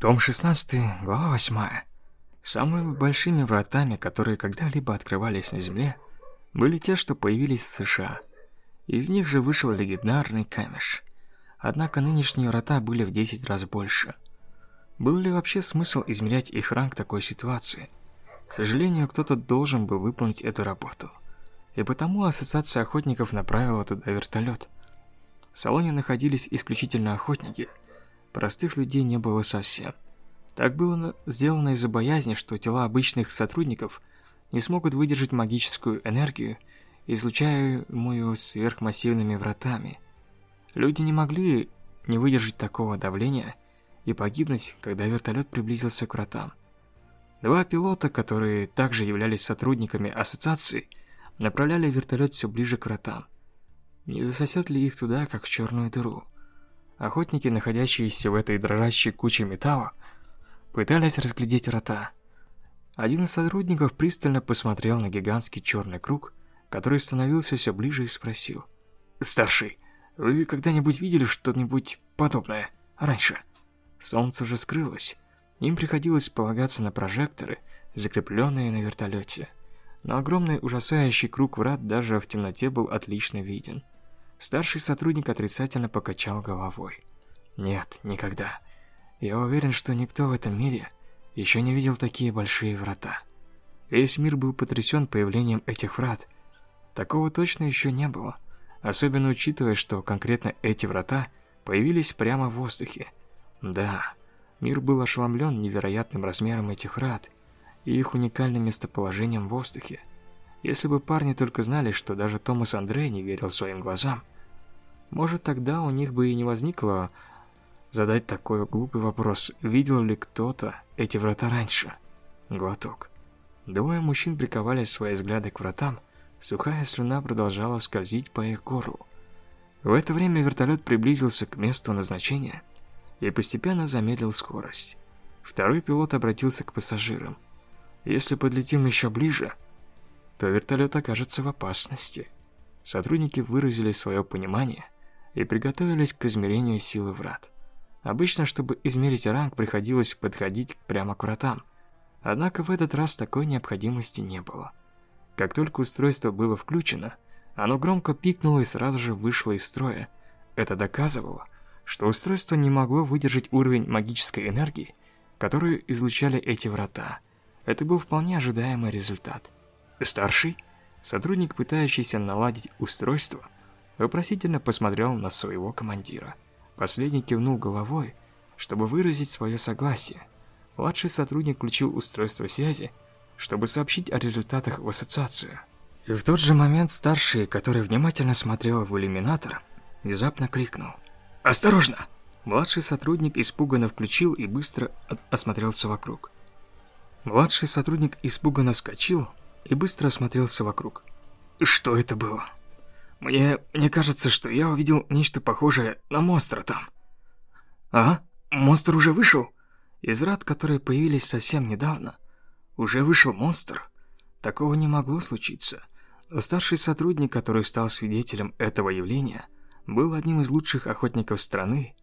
Том 16, глава 8. Самыми большими вратами, которые когда-либо открывались на Земле, были те, что появились в США. Из них же вышел легендарный Камеш. Однако нынешние врата были в 10 раз больше. Был ли вообще смысл измерять их ранг такой ситуации? К сожалению, кто-то должен был выполнить эту работу. И потому Ассоциация охотников направила туда вертолет. В салоне находились исключительно охотники – Простых людей не было совсем. Так было сделано из-за боязни, что тела обычных сотрудников не смогут выдержать магическую энергию, излучаемую сверхмассивными вратами. Люди не могли не выдержать такого давления и погибнуть, когда вертолет приблизился к вратам. Два пилота, которые также являлись сотрудниками ассоциации, направляли вертолет все ближе к вратам. Не засосет ли их туда, как в черную дыру? Охотники, находящиеся в этой дрожащей куче металла, пытались разглядеть врата. Один из сотрудников пристально посмотрел на гигантский черный круг, который становился все ближе и спросил. «Старший, вы когда-нибудь видели что-нибудь подобное раньше?» Солнце уже скрылось. Им приходилось полагаться на прожекторы, закрепленные на вертолете. Но огромный ужасающий круг врат даже в темноте был отлично виден. Старший сотрудник отрицательно покачал головой. Нет, никогда. Я уверен, что никто в этом мире еще не видел такие большие врата. Весь мир был потрясен появлением этих врат. Такого точно еще не было, особенно учитывая, что конкретно эти врата появились прямо в воздухе. Да, мир был ошеломлен невероятным размером этих врат и их уникальным местоположением в воздухе. Если бы парни только знали, что даже Томас Андрей не верил своим глазам, может, тогда у них бы и не возникло задать такой глупый вопрос, видел ли кто-то эти врата раньше. Глоток. Двое мужчин приковали свои взгляды к вратам, сухая слюна продолжала скользить по их горлу. В это время вертолет приблизился к месту назначения и постепенно замедлил скорость. Второй пилот обратился к пассажирам. «Если подлетим еще ближе, то вертолет окажется в опасности». Сотрудники выразили свое понимание – и приготовились к измерению силы врат. Обычно, чтобы измерить ранг, приходилось подходить прямо к вратам. Однако в этот раз такой необходимости не было. Как только устройство было включено, оно громко пикнуло и сразу же вышло из строя. Это доказывало, что устройство не могло выдержать уровень магической энергии, которую излучали эти врата. Это был вполне ожидаемый результат. Старший, сотрудник, пытающийся наладить устройство, вопросительно посмотрел на своего командира. Последний кивнул головой, чтобы выразить свое согласие. Младший сотрудник включил устройство связи, чтобы сообщить о результатах в ассоциацию. И в тот же момент старший, который внимательно смотрел в иллюминатор, внезапно крикнул. «Осторожно!» Младший сотрудник испуганно включил и быстро осмотрелся вокруг. Младший сотрудник испуганно вскочил и быстро осмотрелся вокруг. Что это было? Мне... мне кажется, что я увидел нечто похожее на монстра там. А? Монстр уже вышел? Из рад, которые появились совсем недавно, уже вышел монстр? Такого не могло случиться. Но старший сотрудник, который стал свидетелем этого явления, был одним из лучших охотников страны,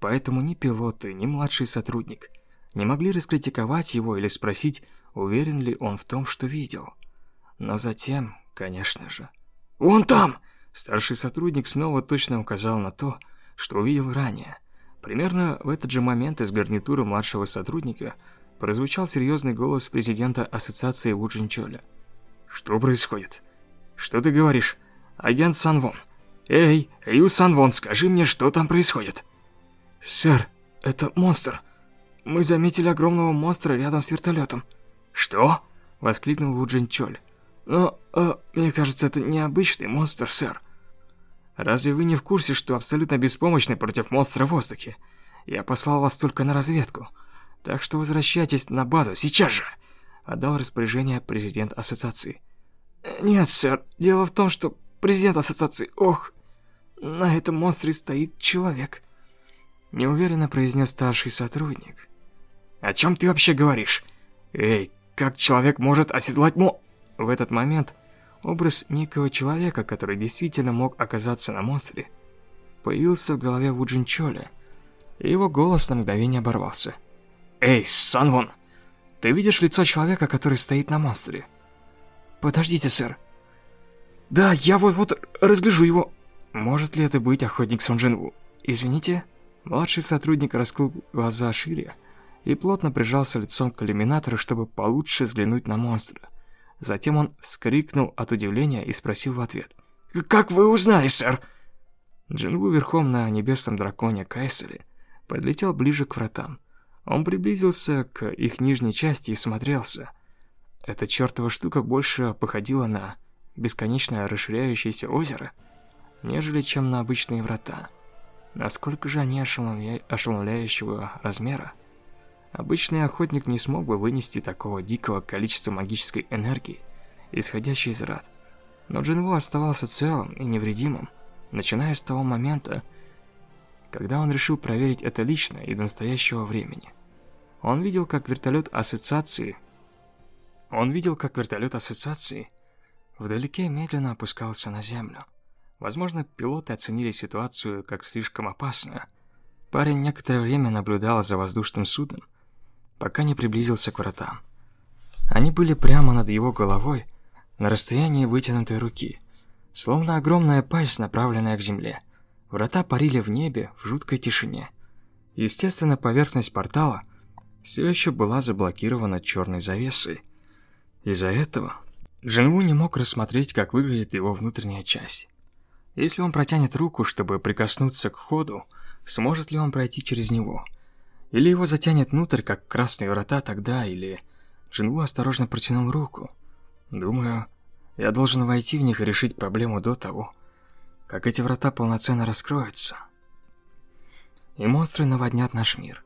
поэтому ни пилоты, ни младший сотрудник не могли раскритиковать его или спросить, уверен ли он в том, что видел. Но затем, конечно же... «Вон там!» Старший сотрудник снова точно указал на то, что увидел ранее. Примерно в этот же момент из гарнитуры младшего сотрудника прозвучал серьезный голос президента ассоциации Вуджинчоля. «Что происходит? Что ты говоришь? Агент Санвон. Эй, Ю Санвон, скажи мне, что там происходит?» «Сэр, это монстр. Мы заметили огромного монстра рядом с вертолетом». «Что?» – воскликнул Вуджинчоль. Но, э, мне кажется, это необычный монстр, сэр. Разве вы не в курсе, что абсолютно беспомощны против монстра в воздухе? Я послал вас только на разведку. Так что возвращайтесь на базу сейчас же. Отдал распоряжение президент ассоциации. Нет, сэр. Дело в том, что президент ассоциации... Ох, на этом монстре стоит человек. Неуверенно произнес старший сотрудник. О чем ты вообще говоришь? Эй, как человек может оседлать мо... В этот момент образ некого человека, который действительно мог оказаться на монстре, появился в голове Вуджинчоля, и его голос на мгновение оборвался. Эй, Санвон, ты видишь лицо человека, который стоит на монстре? Подождите, сэр. Да, я вот-вот разгляжу его. Может ли это быть охотник Сон Джинву? Извините. Младший сотрудник раскрыл глаза шире и плотно прижался лицом к иллюминатору, чтобы получше взглянуть на монстра. Затем он вскрикнул от удивления и спросил в ответ. «Как вы узнали, сэр?» Джинву верхом на небесном драконе Кайселе подлетел ближе к вратам. Он приблизился к их нижней части и смотрелся. Эта чертова штука больше походила на бесконечное расширяющееся озеро, нежели чем на обычные врата. Насколько же они ошеломля... ошеломляющего размера? Обычный охотник не смог бы вынести такого дикого количества магической энергии, исходящей из врат. Но Джинву оставался целым и невредимым, начиная с того момента, когда он решил проверить это лично и до настоящего времени. Он видел, как вертолет ассоциации... Он видел, как вертолет ассоциации вдалеке медленно опускался на землю. Возможно, пилоты оценили ситуацию как слишком опасную. Парень некоторое время наблюдал за воздушным судном, пока не приблизился к вратам. Они были прямо над его головой, на расстоянии вытянутой руки, словно огромная пальца, направленная к земле. Врата парили в небе в жуткой тишине. Естественно, поверхность портала все еще была заблокирована черной завесой. Из-за этого Джинву не мог рассмотреть, как выглядит его внутренняя часть. Если он протянет руку, чтобы прикоснуться к ходу, сможет ли он пройти через него? Или его затянет внутрь, как красные врата тогда, или... Джинву осторожно протянул руку. Думаю, я должен войти в них и решить проблему до того, как эти врата полноценно раскроются, и монстры наводнят наш мир.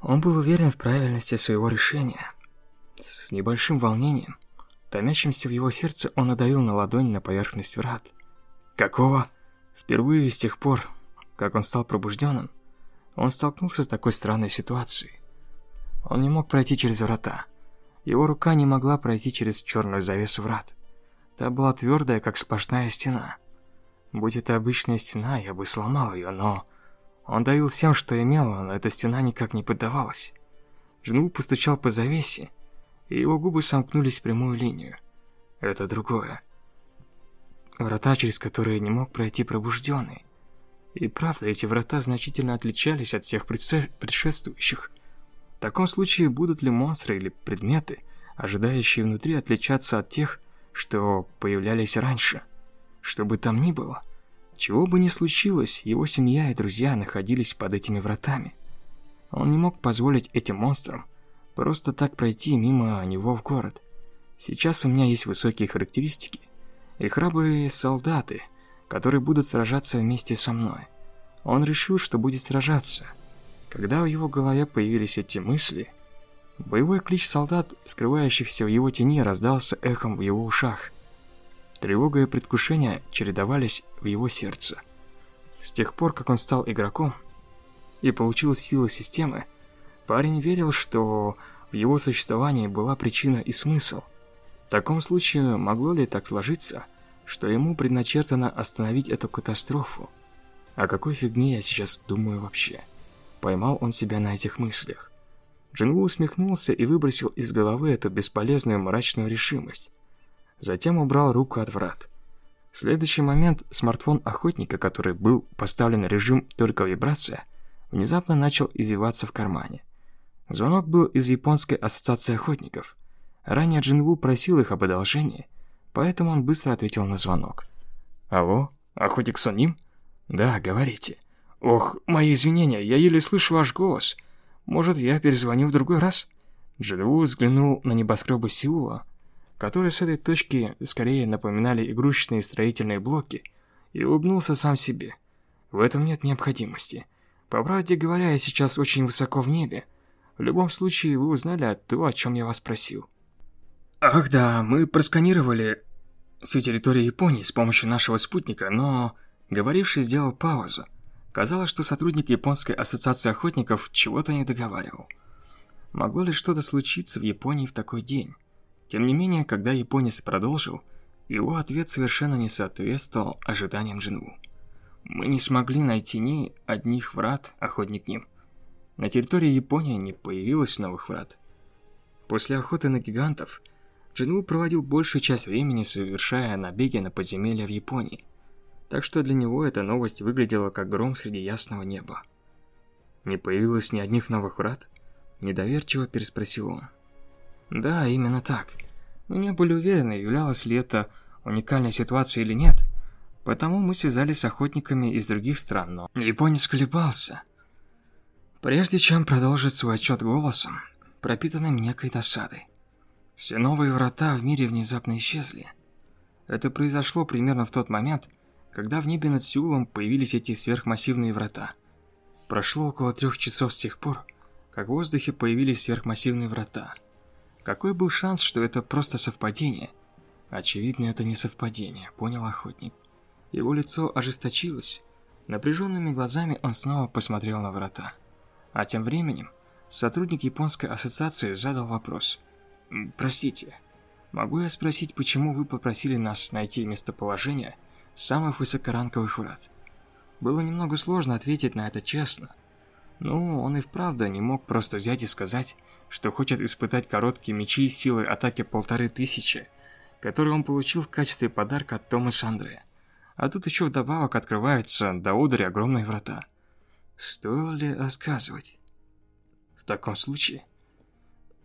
Он был уверен в правильности своего решения. С небольшим волнением, томящимся в его сердце, он надавил на ладонь на поверхность врат. Какого? Впервые с тех пор, как он стал пробужденным, он столкнулся с такой странной ситуацией. Он не мог пройти через врата. Его рука не могла пройти через черную завесу врат. Та была твердая, как сплошная стена. Будь это обычная стена, я бы сломал ее, но... Он давил всем, что имел, но эта стена никак не поддавалась. Джинву постучал по завесе, и его губы сомкнулись в прямую линию. Это другое. Врата, через которые не мог пройти пробужденный. И правда, эти врата значительно отличались от всех предшествующих. В таком случае, будут ли монстры или предметы, ожидающие внутри, отличаться от тех, что появлялись раньше? Что бы там ни было, чего бы ни случилось, его семья и друзья находились под этими вратами. Он не мог позволить этим монстрам просто так пройти мимо него в город. Сейчас у меня есть высокие характеристики и храбрые солдаты, которые будут сражаться вместе со мной. Он решил, что будет сражаться. Когда в его голове появились эти мысли, боевой клич солдат, скрывающихся в его тени, раздался эхом в его ушах. Тревога и предвкушение чередовались в его сердце. С тех пор, как он стал игроком и получил силы системы, парень верил, что в его существовании была причина и смысл. В таком случае, могло ли так сложиться, ему предначертано остановить эту катастрофу? О какой фигне я сейчас думаю вообще? Поймал он себя на этих мыслях. Джинву усмехнулся и выбросил из головы эту бесполезную мрачную решимость. Затем убрал руку от врат. В следующий момент смартфон охотника, который был поставлен режим только вибрация, внезапно начал извиваться в кармане. Звонок был из японской ассоциации охотников. Ранее Джинву просил их об одолжении, поэтому он быстро ответил на звонок. «Алло, охотник Соним?» «Да, говорите». «Ох, мои извинения, я еле слышу ваш голос. Может, я перезвоню в другой раз?» Джинву взглянул на небоскребы Сеула, которые с этой точки скорее напоминали игрушечные строительные блоки, и улыбнулся сам себе. В этом нет необходимости. По правде говоря, я сейчас очень высоко в небе. В любом случае, вы узнали то, о чем я вас просил. Ах да, мы просканировали всю территорию Японии с помощью нашего спутника, но... Говоривший сделал паузу. Казалось, что сотрудник Японской ассоциации охотников чего-то не договаривал. Могло ли что-то случиться в Японии в такой день? Тем не менее, когда японец продолжил, его ответ совершенно не соответствовал ожиданиям Джинву. Мы не смогли найти ни одних врат, охотник Ним. на территории Японии не появилось новых врат. После охоты на гигантов, Джинву проводил большую часть времени, совершая набеги на подземелья в Японии. Так что для него эта новость выглядела как гром среди ясного неба. Не появилось ни одних новых врат? Недоверчиво переспросил он. Да, именно так. Мы не были уверены, являлась ли это уникальной ситуацией или нет. Потому мы связались с охотниками из других стран, но японец колебался. Прежде чем продолжить свой отчет голосом, пропитанным некой досадой. Все новые врата в мире внезапно исчезли. Это произошло примерно в тот момент, когда в небе над Сеулом появились эти сверхмассивные врата. Прошло около трех часов с тех пор, как в воздухе появились сверхмассивные врата. Какой был шанс, что это просто совпадение? Очевидно, это не совпадение, понял охотник. Его лицо ожесточилось. Напряженными глазами он снова посмотрел на врата. А тем временем сотрудник японской ассоциации задал вопрос. «Простите, могу я спросить, почему вы попросили нас найти местоположение самых высокоранговых врат?» Было немного сложно ответить на это честно. Ну, он и вправду не мог просто взять и сказать, что хочет испытать короткие мечи силой атаки полторы тысячи, которые он получил в качестве подарка от Томаса Андрея. А тут еще вдобавок открываются до удари огромные врата. Стоило ли рассказывать? В таком случае,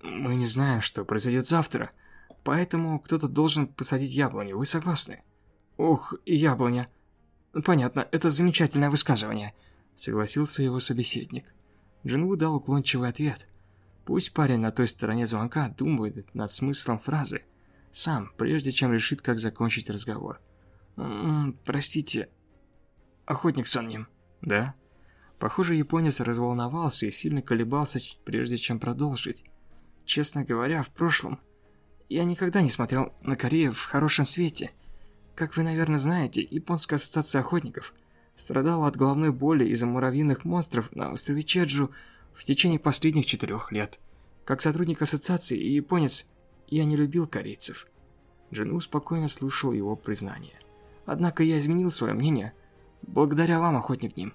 мы не знаем, что произойдет завтра, поэтому кто-то должен посадить яблоню, вы согласны? Ох, яблоня. Понятно, это замечательное высказывание, согласился его собеседник. Джинву дал уклончивый ответ. Пусть парень на той стороне звонка думает над смыслом фразы сам, прежде чем решит, как закончить разговор. «М -м, простите, охотник Сонним, да?» Похоже, японец разволновался и сильно колебался, прежде чем продолжить. Честно говоря, в прошлом я никогда не смотрел на Корею в хорошем свете. Как вы, наверное, знаете, японская ассоциация охотников страдала от головной боли из-за муравьиных монстров на острове Чеджу в течение последних четырех лет. Как сотрудник ассоциации и японец, я не любил корейцев. Джину спокойно слушал его признание. Однако я изменил свое мнение благодаря вам, охотник Ним.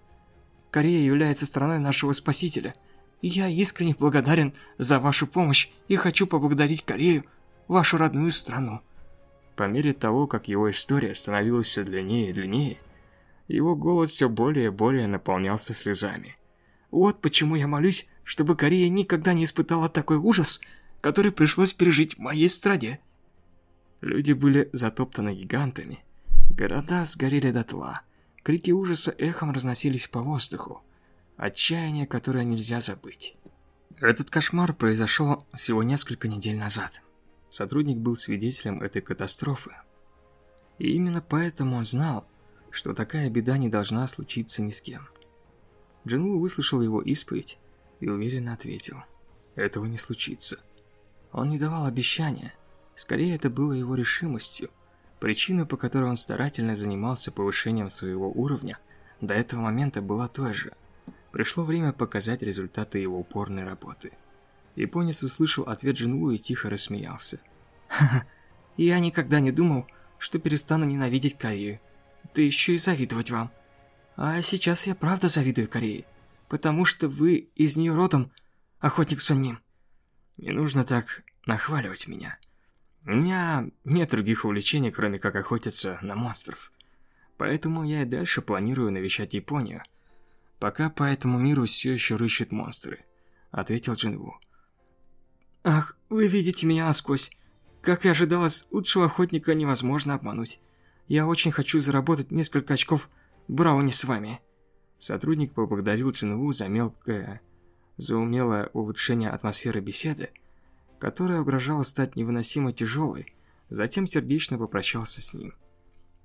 Корея является страной нашего спасителя, я искренне благодарен за вашу помощь и хочу поблагодарить Корею, вашу родную страну. По мере того, как его история становилась все длиннее и длиннее, его голос все более и более наполнялся слезами. Вот почему я молюсь, чтобы Корея никогда не испытала такой ужас, который пришлось пережить моей стране. Люди были затоптаны гигантами, города сгорели дотла, крики ужаса эхом разносились по воздуху, отчаяние, которое нельзя забыть. Этот кошмар произошел всего несколько недель назад. Сотрудник был свидетелем этой катастрофы. И именно поэтому он знал, что такая беда не должна случиться ни с кем. Джинву выслушал его исповедь и уверенно ответил. Этого не случится. Он не давал обещания, скорее это было его решимостью. Причина, по которой он старательно занимался повышением своего уровня, до этого момента была той же. Пришло время показать результаты его упорной работы. Японец услышал ответ Джинву и тихо рассмеялся. «Ха-ха, я никогда не думал, что перестану ненавидеть Корею. Да еще и завидовать вам. А сейчас я правда завидую Корее, потому что вы из нее родом, охотник Сунним. Не нужно так нахваливать меня. У меня нет других увлечений, кроме как охотиться на монстров. Поэтому я и дальше планирую навещать Японию. Пока по этому миру все еще рыщут монстры, ответил Джинву. Ах, вы видите меня насквозь. Как и ожидалось, лучшего охотника невозможно обмануть. Я очень хочу заработать несколько очков брауни с вами. Сотрудник поблагодарил Джинву за мелкое за умелое улучшение атмосферы беседы, которая угрожала стать невыносимо тяжелой, затем сердечно попрощался с ним.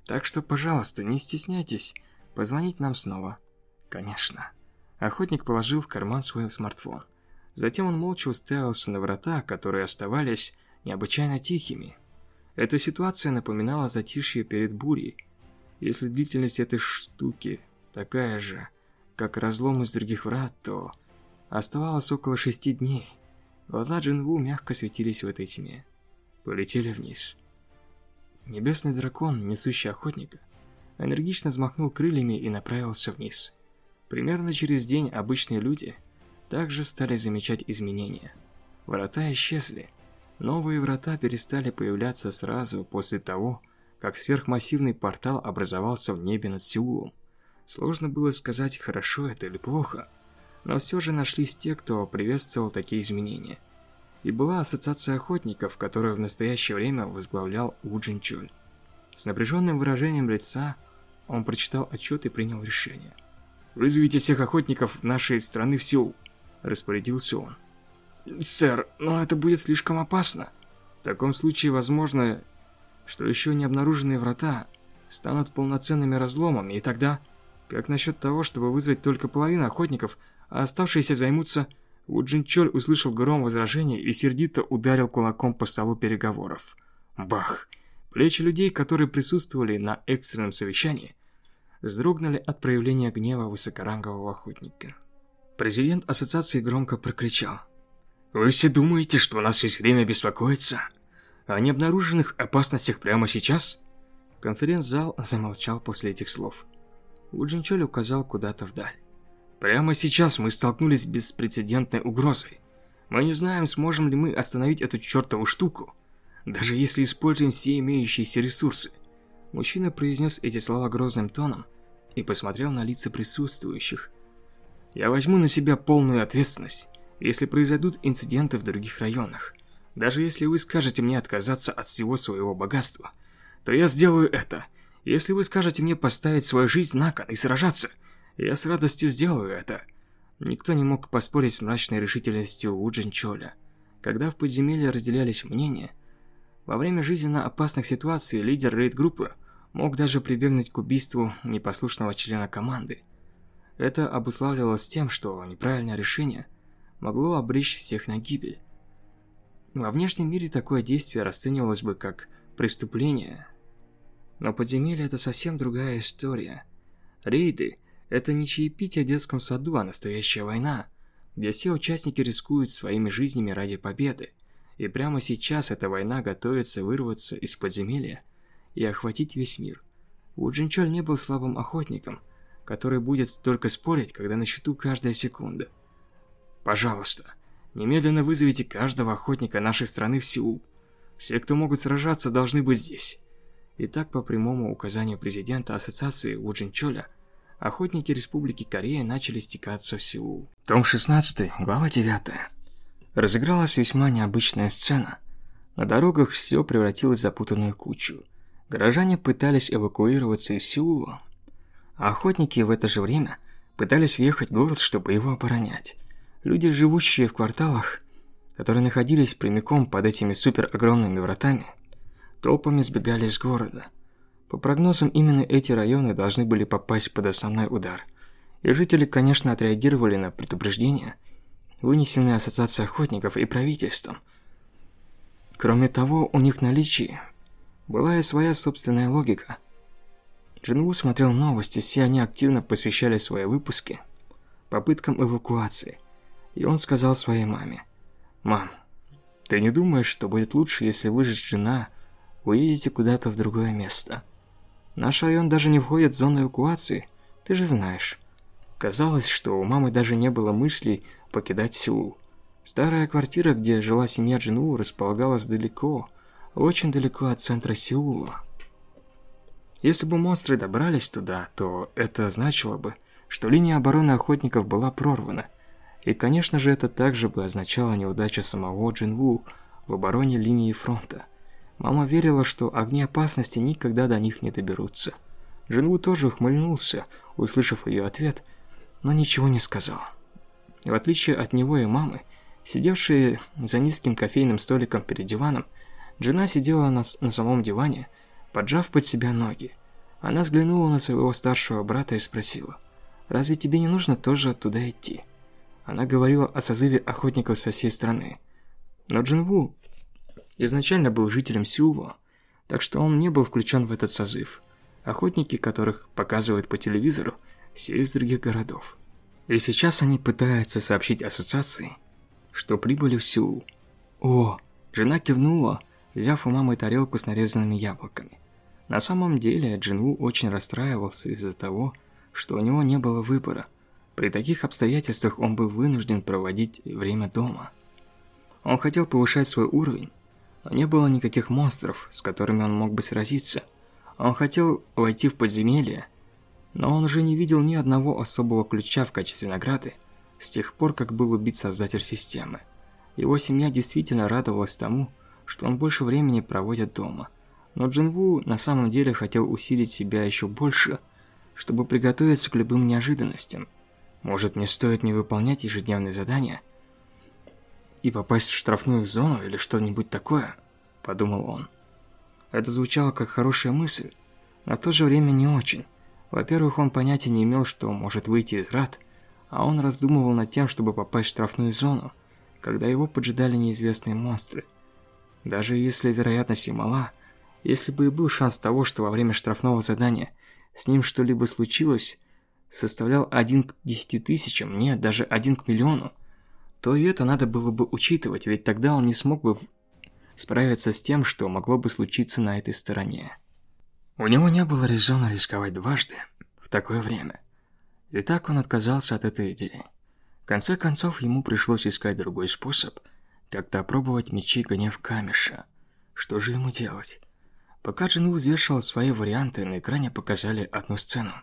Так что, пожалуйста, не стесняйтесь позвонить нам снова. Конечно. Охотник положил в карман свой смартфон. Затем он молча уставился на врата, которые оставались необычайно тихими. Эта ситуация напоминала затишье перед бурей. Если длительность этой штуки такая же, как разлом из других врат, то Оставалось около шести дней. Глаза Джинву мягко светились в этой тьме. Полетели вниз. Небесный дракон, несущий охотника, энергично взмахнул крыльями и направился вниз. Примерно через день обычные люди также стали замечать изменения. Врата исчезли. Новые врата перестали появляться сразу после того, как сверхмассивный портал образовался в небе над Сеулом. Сложно было сказать, хорошо это или плохо, но все же нашлись те, кто приветствовал такие изменения. И была ассоциация охотников, которую в настоящее время возглавлял У Джин Чоль. С напряженным выражением лица он прочитал отчет и принял решение. «Вызовите всех охотников нашей страны в Сеул», – распорядился он. «Сэр, но это будет слишком опасно. В таком случае, возможно, что еще не обнаруженные врата станут полноценными разломами, и тогда... Как насчет того, чтобы вызвать только половину охотников, а оставшиеся займутся... Уджин Чоль услышал гром возражений и сердито ударил кулаком по столу переговоров. Бах! Плечи людей, которые присутствовали на экстренном совещании, вздрогнули от проявления гнева высокорангового охотника. Президент ассоциации громко прокричал. «Вы все думаете, что у нас есть время беспокоиться? О необнаруженных опасностях прямо сейчас?» Конференц-зал замолчал после этих слов. Уджинчоль указал куда-то вдаль. «Прямо сейчас мы столкнулись с беспрецедентной угрозой. Мы не знаем, сможем ли мы остановить эту чертову штуку, даже если используем все имеющиеся ресурсы». Мужчина произнес эти слова грозным тоном и посмотрел на лица присутствующих. «Я возьму на себя полную ответственность, если произойдут инциденты в других районах. Даже если вы скажете мне отказаться от всего своего богатства, то я сделаю это. Если вы скажете мне поставить свою жизнь на кон и сражаться, я с радостью сделаю это. Никто не мог поспорить с мрачной решительностью Уджин Чоля. Когда в подземелье разделялись мнения, во время жизненно опасных ситуаций лидер рейд-группы мог даже прибегнуть к убийству непослушного члена команды. Это обуславливалось тем, что неправильное решение могло обречь всех на гибель. Во внешнем мире такое действие расценивалось бы как преступление, но подземелье – это совсем другая история. Рейды – это не чаепитие в детском саду, а настоящая война, где все участники рискуют своими жизнями ради победы. И прямо сейчас эта война готовится вырваться из подземелья и охватить весь мир. У Джинчоль не был слабым охотником, который будет только спорить, когда на счету каждая секунда. Пожалуйста, немедленно вызовите каждого охотника нашей страны в Сеул. Все, кто могут сражаться, должны быть здесь. И так, по прямому указанию президента Ассоциации Уджинчоля, охотники Республики Корея начали стекаться в Сеул. Том 16, глава 9. Разыгралась весьма необычная сцена. На дорогах все превратилось в запутанную кучу. Горожане пытались эвакуироваться из Сеула, а охотники в это же время пытались въехать в город, чтобы его оборонять. Люди, живущие в кварталах, которые находились прямиком под этими суперогромными вратами, толпами сбегали из города. По прогнозам, именно эти районы должны были попасть под основной удар. И жители, конечно, отреагировали на предупреждения, вынесенные Ассоциацией охотников и правительством. Кроме того, у них в наличии была и своя собственная логика. Джинву смотрел новости, все они активно посвящали свои выпуски попыткам эвакуации. И он сказал своей маме, «Мам, ты не думаешь, что будет лучше, если вы же жена уедете куда-то в другое место. Наш район даже не входит в зону эвакуации, ты же знаешь. Казалось, что у мамы даже не было мыслей покидать Сеул. Старая квартира, где жила семья Джину, располагалась далеко, очень далеко от центра Сеула. Если бы монстры добрались туда, то это значило бы, что линия обороны охотников была прорвана. И, конечно же, это также бы означало неудачу самого Джинву в обороне линии фронта. Мама верила, что огни опасности никогда до них не доберутся. Джинву тоже ухмыльнулся, услышав ее ответ, но ничего не сказал. В отличие от него и мамы, сидевшие за низким кофейным столиком перед диваном, Джина сидела на, на самом диване, поджав под себя ноги. Она взглянула на своего старшего брата и спросила, «Разве тебе не нужно тоже туда идти?» Она говорила о созыве охотников со всей страны. Но Джинву изначально был жителем Сеула, так что он не был включен в этот созыв. Охотники, которых показывают по телевизору, все из других городов. И сейчас они пытаются сообщить ассоциации, что прибыли в Сеул. О, жена кивнула, взяв у мамы тарелку с нарезанными яблоками. На самом деле Джинву очень расстраивался из-за того, что у него не было выбора. При таких обстоятельствах он был вынужден проводить время дома. Он хотел повышать свой уровень, но не было никаких монстров, с которыми он мог бы сразиться. Он хотел войти в подземелье, но он уже не видел ни одного особого ключа в качестве награды с тех пор, как был убит создатель системы. Его семья действительно радовалась тому, что он больше времени проводит дома. Но Джинву на самом деле хотел усилить себя еще больше, чтобы приготовиться к любым неожиданностям. Может, мне стоит не выполнять ежедневные задания и попасть в штрафную зону или что-нибудь такое, подумал он. Это звучало как хорошая мысль, но в то же время не очень. Во-первых, он понятия не имел, что может выйти из рад, а он раздумывал над тем, чтобы попасть в штрафную зону, когда его поджидали неизвестные монстры. Даже если вероятность и мала, если бы и был шанс того, что во время штрафного задания с ним что-либо случилось, составлял один к десяти тысячам, нет, даже один к миллиону, то и это надо было бы учитывать, ведь тогда он не смог бы справиться с тем, что могло бы случиться на этой стороне. У него не было резона рисковать дважды в такое время. И так он отказался от этой идеи. В конце концов, ему пришлось искать другой способ, как-то опробовать мечи гнев Камеша. Что же ему делать? Пока Джину взвешивал свои варианты, на экране показали одну сцену.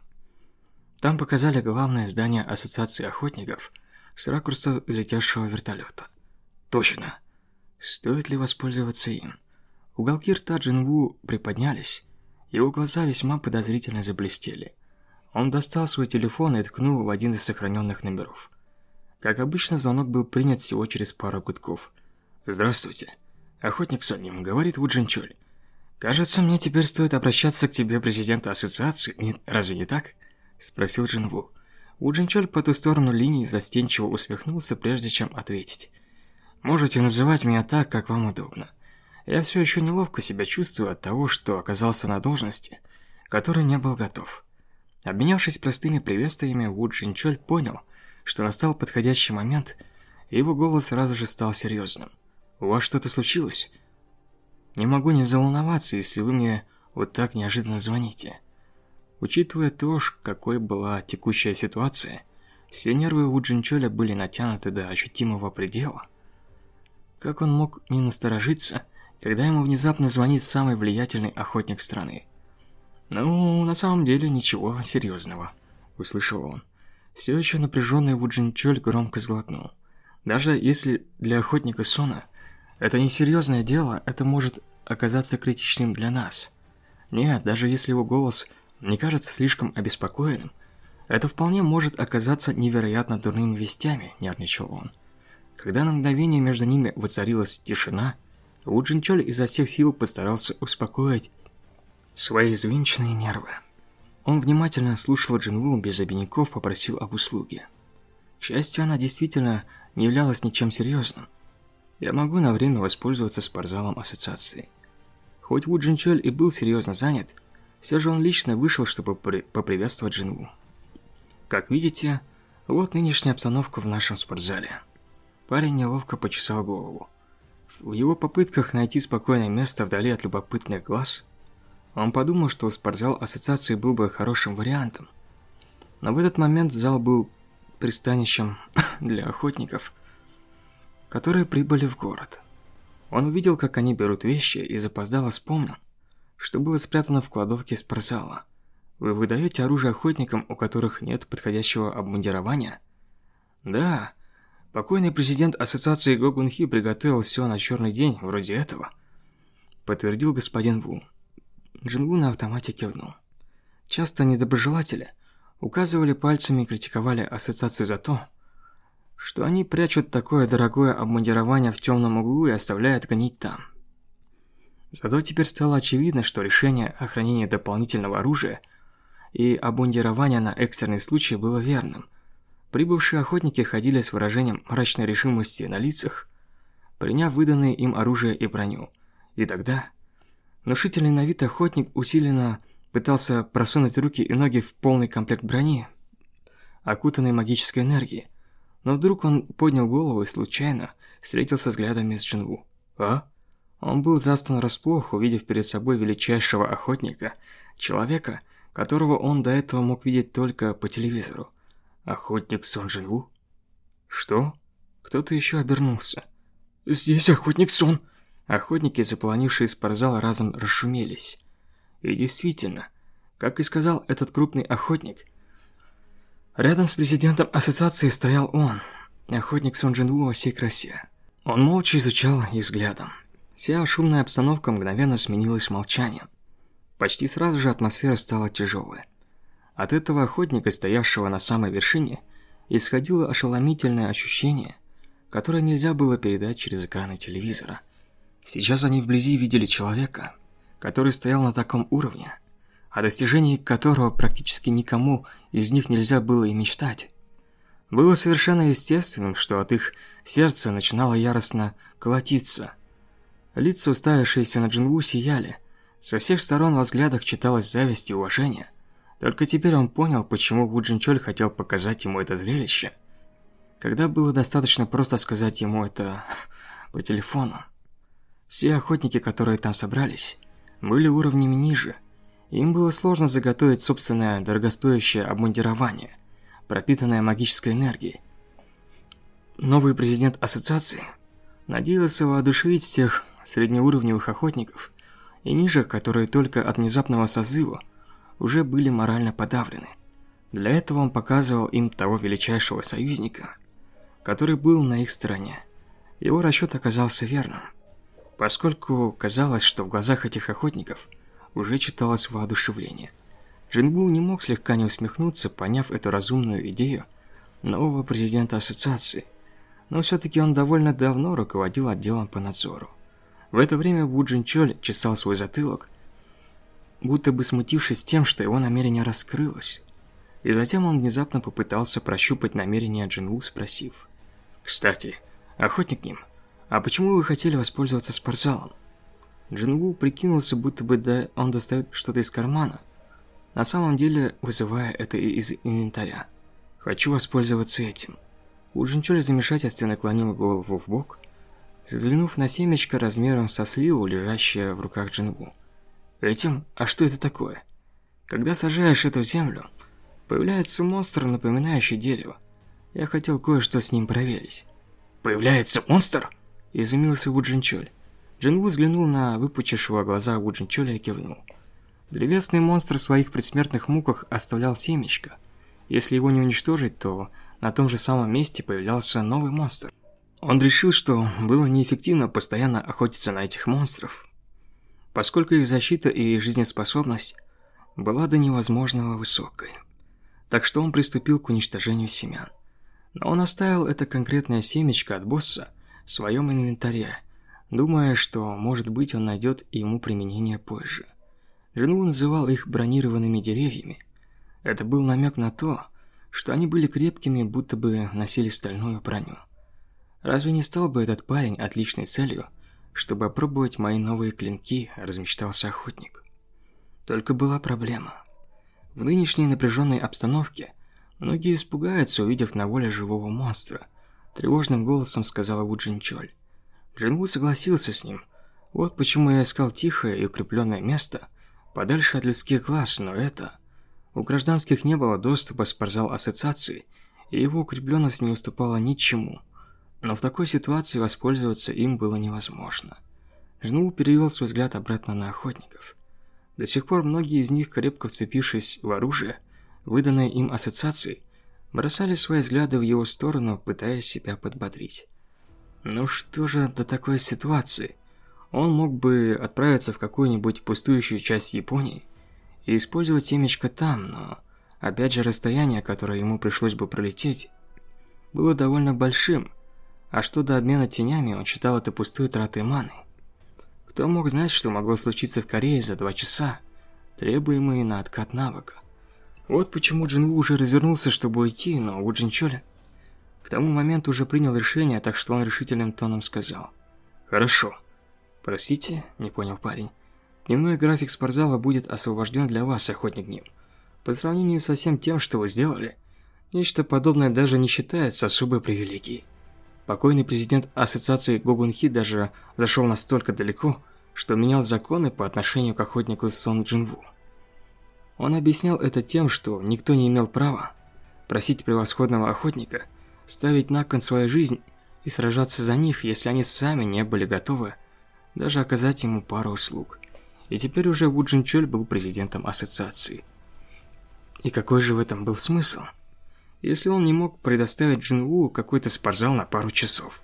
Там показали главное здание Ассоциации охотников с ракурса летящего вертолета. Точно. Стоит ли воспользоваться им? Уголки рта Джинву приподнялись. Его глаза весьма подозрительно заблестели. Он достал свой телефон и ткнул в один из сохраненных номеров. Как обычно, звонок был принят всего через пару гудков. «Здравствуйте. Охотник Соним, говорит Вуджин Чоль. «Кажется, мне теперь стоит обращаться к тебе, президента ассоциации, не, разве не так?» Спросил Джинву. У Джинчоль по ту сторону линии застенчиво усмехнулся, прежде чем ответить. «Можете называть меня так, как вам удобно. Я все еще неловко себя чувствую от того, что оказался на должности, которой не был готов». Обменявшись простыми приветствиями, Ву Джинчоль понял, что настал подходящий момент, и его голос сразу же стал серьезным. «У вас что-то случилось?» Не могу не заволноваться, если вы мне вот так неожиданно звоните. Учитывая то, какой была текущая ситуация, все нервы у Джинчоля были натянуты до ощутимого предела. Как он мог не насторожиться, когда ему внезапно звонит самый влиятельный охотник страны? «Ну, на самом деле, ничего серьезного», – услышал он. Все еще напряженный Вуджинчоль громко сглотнул. Даже если для охотника Сона это несерьезное дело, это может оказаться критичным для нас. Нет, даже если его голос не кажется слишком обеспокоенным, это вполне может оказаться невероятно дурными вестями, нервничал он. Когда на мгновение между ними воцарилась тишина, У Джинчоль изо всех сил постарался успокоить свои извинченные нервы. Он внимательно слушал Джинву, без обиняков попросил об услуге. К счастью, она действительно не являлась ничем серьезным я могу на время воспользоваться спортзалом ассоциации. Хоть Ву Джинчоль и был серьезно занят, все же он лично вышел, чтобы при поприветствовать Джинву. Как видите, вот нынешняя обстановка в нашем спортзале. Парень неловко почесал голову. В его попытках найти спокойное место вдали от любопытных глаз, он подумал, что спортзал ассоциации был бы хорошим вариантом. Но в этот момент зал был пристанищем для охотников – которые прибыли в город. Он увидел, как они берут вещи и запоздало вспомнил, что было спрятано в кладовке спортзала. Вы выдаете оружие охотникам, у которых нет подходящего обмундирования? Да. Покойный президент ассоциации Гогунхи приготовил все на черный день, вроде этого. Подтвердил господин Ву. Джингу на автомате кивнул. Часто недоброжелатели указывали пальцами и критиковали ассоциацию за то, что они прячут такое дорогое обмундирование в темном углу и оставляют гнить там. Зато теперь стало очевидно, что решение о хранении дополнительного оружия и обмундирования на экстренный случай было верным. Прибывшие охотники ходили с выражением мрачной решимости на лицах, приняв выданные им оружие и броню. И тогда внушительный на вид охотник усиленно пытался просунуть руки и ноги в полный комплект брони, окутанной магической энергией, но вдруг он поднял голову и случайно встретился взглядами с Джинву. «А?» Он был застан расплох, увидев перед собой величайшего охотника, человека, которого он до этого мог видеть только по телевизору. Охотник Сон Джинву? Что? Кто-то еще обернулся. Здесь охотник Сон. Охотники, заполонившие спортзал, разом расшумелись. И действительно, как и сказал этот крупный охотник, рядом с президентом ассоциации стоял он, охотник Сон Джинву во всей красе. Он молча изучал их взглядом. Вся шумная обстановка мгновенно сменилась молчанием. Почти сразу же атмосфера стала тяжелой. От этого охотника, стоявшего на самой вершине, исходило ошеломительное ощущение, которое нельзя было передать через экраны телевизора. Сейчас они вблизи видели человека, который стоял на таком уровне, о достижении которого практически никому из них нельзя было и мечтать. Было совершенно естественным, что от их сердца начинало яростно колотиться. Лица, уставившиеся на Джинву, сияли. Со всех сторон в взглядах читалась зависть и уважение. Только теперь он понял, почему Ву Джинчоль хотел показать ему это зрелище. Когда было достаточно просто сказать ему это по телефону. Все охотники, которые там собрались, были уровнями ниже. Им было сложно заготовить собственное дорогостоящее обмундирование, пропитанное магической энергией. Новый президент ассоциации надеялся воодушевить тех среднеуровневых охотников и ниже, которые только от внезапного созыва уже были морально подавлены. Для этого он показывал им того величайшего союзника, который был на их стороне. Его расчет оказался верным – поскольку казалось, что в глазах этих охотников уже читалось воодушевление. Джинбу не мог слегка не усмехнуться, поняв эту разумную идею нового президента ассоциации, но все-таки он довольно давно руководил отделом по надзору. В это время Ву Джинчоль чесал свой затылок, будто бы смутившись тем, что его намерение раскрылось. И затем он внезапно попытался прощупать намерения Джинву, спросив. «Кстати, охотник ним, «А почему вы хотели воспользоваться спортзалом?» Джингу прикинулся, будто бы да он достает что-то из кармана, на самом деле вызывая это из инвентаря. «Хочу воспользоваться этим». У Джинчоля замешательстве наклонил голову в бок, взглянув на семечко размером со сливу, лежащее в руках Джингу. «Этим? А что это такое?» «Когда сажаешь эту землю, появляется монстр, напоминающий дерево. Я хотел кое-что с ним проверить». «Появляется монстр?» Изумился Ву Джинчоль. Джинву взглянул на выпучившего глаза Ву Джинчоля и кивнул. Древесный монстр в своих предсмертных муках оставлял семечко. Если его не уничтожить, то на том же самом месте появлялся новый монстр. Он решил, что было неэффективно постоянно охотиться на этих монстров, поскольку их защита и жизнеспособность была до невозможного высокой. Так что он приступил к уничтожению семян. Но он оставил это конкретное семечко от босса в своем инвентаре, думая, что, может быть, он найдет ему применение позже. Жену называл их бронированными деревьями. Это был намек на то, что они были крепкими, будто бы носили стальную броню. Разве не стал бы этот парень отличной целью, чтобы опробовать мои новые клинки, размечтался охотник. Только была проблема. В нынешней напряженной обстановке многие испугаются, увидев на воле живого монстра – Тревожным голосом сказала Ву Джингу согласился с ним. Вот почему я искал тихое и укрепленное место, подальше от людских глаз, но это... У гражданских не было доступа спортзал ассоциации, и его укрепленность не уступала ничему. Но в такой ситуации воспользоваться им было невозможно. Жну перевел свой взгляд обратно на охотников. До сих пор многие из них, крепко вцепившись в оружие, выданное им ассоциацией, бросали свои взгляды в его сторону, пытаясь себя подбодрить. Ну что же до такой ситуации? Он мог бы отправиться в какую-нибудь пустующую часть Японии и использовать семечко там, но опять же расстояние, которое ему пришлось бы пролететь, было довольно большим, а что до обмена тенями, он считал это пустой тратой маны. Кто мог знать, что могло случиться в Корее за два часа, требуемые на откат навыка? Вот почему Джинву уже развернулся, чтобы уйти, но У Джинчоля к тому моменту уже принял решение, так что он решительным тоном сказал. «Хорошо». «Простите?» – не понял парень. «Дневной график спортзала будет освобожден для вас, охотник Ним. По сравнению со всем тем, что вы сделали, нечто подобное даже не считается особой привилегией. Покойный президент ассоциации Гогунхи даже зашел настолько далеко, что менял законы по отношению к охотнику Сон Джинву. Он объяснял это тем, что никто не имел права просить превосходного охотника ставить на кон свою жизнь и сражаться за них, если они сами не были готовы даже оказать ему пару услуг. И теперь уже Ву Джинчоль был президентом ассоциации. И какой же в этом был смысл? Если он не мог предоставить Джин Ву какой-то спортзал на пару часов.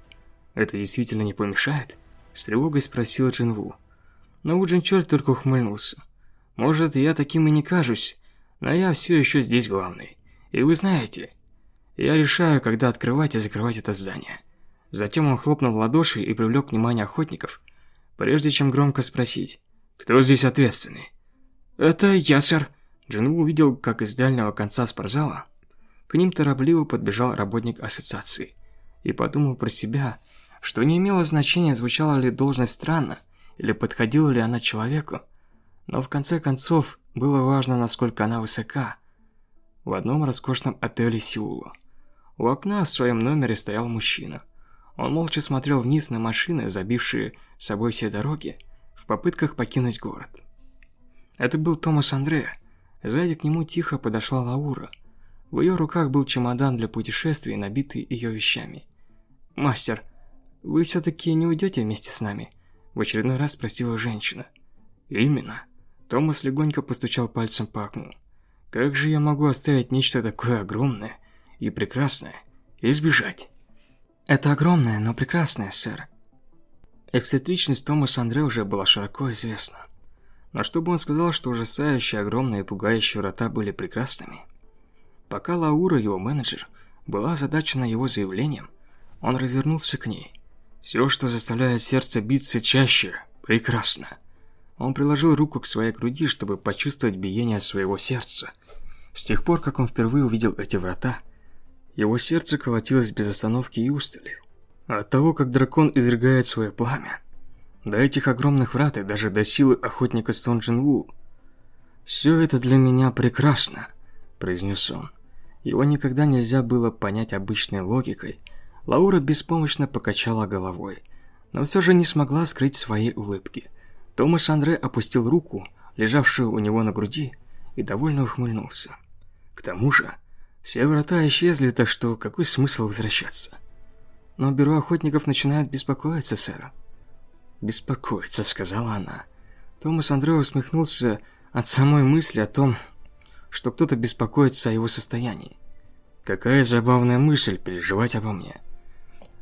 Это действительно не помешает? С тревогой спросил Джин Ву. Но Ву Джинчоль только ухмыльнулся. Может, я таким и не кажусь, но я все еще здесь главный. И вы знаете, я решаю, когда открывать и закрывать это здание. Затем он хлопнул в ладоши и привлек внимание охотников, прежде чем громко спросить, кто здесь ответственный. «Это я, сэр». Джину увидел, как из дальнего конца спортзала к ним торопливо подбежал работник ассоциации и подумал про себя, что не имело значения, звучала ли должность странно или подходила ли она человеку, но в конце концов было важно, насколько она высока. В одном роскошном отеле Сеула. У окна в своем номере стоял мужчина. Он молча смотрел вниз на машины, забившие собой все дороги, в попытках покинуть город. Это был Томас Андре. Сзади к нему тихо подошла Лаура. В ее руках был чемодан для путешествий, набитый ее вещами. «Мастер, вы все-таки не уйдете вместе с нами?» В очередной раз спросила женщина. «Именно». Томас легонько постучал пальцем по окну. «Как же я могу оставить нечто такое огромное и прекрасное и сбежать?» «Это огромное, но прекрасное, сэр». Эксцентричность Томаса Андре уже была широко известна. Но чтобы он сказал, что ужасающие, огромные и пугающие врата были прекрасными? Пока Лаура, его менеджер, была озадачена его заявлением, он развернулся к ней. «Все, что заставляет сердце биться чаще, прекрасно». Он приложил руку к своей груди, чтобы почувствовать биение своего сердца. С тех пор, как он впервые увидел эти врата, его сердце колотилось без остановки и устали. От того, как дракон изрыгает свое пламя, до этих огромных врат и даже до силы охотника Сон Джин Ву. «Все это для меня прекрасно», – произнес он. Его никогда нельзя было понять обычной логикой. Лаура беспомощно покачала головой, но все же не смогла скрыть своей улыбки – Томас Андре опустил руку, лежавшую у него на груди, и довольно ухмыльнулся. К тому же, все врата исчезли, так что какой смысл возвращаться? Но бюро охотников начинает беспокоиться, сэр. «Беспокоиться», — сказала она. Томас Андре усмехнулся от самой мысли о том, что кто-то беспокоится о его состоянии. Какая забавная мысль переживать обо мне.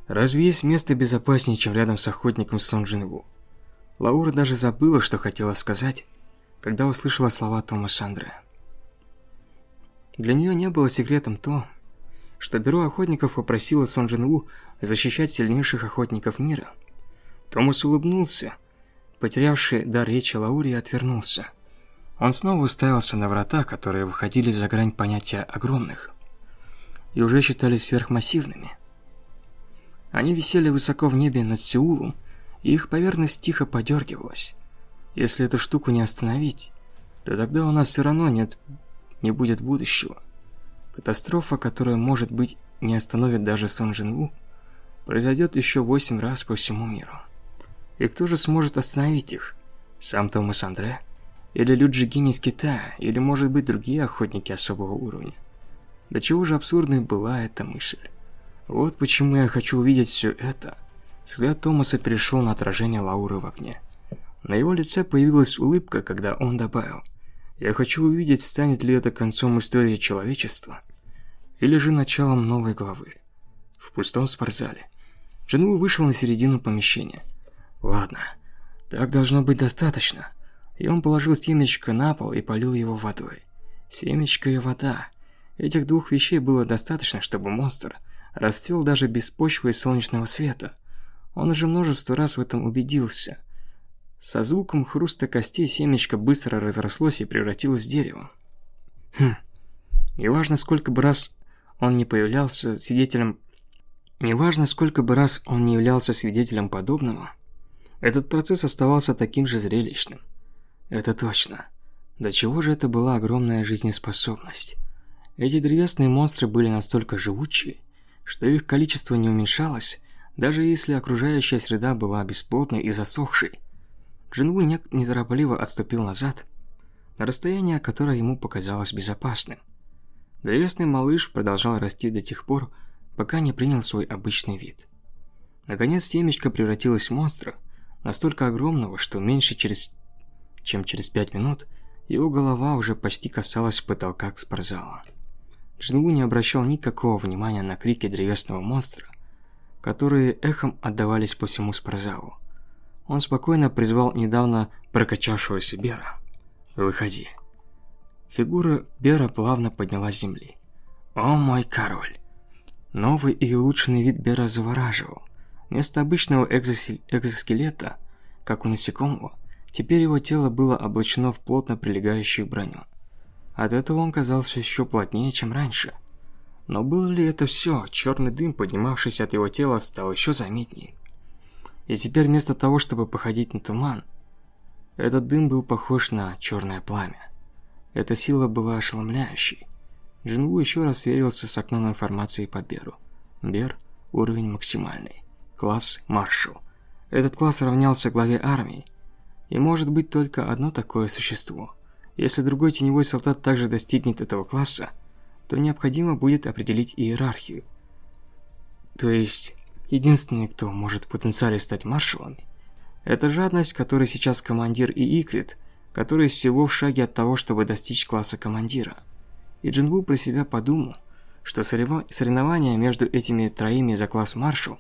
Разве есть место безопаснее, чем рядом с охотником Сон Джинву? Лаура даже забыла, что хотела сказать, когда услышала слова Тома Шандре. Для нее не было секретом то, что бюро охотников попросило Сон Джин Ву защищать сильнейших охотников мира. Томас улыбнулся, потерявший дар речи Лаури, отвернулся. Он снова уставился на врата, которые выходили за грань понятия огромных и уже считались сверхмассивными. Они висели высоко в небе над Сеулом, и их поверхность тихо подергивалась. Если эту штуку не остановить, то тогда у нас все равно нет, не будет будущего. Катастрофа, которая, может быть, не остановит даже Сон Джин Ву, произойдет еще восемь раз по всему миру. И кто же сможет остановить их? Сам Томас Андре? Или Люджи Гини из Китая? Или, может быть, другие охотники особого уровня? До чего же абсурдной была эта мысль? Вот почему я хочу увидеть все это – Взгляд Томаса перешел на отражение Лауры в окне. На его лице появилась улыбка, когда он добавил. «Я хочу увидеть, станет ли это концом истории человечества, или же началом новой главы». В пустом спортзале. Джинву вышел на середину помещения. «Ладно, так должно быть достаточно». И он положил семечко на пол и полил его водой. Семечко и вода. Этих двух вещей было достаточно, чтобы монстр расцвел даже без почвы и солнечного света – он уже множество раз в этом убедился. Со звуком хруста костей семечко быстро разрослось и превратилось в дерево. Хм. Неважно, сколько бы раз он не появлялся свидетелем... Неважно, сколько бы раз он не являлся свидетелем подобного, этот процесс оставался таким же зрелищным. Это точно. До чего же это была огромная жизнеспособность. Эти древесные монстры были настолько живучие, что их количество не уменьшалось, даже если окружающая среда была бесплотной и засохшей. Джинву неторопливо отступил назад, на расстояние, которое ему показалось безопасным. Древесный малыш продолжал расти до тех пор, пока не принял свой обычный вид. Наконец семечко превратилось в монстра, настолько огромного, что меньше через... чем через пять минут его голова уже почти касалась потолка спортзала. Джинву не обращал никакого внимания на крики древесного монстра, которые эхом отдавались по всему спортзалу. Он спокойно призвал недавно прокачавшегося Бера. «Выходи». Фигура Бера плавно поднялась с земли. «О мой король!» Новый и улучшенный вид Бера завораживал. Вместо обычного экзоскелета, как у насекомого, теперь его тело было облачено в плотно прилегающую броню. От этого он казался еще плотнее, чем раньше. Но было ли это все? Черный дым, поднимавшийся от его тела, стал еще заметнее. И теперь вместо того, чтобы походить на туман, этот дым был похож на черное пламя. Эта сила была ошеломляющей. Джинву еще раз сверился с окном информации по Беру. Бер – уровень максимальный. Класс – маршал. Этот класс равнялся главе армии. И может быть только одно такое существо – если другой теневой солдат также достигнет этого класса, то необходимо будет определить иерархию. То есть, единственный, кто может в потенциале стать маршалами, это жадность, которой сейчас командир и Икрит, который всего в шаге от того, чтобы достичь класса командира. И Джинву про себя подумал, что соревнование между этими троими за класс маршал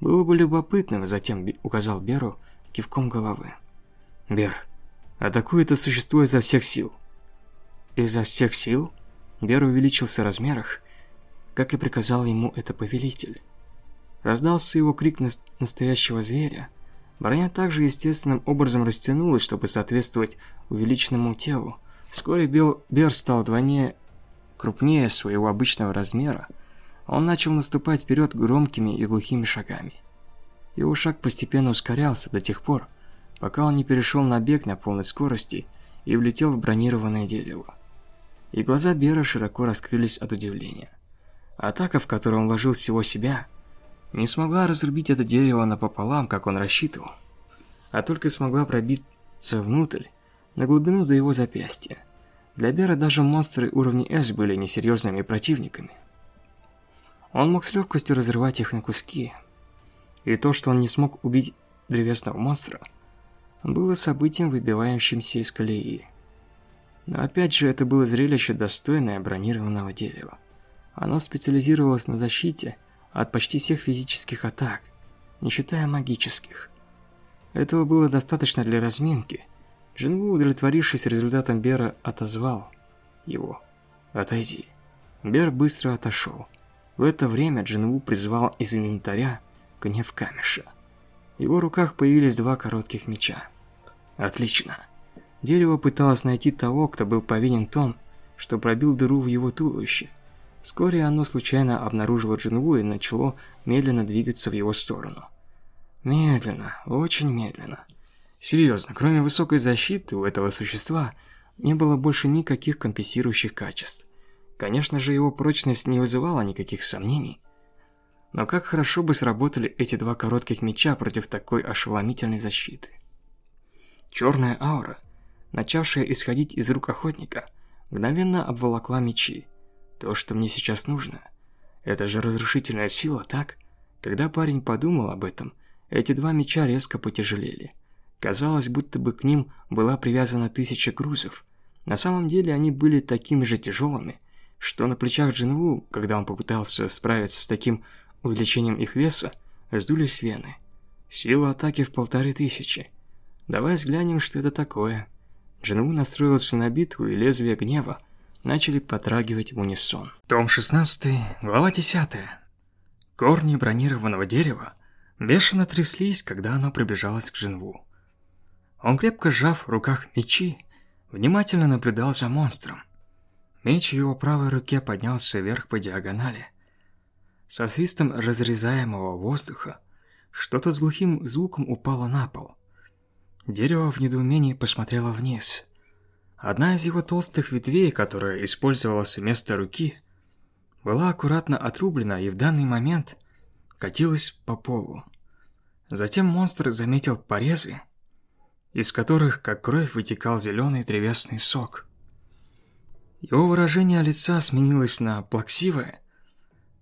было бы любопытным, затем указал Беру кивком головы. «Бер, Атакует это существо изо всех сил. Изо всех сил? Бер увеличился в размерах, как и приказал ему это повелитель. Раздался его крик настоящего зверя. Броня также естественным образом растянулась, чтобы соответствовать увеличенному телу. Вскоре Бел Бер стал вдвойне крупнее своего обычного размера. Он начал наступать вперед громкими и глухими шагами. Его шаг постепенно ускорялся до тех пор, пока он не перешел на бег на полной скорости и влетел в бронированное дерево. И глаза Бера широко раскрылись от удивления. Атака, в которую он вложил всего себя, не смогла разрубить это дерево напополам, как он рассчитывал, а только смогла пробиться внутрь, на глубину до его запястья. Для Бера даже монстры уровня S были несерьезными противниками. Он мог с легкостью разрывать их на куски. И то, что он не смог убить древесного монстра – было событием, выбивающимся из колеи. Но опять же, это было зрелище, достойное бронированного дерева. Оно специализировалось на защите от почти всех физических атак, не считая магических. Этого было достаточно для разминки. Джинву, удовлетворившись результатом Бера, отозвал его. «Отойди». Бер быстро отошел. В это время Джинву призвал из инвентаря гнев Камеша. В его руках появились два коротких меча. Отлично. Дерево пыталось найти того, кто был повинен в том, что пробил дыру в его туловище. Вскоре оно случайно обнаружило Джинву и начало медленно двигаться в его сторону. Медленно, очень медленно. Серьезно, кроме высокой защиты у этого существа не было больше никаких компенсирующих качеств. Конечно же, его прочность не вызывала никаких сомнений. Но как хорошо бы сработали эти два коротких меча против такой ошеломительной защиты. Черная аура, начавшая исходить из рук охотника, мгновенно обволокла мечи. То, что мне сейчас нужно. Это же разрушительная сила, так? Когда парень подумал об этом, эти два меча резко потяжелели. Казалось, будто бы к ним была привязана тысяча грузов. На самом деле они были такими же тяжелыми, что на плечах Джинву, когда он попытался справиться с таким увеличением их веса, раздулись вены. Сила атаки в полторы тысячи. Давай взглянем, что это такое. Джинву настроился на битву, и лезвия гнева начали потрагивать в унисон. Том 16, глава 10. Корни бронированного дерева бешено тряслись, когда оно приближалось к Джинву. Он, крепко сжав в руках мечи, внимательно наблюдал за монстром. Меч в его правой руке поднялся вверх по диагонали – со свистом разрезаемого воздуха что-то с глухим звуком упало на пол. Дерево в недоумении посмотрело вниз. Одна из его толстых ветвей, которая использовалась вместо руки, была аккуратно отрублена и в данный момент катилась по полу. Затем монстр заметил порезы, из которых, как кровь, вытекал зеленый древесный сок. Его выражение лица сменилось на плаксивое,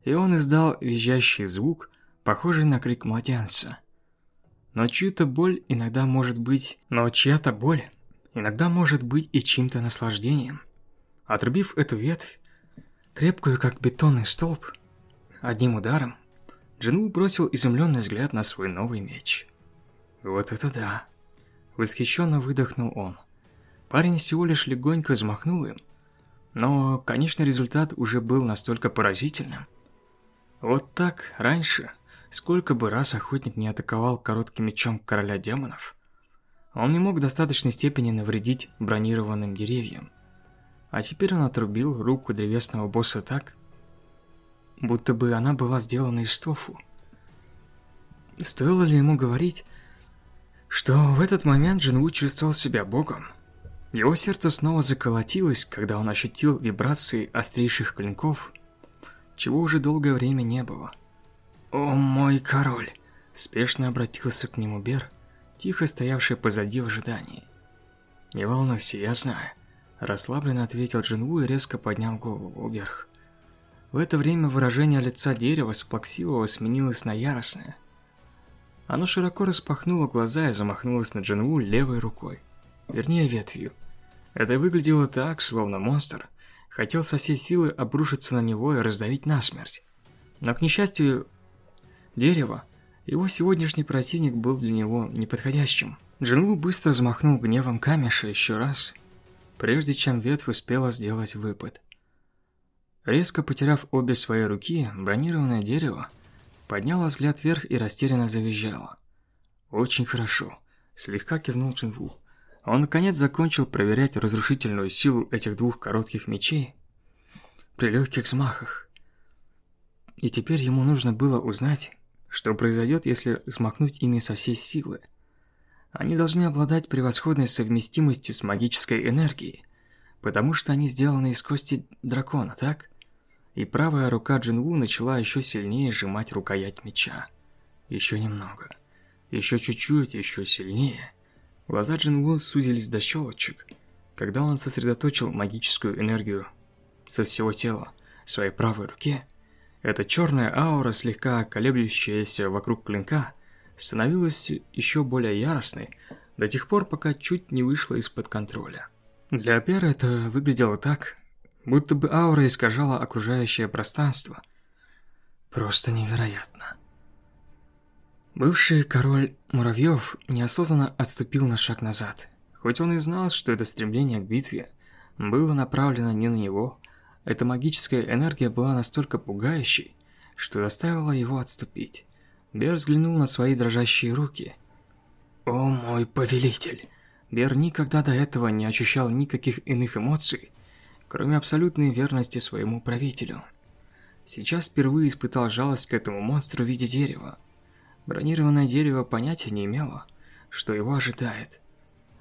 и он издал визжащий звук, похожий на крик младенца. Но чью-то боль иногда может быть... Но чья-то боль иногда может быть и чьим-то наслаждением. Отрубив эту ветвь, крепкую как бетонный столб, одним ударом, Джинву бросил изумленный взгляд на свой новый меч. «Вот это да!» Восхищенно выдохнул он. Парень всего лишь легонько взмахнул им, но, конечно, результат уже был настолько поразительным. Вот так, раньше, сколько бы раз охотник не атаковал коротким мечом короля демонов, он не мог в достаточной степени навредить бронированным деревьям. А теперь он отрубил руку древесного босса так, будто бы она была сделана из тофу. Стоило ли ему говорить, что в этот момент Джинву чувствовал себя богом? Его сердце снова заколотилось, когда он ощутил вибрации острейших клинков, чего уже долгое время не было. «О мой король!» – спешно обратился к нему Бер, тихо стоявший позади в ожидании. «Не волнуйся, я знаю», – расслабленно ответил Джинву и резко поднял голову вверх. В это время выражение лица дерева с плаксивого сменилось на яростное. Оно широко распахнуло глаза и замахнулось на Джинву левой рукой, вернее ветвью – это выглядело так, словно монстр хотел со всей силы обрушиться на него и раздавить насмерть. Но, к несчастью, дерево, его сегодняшний противник был для него неподходящим. Джинву быстро взмахнул гневом камеша еще раз, прежде чем ветвь успела сделать выпад. Резко потеряв обе свои руки, бронированное дерево подняло взгляд вверх и растерянно завизжало. «Очень хорошо», – слегка кивнул Джинву. Он наконец закончил проверять разрушительную силу этих двух коротких мечей при легких взмахах. И теперь ему нужно было узнать, что произойдет, если взмахнуть ими со всей силы. Они должны обладать превосходной совместимостью с магической энергией, потому что они сделаны из кости дракона, так? И правая рука Джинву начала еще сильнее сжимать рукоять меча. Еще немного. Еще чуть-чуть, еще сильнее. Глаза Джингу сузились до щелочек, когда он сосредоточил магическую энергию со всего тела в своей правой руке. Эта черная аура, слегка колеблющаяся вокруг клинка, становилась еще более яростной до тех пор, пока чуть не вышла из-под контроля. Для Пера это выглядело так, будто бы аура искажала окружающее пространство. Просто невероятно. Бывший король муравьев неосознанно отступил на шаг назад. Хоть он и знал, что это стремление к битве было направлено не на него, эта магическая энергия была настолько пугающей, что заставила его отступить. Бер взглянул на свои дрожащие руки. «О мой повелитель!» Бер никогда до этого не ощущал никаких иных эмоций, кроме абсолютной верности своему правителю. Сейчас впервые испытал жалость к этому монстру в виде дерева. Бронированное дерево понятия не имело, что его ожидает.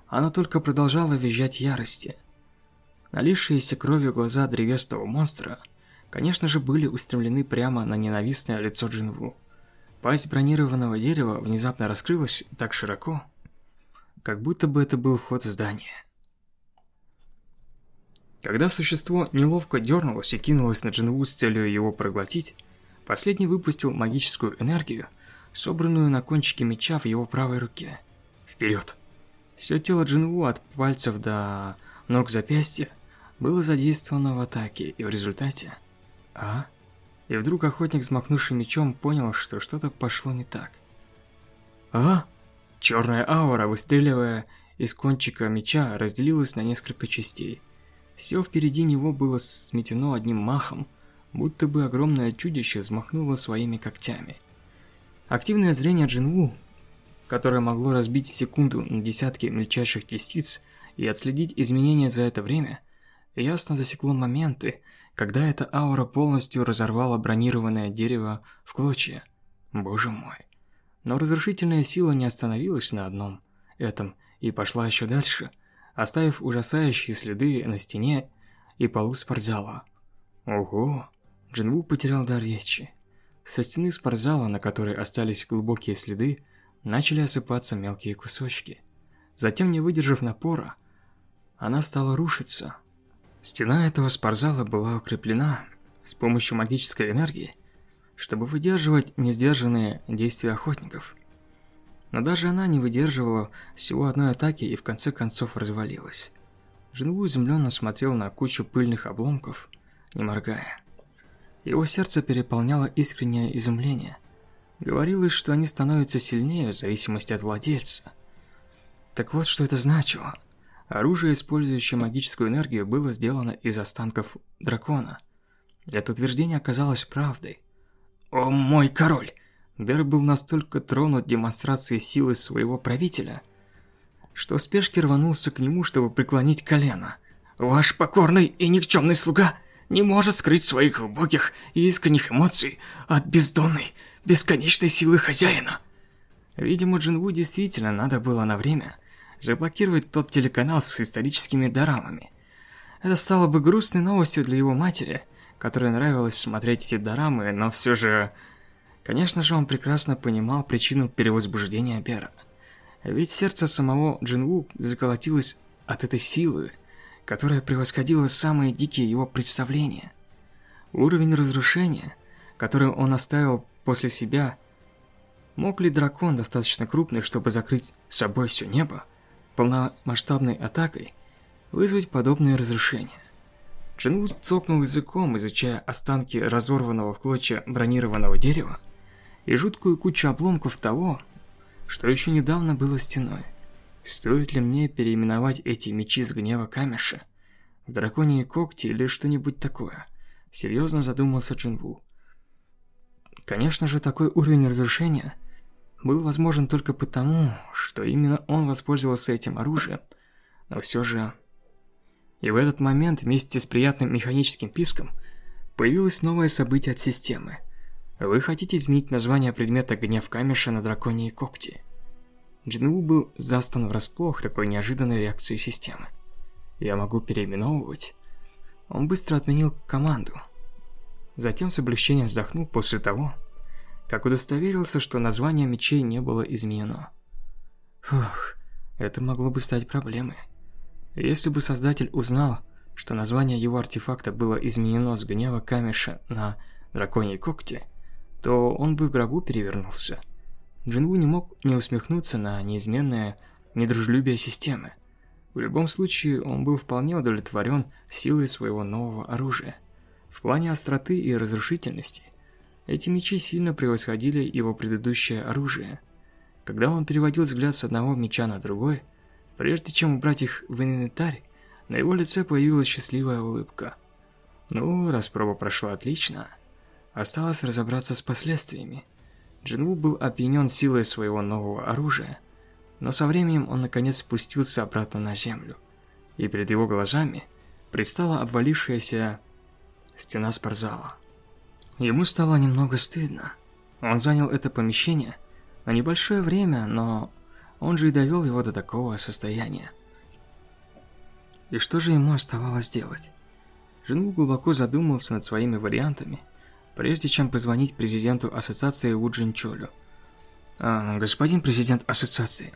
Оно только продолжало визжать ярости. Налившиеся кровью глаза древесного монстра, конечно же, были устремлены прямо на ненавистное лицо Джинву. Пасть бронированного дерева внезапно раскрылась так широко, как будто бы это был вход в здание. Когда существо неловко дернулось и кинулось на Джинву с целью его проглотить, последний выпустил магическую энергию, собранную на кончике меча в его правой руке. Вперед! Все тело Джинву от пальцев до ног запястья было задействовано в атаке, и в результате... А? И вдруг охотник, взмахнувший мечом, понял, что что-то пошло не так. А? Черная аура, выстреливая из кончика меча, разделилась на несколько частей. Все впереди него было сметено одним махом, будто бы огромное чудище взмахнуло своими когтями. Активное зрение Джинву, которое могло разбить секунду на десятки мельчайших частиц и отследить изменения за это время, ясно засекло моменты, когда эта аура полностью разорвала бронированное дерево в клочья. Боже мой. Но разрушительная сила не остановилась на одном этом и пошла еще дальше, оставив ужасающие следы на стене и полу спортзала. Ого! Джинву потерял дар речи. Со стены спортзала, на которой остались глубокие следы, начали осыпаться мелкие кусочки. Затем, не выдержав напора, она стала рушиться. Стена этого спортзала была укреплена с помощью магической энергии, чтобы выдерживать несдержанные действия охотников. Но даже она не выдерживала всего одной атаки и в конце концов развалилась. Джинву изумленно смотрел на кучу пыльных обломков, не моргая. Его сердце переполняло искреннее изумление. Говорилось, что они становятся сильнее в зависимости от владельца. Так вот, что это значило. Оружие, использующее магическую энергию, было сделано из останков дракона. Это утверждение оказалось правдой. «О мой король!» Бер был настолько тронут демонстрацией силы своего правителя, что в спешке рванулся к нему, чтобы преклонить колено. «Ваш покорный и никчемный слуга не может скрыть своих глубоких и искренних эмоций от бездонной, бесконечной силы хозяина». Видимо, Джинву действительно надо было на время заблокировать тот телеканал с историческими дорамами. Это стало бы грустной новостью для его матери, которой нравилось смотреть эти дорамы, но все же... Конечно же, он прекрасно понимал причину перевозбуждения Бера. Ведь сердце самого Джинву заколотилось от этой силы, которая превосходила самые дикие его представления. Уровень разрушения, который он оставил после себя, мог ли дракон достаточно крупный, чтобы закрыть собой все небо, полномасштабной атакой, вызвать подобное разрушение? Джинву цокнул языком, изучая останки разорванного в клочья бронированного дерева и жуткую кучу обломков того, что еще недавно было стеной. Стоит ли мне переименовать эти мечи с гнева камеши в драконьи когти или что-нибудь такое? Серьезно задумался Джинву. Конечно же, такой уровень разрушения был возможен только потому, что именно он воспользовался этим оружием, но все же и в этот момент вместе с приятным механическим писком появилось новое событие от системы. Вы хотите изменить название предмета «Гнев Камеша» на драконьи когти. Джинву был застан врасплох такой неожиданной реакцией системы. Я могу переименовывать. Он быстро отменил команду. Затем с облегчением вздохнул после того, как удостоверился, что название мечей не было изменено. Фух, это могло бы стать проблемой. Если бы создатель узнал, что название его артефакта было изменено с гнева Камеша на драконьей когти, то он бы в гробу перевернулся. Джинву не мог не усмехнуться на неизменное недружелюбие системы. В любом случае, он был вполне удовлетворен силой своего нового оружия. В плане остроты и разрушительности, эти мечи сильно превосходили его предыдущее оружие. Когда он переводил взгляд с одного меча на другой – Прежде чем убрать их в инвентарь, на его лице появилась счастливая улыбка. Ну, раз проба прошла отлично, осталось разобраться с последствиями. Джинву был опьянен силой своего нового оружия, но со временем он наконец спустился обратно на землю, и перед его глазами предстала обвалившаяся стена спортзала. Ему стало немного стыдно. Он занял это помещение на небольшое время, но он же и довел его до такого состояния. И что же ему оставалось делать? Жену глубоко задумался над своими вариантами, прежде чем позвонить президенту ассоциации Ву Джинчолю. А, «Господин президент ассоциации,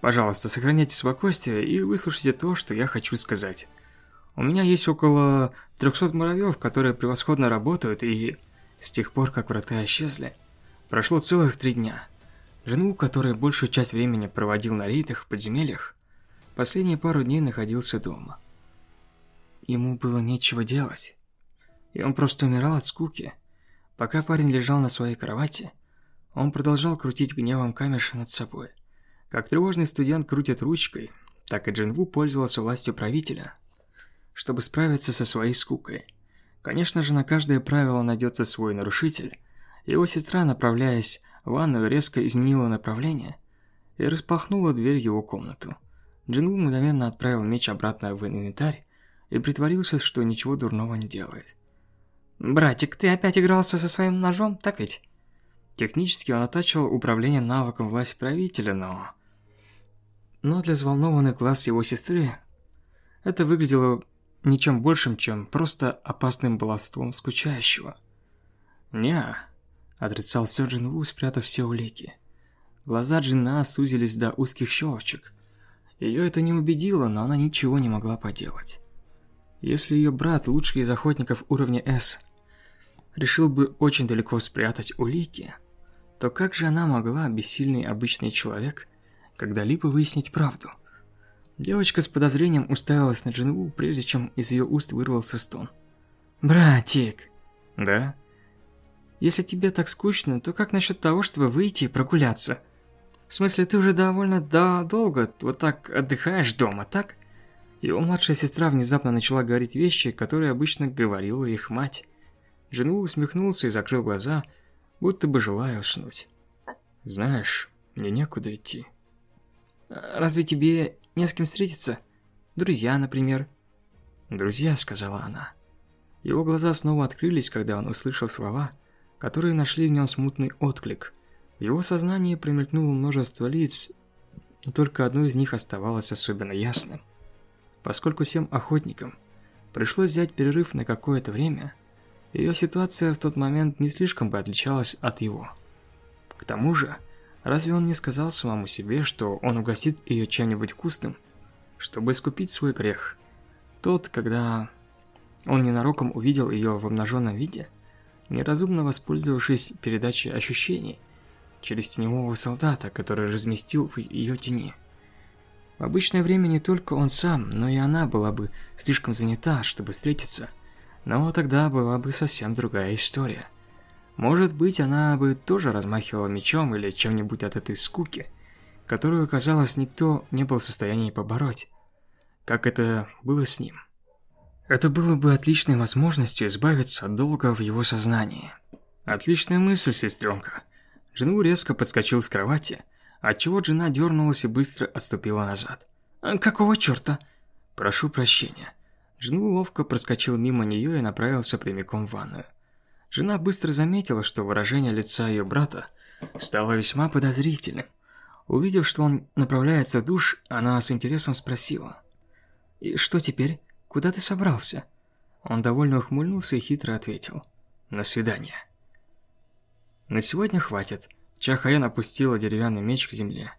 пожалуйста, сохраняйте спокойствие и выслушайте то, что я хочу сказать. У меня есть около 300 муравьев, которые превосходно работают, и с тех пор, как врата исчезли, прошло целых три дня». Жену, который большую часть времени проводил на рейдах в подземельях, последние пару дней находился дома. Ему было нечего делать, и он просто умирал от скуки. Пока парень лежал на своей кровати, он продолжал крутить гневом камеши над собой. Как тревожный студент крутит ручкой, так и Джинву пользовался властью правителя, чтобы справиться со своей скукой. Конечно же, на каждое правило найдется свой нарушитель. Его сестра, направляясь Ванна резко изменила направление и распахнула дверь в его комнату. Джинву мгновенно отправил меч обратно в инвентарь и притворился, что ничего дурного не делает. «Братик, ты опять игрался со своим ножом, так ведь?» Технически он оттачивал управление навыком власти правителя, но... Но для взволнованных глаз его сестры это выглядело ничем большим, чем просто опасным баловством скучающего. «Не-а», Отрицал Сёджин Ву, спрятав все улики. Глаза Джина сузились до узких щелочек. Ее это не убедило, но она ничего не могла поделать. Если ее брат, лучший из охотников уровня С, решил бы очень далеко спрятать улики, то как же она могла, бессильный обычный человек, когда-либо выяснить правду? Девочка с подозрением уставилась на Джинву, прежде чем из ее уст вырвался стон. «Братик!» «Да?» «Если тебе так скучно, то как насчет того, чтобы выйти и прогуляться?» «В смысле, ты уже довольно да, долго вот так отдыхаешь дома, так?» Его младшая сестра внезапно начала говорить вещи, которые обычно говорила их мать. Джинву усмехнулся и закрыл глаза, будто бы желая уснуть. «Знаешь, мне некуда идти». «А «Разве тебе не с кем встретиться? Друзья, например?» «Друзья», — сказала она. Его глаза снова открылись, когда он услышал слова, которые нашли в нем смутный отклик. В его сознании промелькнуло множество лиц, но только одно из них оставалось особенно ясным. Поскольку всем охотникам пришлось взять перерыв на какое-то время, ее ситуация в тот момент не слишком бы отличалась от его. К тому же, разве он не сказал самому себе, что он угостит ее чем-нибудь вкусным, чтобы искупить свой грех? Тот, когда он ненароком увидел ее в обнаженном виде, неразумно воспользовавшись передачей ощущений через теневого солдата, который разместил в ее тени. В обычное время не только он сам, но и она была бы слишком занята, чтобы встретиться. Но тогда была бы совсем другая история. Может быть, она бы тоже размахивала мечом или чем-нибудь от этой скуки, которую, казалось, никто не был в состоянии побороть, как это было с ним. Это было бы отличной возможностью избавиться от долга в его сознании. Отличная мысль, сестренка. Джину резко подскочил с кровати, отчего жена дернулась и быстро отступила назад. «А «Какого черта?» «Прошу прощения». Джину ловко проскочил мимо нее и направился прямиком в ванную. Жена быстро заметила, что выражение лица ее брата стало весьма подозрительным. Увидев, что он направляется в душ, она с интересом спросила. «И что теперь? Куда ты собрался?» Он довольно ухмыльнулся и хитро ответил. «На свидание». На сегодня хватит. Чахаян опустила деревянный меч к земле.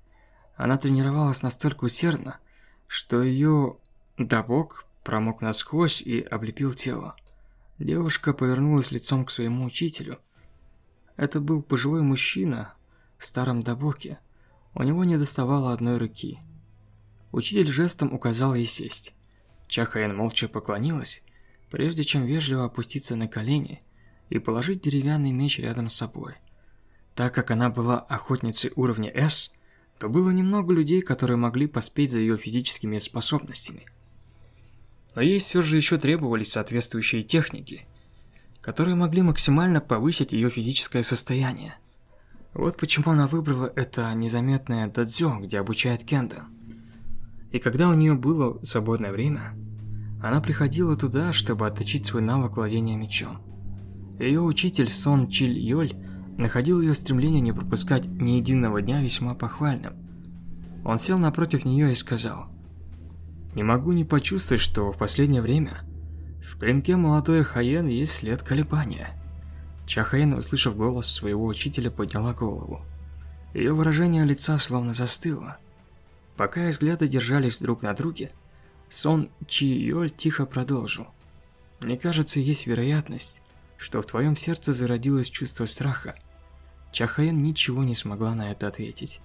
Она тренировалась настолько усердно, что ее добок промок насквозь и облепил тело. Девушка повернулась лицом к своему учителю. Это был пожилой мужчина в старом добоке. У него не доставало одной руки. Учитель жестом указал ей сесть. Чахаэн молча поклонилась, прежде чем вежливо опуститься на колени и положить деревянный меч рядом с собой. Так как она была охотницей уровня С, то было немного людей, которые могли поспеть за ее физическими способностями. Но ей все же еще требовались соответствующие техники, которые могли максимально повысить ее физическое состояние. Вот почему она выбрала это незаметное дадзё, где обучает кендо. И когда у нее было свободное время, она приходила туда, чтобы отточить свой навык владения мечом. Ее учитель Сон Чиль Йоль находил ее стремление не пропускать ни единого дня весьма похвальным. Он сел напротив нее и сказал, «Не могу не почувствовать, что в последнее время в клинке молодой Хаен есть след колебания». Чахаен, услышав голос своего учителя, подняла голову. Ее выражение лица словно застыло. Пока их взгляды держались друг на друге, Сон Чи Йоль тихо продолжил. «Мне кажется, есть вероятность, что в твоем сердце зародилось чувство страха, Чахаен ничего не смогла на это ответить.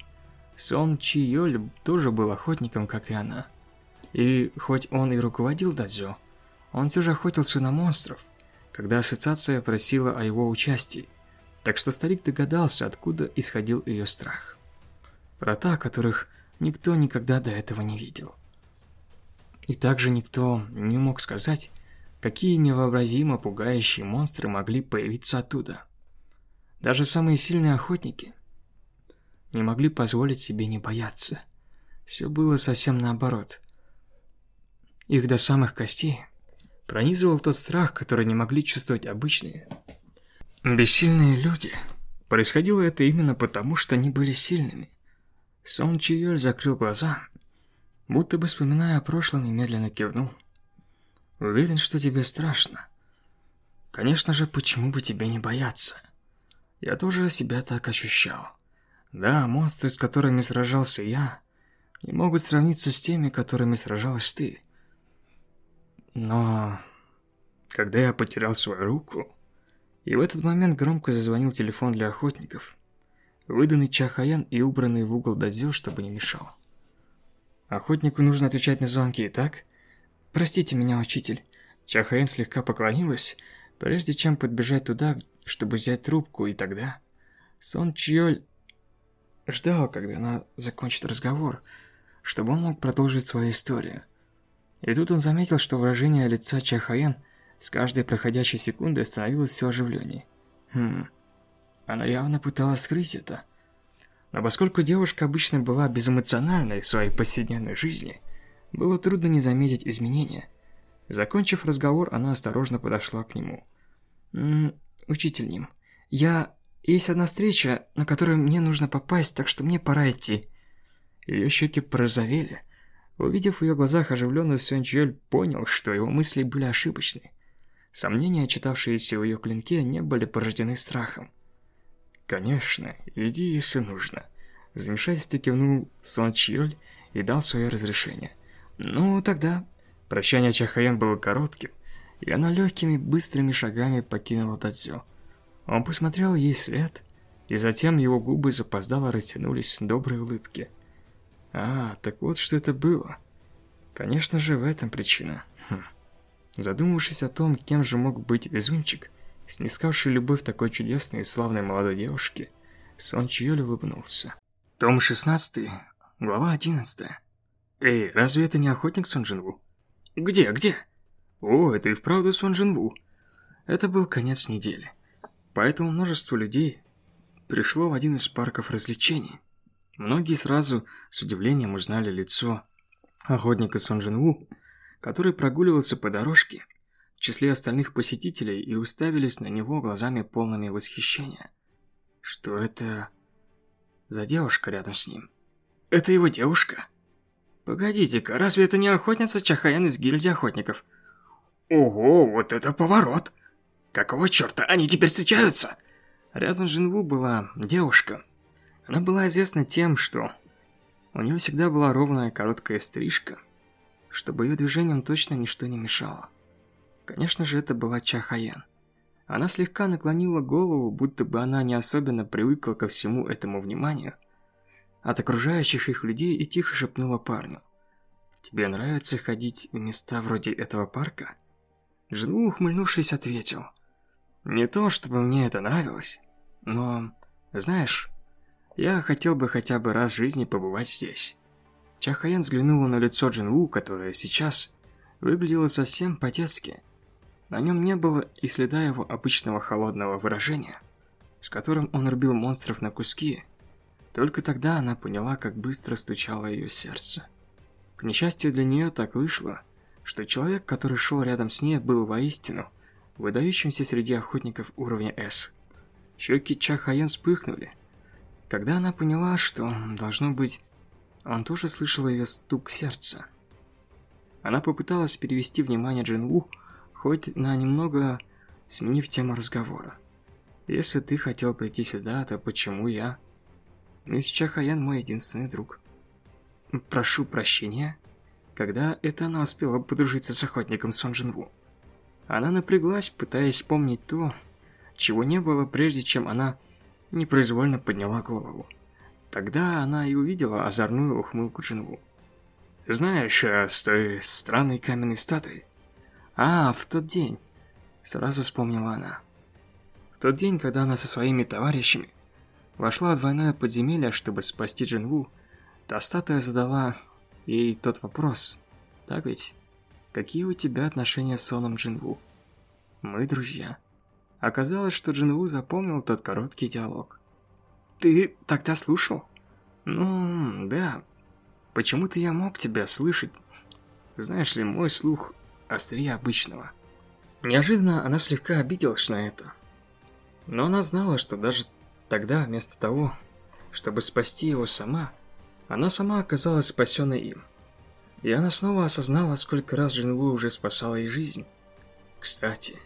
Сон Чи Йоль тоже был охотником, как и она. И хоть он и руководил дадзё, он все же охотился на монстров, когда ассоциация просила о его участии. Так что старик догадался, откуда исходил ее страх. Врата, которых никто никогда до этого не видел. И также никто не мог сказать, какие невообразимо пугающие монстры могли появиться оттуда. Даже самые сильные охотники не могли позволить себе не бояться. Все было совсем наоборот. Их до самых костей пронизывал тот страх, который не могли чувствовать обычные, бессильные люди. Происходило это именно потому, что они были сильными. Сон Чиёль закрыл глаза, будто бы вспоминая о прошлом и медленно кивнул. Уверен, что тебе страшно. Конечно же, почему бы тебе не бояться? Я тоже себя так ощущал. Да, монстры, с которыми сражался я, не могут сравниться с теми, которыми сражалась ты. Но... Когда я потерял свою руку... И в этот момент громко зазвонил телефон для охотников. Выданный Чахаян и убранный в угол дадзё, чтобы не мешал. Охотнику нужно отвечать на звонки, так? Простите меня, учитель. Чахаян слегка поклонилась, прежде чем подбежать туда, чтобы взять трубку, и тогда... Сон Чьоль ждал, когда она закончит разговор, чтобы он мог продолжить свою историю. И тут он заметил, что выражение лица Чахаян с каждой проходящей секундой становилось все оживленнее. Хм, она явно пыталась скрыть это. Но поскольку девушка обычно была безэмоциональной в своей повседневной жизни, было трудно не заметить изменения. Закончив разговор, она осторожно подошла к нему. «М -м, «Учитель Ним, я... Есть одна встреча, на которую мне нужно попасть, так что мне пора идти». Ее щеки порозовели. Увидев в ее глазах оживленную Сюанчжель, понял, что его мысли были ошибочны. Сомнения, читавшиеся в ее клинке, не были порождены страхом. «Конечно, иди, если нужно». Замешательство кивнул Сон Чьоль и дал свое разрешение. «Ну, тогда...» Прощание Чахаян было коротким, и она легкими, быстрыми шагами покинула Дадзё. Он посмотрел ей след, и затем его губы запоздало растянулись в доброй улыбке. А, так вот что это было. Конечно же, в этом причина. Хм. Задумавшись о том, кем же мог быть везунчик, снискавший любовь такой чудесной и славной молодой девушки, Сон Чьёль улыбнулся. Том 16, глава 11. Эй, разве это не охотник Сон Джинву? Где, где? О, это и вправду Сон Джинву. Это был конец недели. Поэтому множество людей пришло в один из парков развлечений. Многие сразу с удивлением узнали лицо охотника Сон Джинву, который прогуливался по дорожке в числе остальных посетителей и уставились на него глазами полными восхищения. Что это за девушка рядом с ним? Это его девушка? Погодите-ка, разве это не охотница Чахаян из гильдии охотников? Ого, вот это поворот! Какого черта, они теперь встречаются? Рядом с Джинву была девушка. Она была известна тем, что у нее всегда была ровная короткая стрижка, чтобы ее движениям точно ничто не мешало. Конечно же, это была Чахаян. Она слегка наклонила голову, будто бы она не особенно привыкла ко всему этому вниманию от окружающих их людей и тихо шепнула парню. «Тебе нравится ходить в места вроде этого парка?» Джинву, ухмыльнувшись, ответил. «Не то, чтобы мне это нравилось, но, знаешь, я хотел бы хотя бы раз в жизни побывать здесь». Чахаян взглянула на лицо Джинву, которое сейчас выглядело совсем по-детски. На нем не было и следа его обычного холодного выражения, с которым он рубил монстров на куски. Только тогда она поняла, как быстро стучало ее сердце. К несчастью для нее так вышло, что человек, который шел рядом с ней, был воистину выдающимся среди охотников уровня S. Щеки Чахаян вспыхнули. Когда она поняла, что, должно быть, он тоже слышал ее стук сердца. Она попыталась перевести внимание Джинву, хоть на немного сменив тему разговора. «Если ты хотел прийти сюда, то почему я?» «Мисс Чахаян мой единственный друг». «Прошу прощения». Когда это она успела подружиться с охотником Сон Джинву? Она напряглась, пытаясь вспомнить то, чего не было, прежде чем она непроизвольно подняла голову. Тогда она и увидела озорную ухмылку Джинву. «Знаешь, а с той странной каменной статуей?» «А, в тот день», — сразу вспомнила она. В тот день, когда она со своими товарищами вошла в двойное подземелье, чтобы спасти Джинву, та статуя задала ей тот вопрос. Так ведь? Какие у тебя отношения с Соном Джинву? Мы друзья. Оказалось, что Джинву запомнил тот короткий диалог. Ты тогда слушал? Ну, да. Почему-то я мог тебя слышать. Знаешь ли, мой слух острее обычного. Неожиданно она слегка обиделась на это. Но она знала, что даже тогда, вместо того, чтобы спасти его сама, она сама оказалась спасенной им. И она снова осознала, сколько раз Джинву уже спасала ей жизнь. Кстати,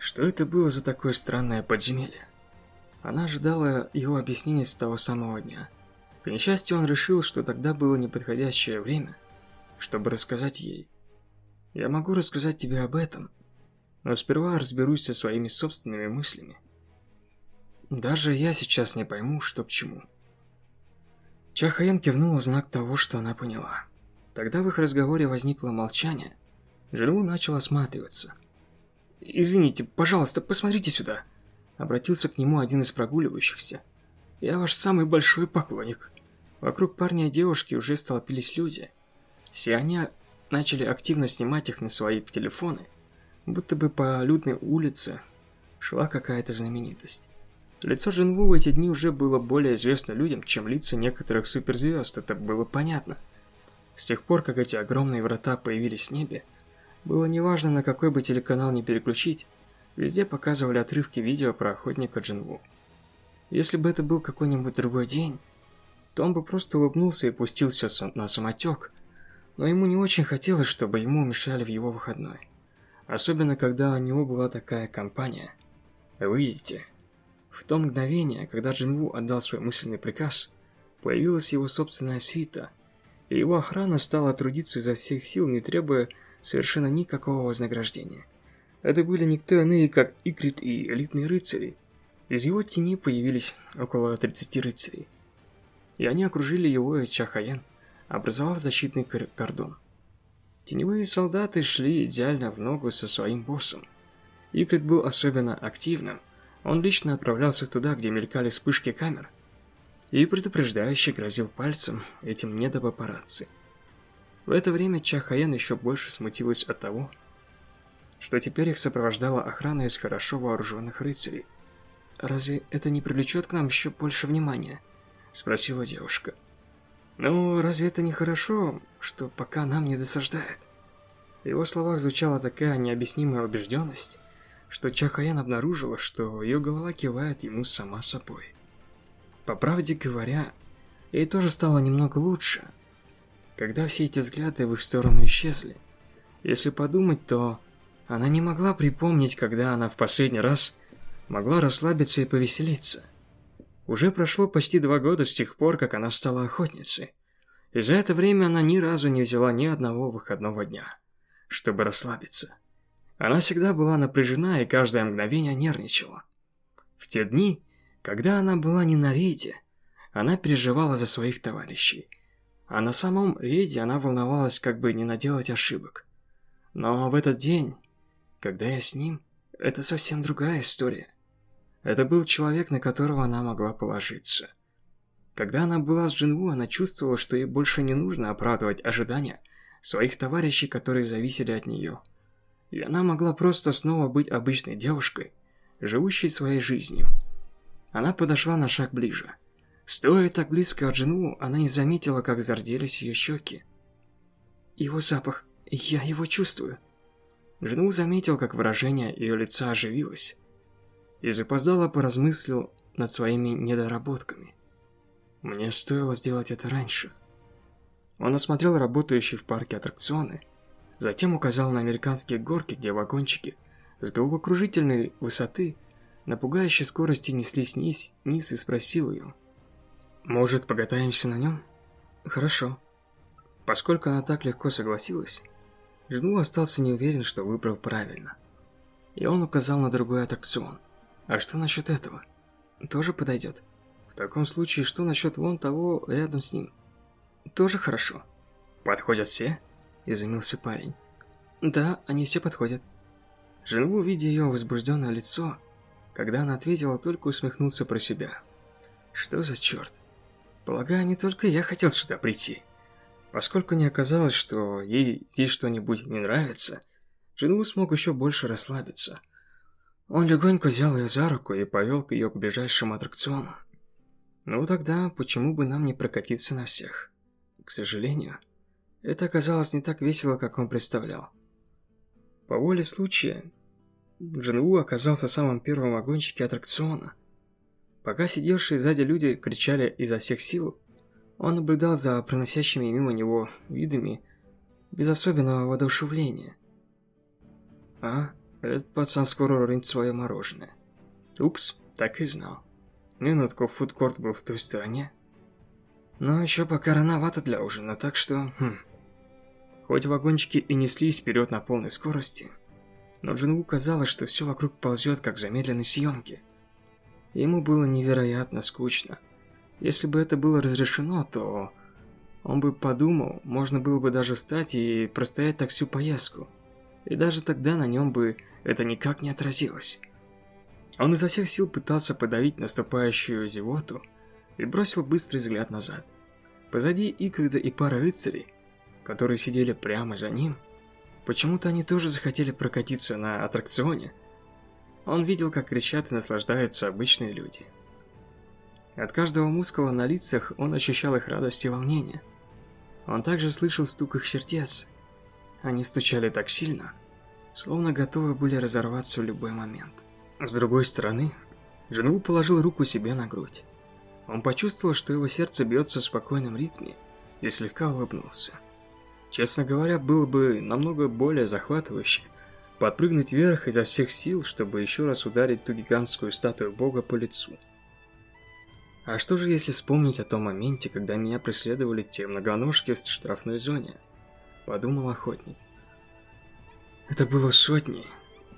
что это было за такое странное подземелье? Она ожидала его объяснения с того самого дня. К несчастью, он решил, что тогда было неподходящее время, чтобы рассказать ей. Я могу рассказать тебе об этом, но сперва разберусь со своими собственными мыслями. Даже я сейчас не пойму, что к чему. Чахаян кивнула в знак того, что она поняла. Тогда в их разговоре возникло молчание. Джинву начал осматриваться. «Извините, пожалуйста, посмотрите сюда!» Обратился к нему один из прогуливающихся. «Я ваш самый большой поклонник!» Вокруг парня и девушки уже столпились люди. Все они начали активно снимать их на свои телефоны, будто бы по людной улице шла какая-то знаменитость. Лицо Джинву в эти дни уже было более известно людям, чем лица некоторых суперзвезд, это было понятно. С тех пор, как эти огромные врата появились в небе, было неважно, на какой бы телеканал не переключить, везде показывали отрывки видео про охотника Джинву. Если бы это был какой-нибудь другой день, то он бы просто улыбнулся и пустился на самотек, но ему не очень хотелось, чтобы ему мешали в его выходной. Особенно, когда у него была такая компания. Выйдите. В то мгновение, когда Джинву отдал свой мысленный приказ, появилась его собственная свита, и его охрана стала трудиться изо всех сил, не требуя совершенно никакого вознаграждения. Это были никто иные, как Икрит и элитные рыцари. Из его тени появились около 30 рыцарей. И они окружили его и Чахаян, образовав защитный кордон. Теневые солдаты шли идеально в ногу со своим боссом. Икрит был особенно активным. Он лично отправлялся туда, где мелькали вспышки камер, и предупреждающе грозил пальцем этим недопапарацци. В это время Чахаян еще больше смутилась от того, что теперь их сопровождала охрана из хорошо вооруженных рыцарей. «Разве это не привлечет к нам еще больше внимания?» – спросила девушка. «Ну, разве это не хорошо, что пока нам не досаждает?» В его словах звучала такая необъяснимая убежденность, что Чахаян обнаружила, что ее голова кивает ему сама собой. По правде говоря, ей тоже стало немного лучше – когда все эти взгляды в их сторону исчезли. Если подумать, то она не могла припомнить, когда она в последний раз могла расслабиться и повеселиться. Уже прошло почти два года с тех пор, как она стала охотницей. И за это время она ни разу не взяла ни одного выходного дня, чтобы расслабиться. Она всегда была напряжена и каждое мгновение нервничала. В те дни, когда она была не на рейде, она переживала за своих товарищей – а на самом рейде она волновалась, как бы не наделать ошибок. Но в этот день, когда я с ним, это совсем другая история. Это был человек, на которого она могла положиться. Когда она была с Джинву, она чувствовала, что ей больше не нужно оправдывать ожидания своих товарищей, которые зависели от нее. И она могла просто снова быть обычной девушкой, живущей своей жизнью. Она подошла на шаг ближе. Стоя так близко от жену, она не заметила, как зарделись ее щеки. Его запах, я его чувствую. Жену заметил, как выражение ее лица оживилось. И запоздало поразмыслил над своими недоработками. Мне стоило сделать это раньше. Он осмотрел работающие в парке аттракционы, затем указал на американские горки, где вагончики с головокружительной высоты на пугающей скорости неслись вниз, вниз и спросил ее, может, покатаемся на нем? Хорошо. Поскольку она так легко согласилась, Джну остался не уверен, что выбрал правильно. И он указал на другой аттракцион. А что насчет этого? Тоже подойдет. В таком случае, что насчет вон того рядом с ним? Тоже хорошо. Подходят все? Изумился парень. Да, они все подходят. Джинву, видя ее возбужденное лицо, когда она ответила, только усмехнулся про себя. Что за черт? Полагаю, не только я хотел сюда прийти. Поскольку не оказалось, что ей здесь что-нибудь не нравится, Джинву смог еще больше расслабиться. Он легонько взял ее за руку и повел ее к ближайшему аттракциону. Ну тогда, почему бы нам не прокатиться на всех? К сожалению, это оказалось не так весело, как он представлял. По воле случая, Джинву оказался в самом первом вагончике аттракциона, Пока сидевшие сзади люди кричали изо всех сил, он наблюдал за проносящими мимо него видами без особенного воодушевления. А, этот пацан скоро уронит свое мороженое. Упс, так и знал. Минутку, фудкорт был в той стороне. Но еще пока рановато для ужина, так что... Хм. Хоть вагончики и неслись вперед на полной скорости, но Джинву казалось, что все вокруг ползет, как в замедленной съемке. Ему было невероятно скучно. Если бы это было разрешено, то он бы подумал, можно было бы даже встать и простоять так всю поездку. И даже тогда на нем бы это никак не отразилось. Он изо всех сил пытался подавить наступающую зевоту и бросил быстрый взгляд назад. Позади Икрида и пара рыцарей, которые сидели прямо за ним, почему-то они тоже захотели прокатиться на аттракционе. Он видел, как кричат и наслаждаются обычные люди. От каждого мускула на лицах он ощущал их радость и волнение. Он также слышал стук их сердец. Они стучали так сильно, словно готовы были разорваться в любой момент. С другой стороны, Джинву положил руку себе на грудь. Он почувствовал, что его сердце бьется в спокойном ритме и слегка улыбнулся. Честно говоря, было бы намного более захватывающе подпрыгнуть вверх изо всех сил, чтобы еще раз ударить ту гигантскую статую бога по лицу. А что же если вспомнить о том моменте, когда меня преследовали те многоножки в штрафной зоне? Подумал охотник. Это было сотни,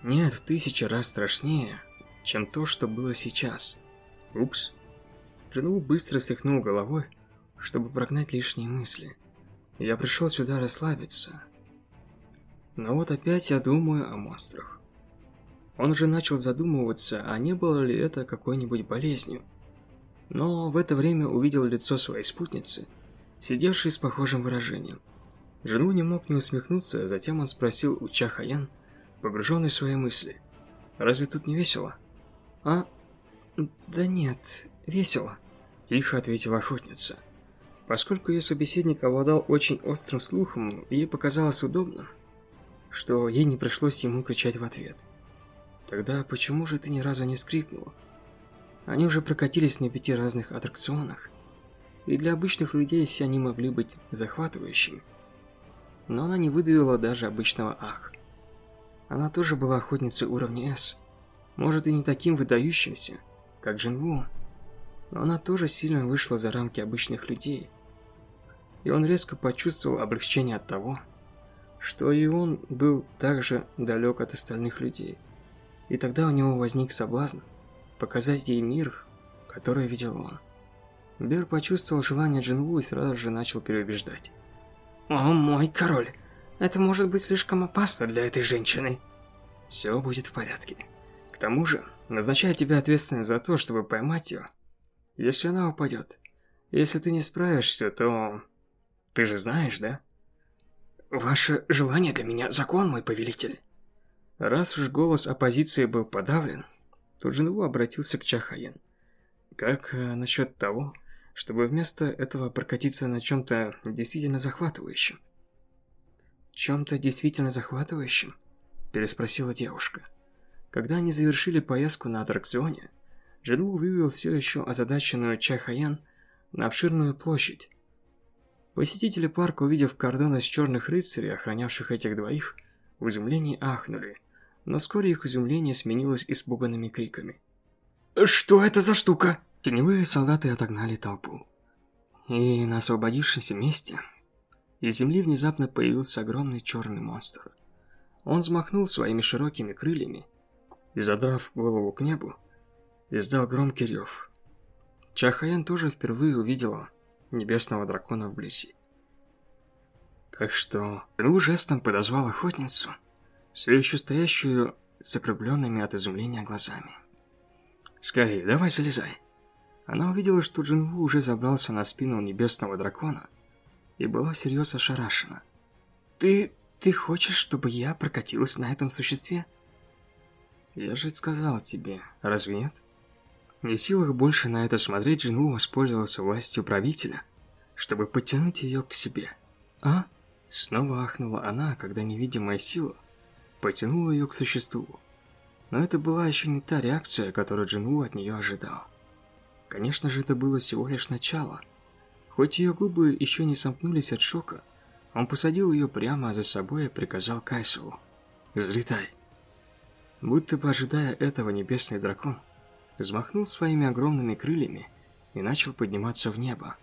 нет, в тысячи раз страшнее, чем то, что было сейчас. Упс. Джинву быстро стряхнул головой, чтобы прогнать лишние мысли. Я пришел сюда расслабиться. Но вот опять я думаю о монстрах. Он уже начал задумываться, а не было ли это какой-нибудь болезнью но в это время увидел лицо своей спутницы, сидевшей с похожим выражением. Жену не мог не усмехнуться, затем он спросил у Чахаян, погруженный в свои мысли. «Разве тут не весело?» «А? Да нет, весело», – тихо ответила охотница. Поскольку ее собеседник обладал очень острым слухом, ей показалось удобным, что ей не пришлось ему кричать в ответ. «Тогда почему же ты ни разу не вскрикнула?» Они уже прокатились на пяти разных аттракционах, и для обычных людей все они могли быть захватывающими. Но она не выдавила даже обычного «ах». Она тоже была охотницей уровня «С», может и не таким выдающимся, как Джинву, но она тоже сильно вышла за рамки обычных людей. И он резко почувствовал облегчение от того, что и он был также далек от остальных людей. И тогда у него возник соблазн показать ей мир, который видел он. Бер почувствовал желание Джинву и сразу же начал переубеждать. «О, мой король, это может быть слишком опасно для этой женщины». «Все будет в порядке. К тому же, назначаю тебя ответственным за то, чтобы поймать ее, если она упадет. Если ты не справишься, то... Ты же знаешь, да?» «Ваше желание для меня закон, мой повелитель». Раз уж голос оппозиции был подавлен, Тут Джинву обратился к Чахаян. Как э, насчет того, чтобы вместо этого прокатиться на чем-то действительно захватывающем? Чем-то действительно захватывающем? Переспросила девушка. Когда они завершили поездку на аттракционе, Джинву вывел все еще озадаченную Чахаян на обширную площадь. Посетители парка, увидев кордон из черных рыцарей, охранявших этих двоих, в изумлении ахнули – но вскоре их изумление сменилось испуганными криками. «Что это за штука?» Теневые солдаты отогнали толпу. И на освободившемся месте из земли внезапно появился огромный черный монстр. Он взмахнул своими широкими крыльями и, задрав голову к небу, издал громкий рев. Чахаян тоже впервые увидела небесного дракона вблизи. Так что Ру жестом подозвал охотницу все еще стоящую с округленными от изумления глазами. «Скорее, давай залезай!» Она увидела, что Джинву уже забрался на спину небесного дракона и была серьезно ошарашена. «Ты... ты хочешь, чтобы я прокатилась на этом существе?» «Я же сказал тебе, разве нет?» Не в силах больше на это смотреть, Джинву воспользовался властью правителя, чтобы подтянуть ее к себе. «А?» Снова ахнула она, когда невидимая сила потянула ее к существу. Но это была еще не та реакция, которую Джинву от нее ожидал. Конечно же, это было всего лишь начало. Хоть ее губы еще не сомкнулись от шока, он посадил ее прямо за собой и приказал Кайсову «Взлетай». Будто бы ожидая этого, небесный дракон взмахнул своими огромными крыльями и начал подниматься в небо.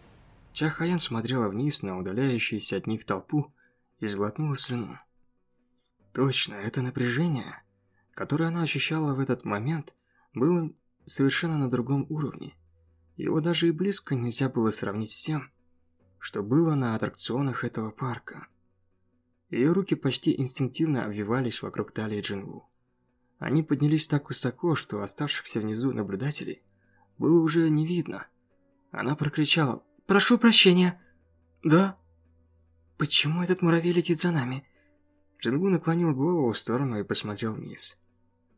Чахаян смотрела вниз на удаляющуюся от них толпу и сглотнула слюну. Точно, это напряжение, которое она ощущала в этот момент, было совершенно на другом уровне. Его даже и близко нельзя было сравнить с тем, что было на аттракционах этого парка. Ее руки почти инстинктивно обвивались вокруг талии Джинву. Они поднялись так высоко, что оставшихся внизу наблюдателей было уже не видно. Она прокричала «Прошу прощения!» «Да?» «Почему этот муравей летит за нами?» Джингу наклонил голову в сторону и посмотрел вниз.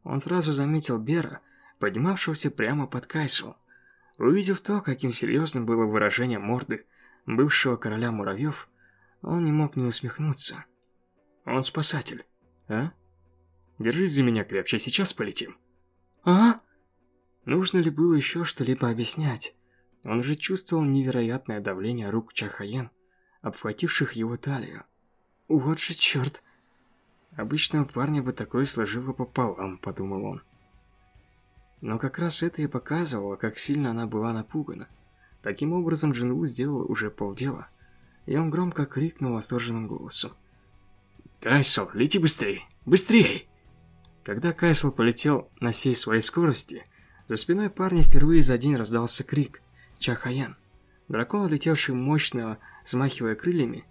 Он сразу заметил Бера, поднимавшегося прямо под Кайсел. Увидев то, каким серьезным было выражение морды бывшего короля муравьев, он не мог не усмехнуться. Он спасатель, а? Держись за меня крепче, сейчас полетим. А? Нужно ли было еще что-либо объяснять? Он уже чувствовал невероятное давление рук Чахаян, обхвативших его талию. Вот же черт! Обычного парня бы такое сложило пополам, подумал он. Но как раз это и показывало, как сильно она была напугана. Таким образом, Джинву сделал уже полдела, и он громко крикнул восторженным голосом. «Кайсел, лети быстрее! Быстрее!» Когда Кайсел полетел на всей своей скорости, за спиной парня впервые за день раздался крик «Чахаян!». Дракон, летевший мощно, взмахивая крыльями,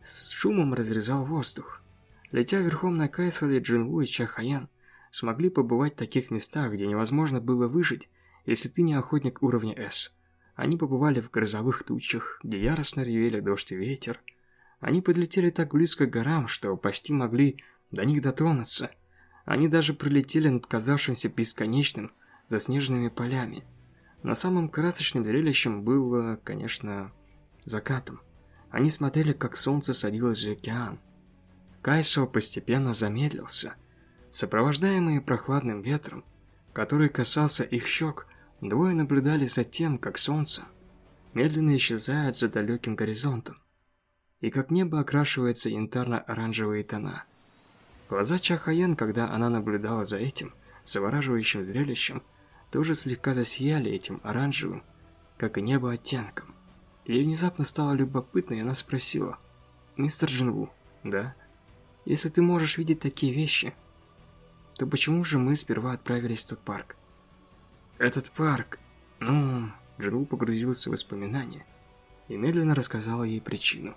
с шумом разрезал воздух. Летя верхом на Кайселе, Джинву и Чахаян смогли побывать в таких местах, где невозможно было выжить, если ты не охотник уровня С. Они побывали в грозовых тучах, где яростно ревели дождь и ветер, они подлетели так близко к горам, что почти могли до них дотронуться. Они даже пролетели над казавшимся бесконечным заснеженными полями. Но самым красочным зрелищем было, конечно, закатом. Они смотрели, как солнце садилось в океан. Кайшел постепенно замедлился. Сопровождаемые прохладным ветром, который касался их щек, двое наблюдали за тем, как солнце медленно исчезает за далеким горизонтом и как небо окрашивается янтарно-оранжевые тона. Глаза Чахаян, когда она наблюдала за этим завораживающим зрелищем, тоже слегка засияли этим оранжевым, как и небо оттенком. Ей внезапно стало любопытно, и она спросила, «Мистер Джинву, да? Если ты можешь видеть такие вещи, то почему же мы сперва отправились в тот парк?» «Этот парк...» Ну, Джинву погрузился в воспоминания и медленно рассказала ей причину.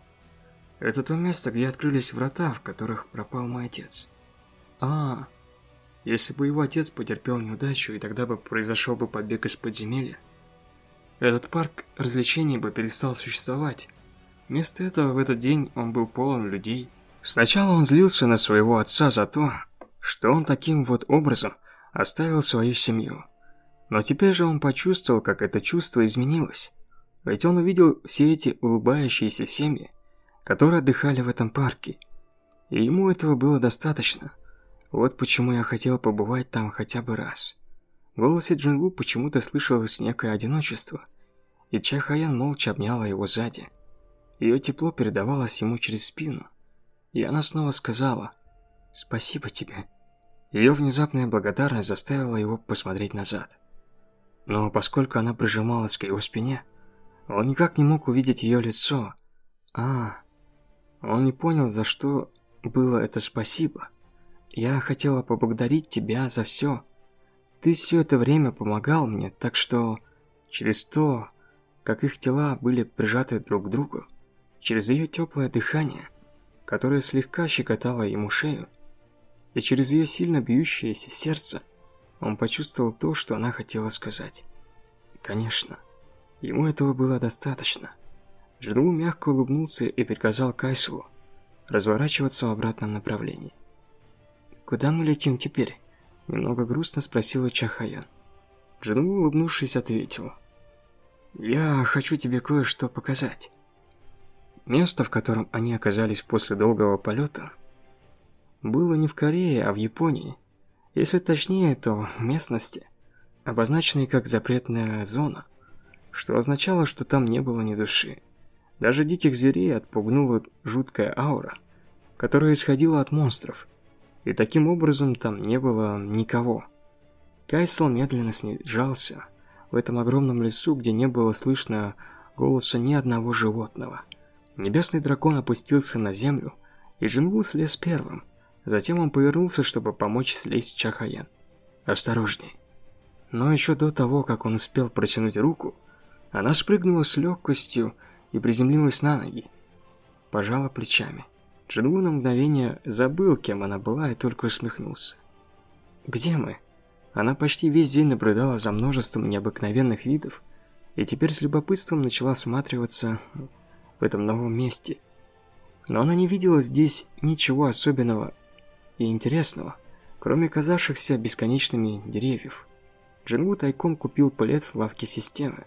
Это то место, где открылись врата, в которых пропал мой отец. А, если бы его отец потерпел неудачу, и тогда бы произошел бы побег из подземелья, этот парк развлечений бы перестал существовать. Вместо этого в этот день он был полон людей. Сначала он злился на своего отца за то, что он таким вот образом оставил свою семью. Но теперь же он почувствовал, как это чувство изменилось. Ведь он увидел все эти улыбающиеся семьи, которые отдыхали в этом парке. И ему этого было достаточно. Вот почему я хотел побывать там хотя бы раз. В голосе Джингу почему-то слышалось некое одиночество, и Чахаян молча обняла его сзади. Ее тепло передавалось ему через спину, и она снова сказала «Спасибо тебе». Ее внезапная благодарность заставила его посмотреть назад. Но поскольку она прижималась к его спине, он никак не мог увидеть ее лицо. А, он не понял, за что было это спасибо. Я хотела поблагодарить тебя за все. Ты все это время помогал мне, так что через то, как их тела были прижаты друг к другу, через ее теплое дыхание, которое слегка щекотало ему шею, и через ее сильно бьющееся сердце, он почувствовал то, что она хотела сказать. Конечно, ему этого было достаточно. Джинву мягко улыбнулся и приказал Кайсулу разворачиваться в обратном направлении. «Куда мы летим теперь?» Немного грустно спросила Чахаян. Джинву, улыбнувшись, ответил. «Я хочу тебе кое-что показать». Место, в котором они оказались после долгого полета, было не в Корее, а в Японии. Если точнее, то в местности, обозначенной как запретная зона, что означало, что там не было ни души. Даже диких зверей отпугнула жуткая аура, которая исходила от монстров, и таким образом там не было никого. Кайсел медленно снижался в этом огромном лесу, где не было слышно голоса ни одного животного. Небесный дракон опустился на землю И Джинву слез первым. Затем он повернулся, чтобы помочь слезть Чахаян. «Осторожней». Но еще до того, как он успел протянуть руку, она спрыгнула с легкостью и приземлилась на ноги. Пожала плечами. Джинву на мгновение забыл, кем она была, и только усмехнулся. «Где мы?» Она почти весь день наблюдала за множеством необыкновенных видов, и теперь с любопытством начала осматриваться в этом новом месте. Но она не видела здесь ничего особенного и интересного, кроме казавшихся бесконечными деревьев. Джингу тайком купил плед в лавке системы.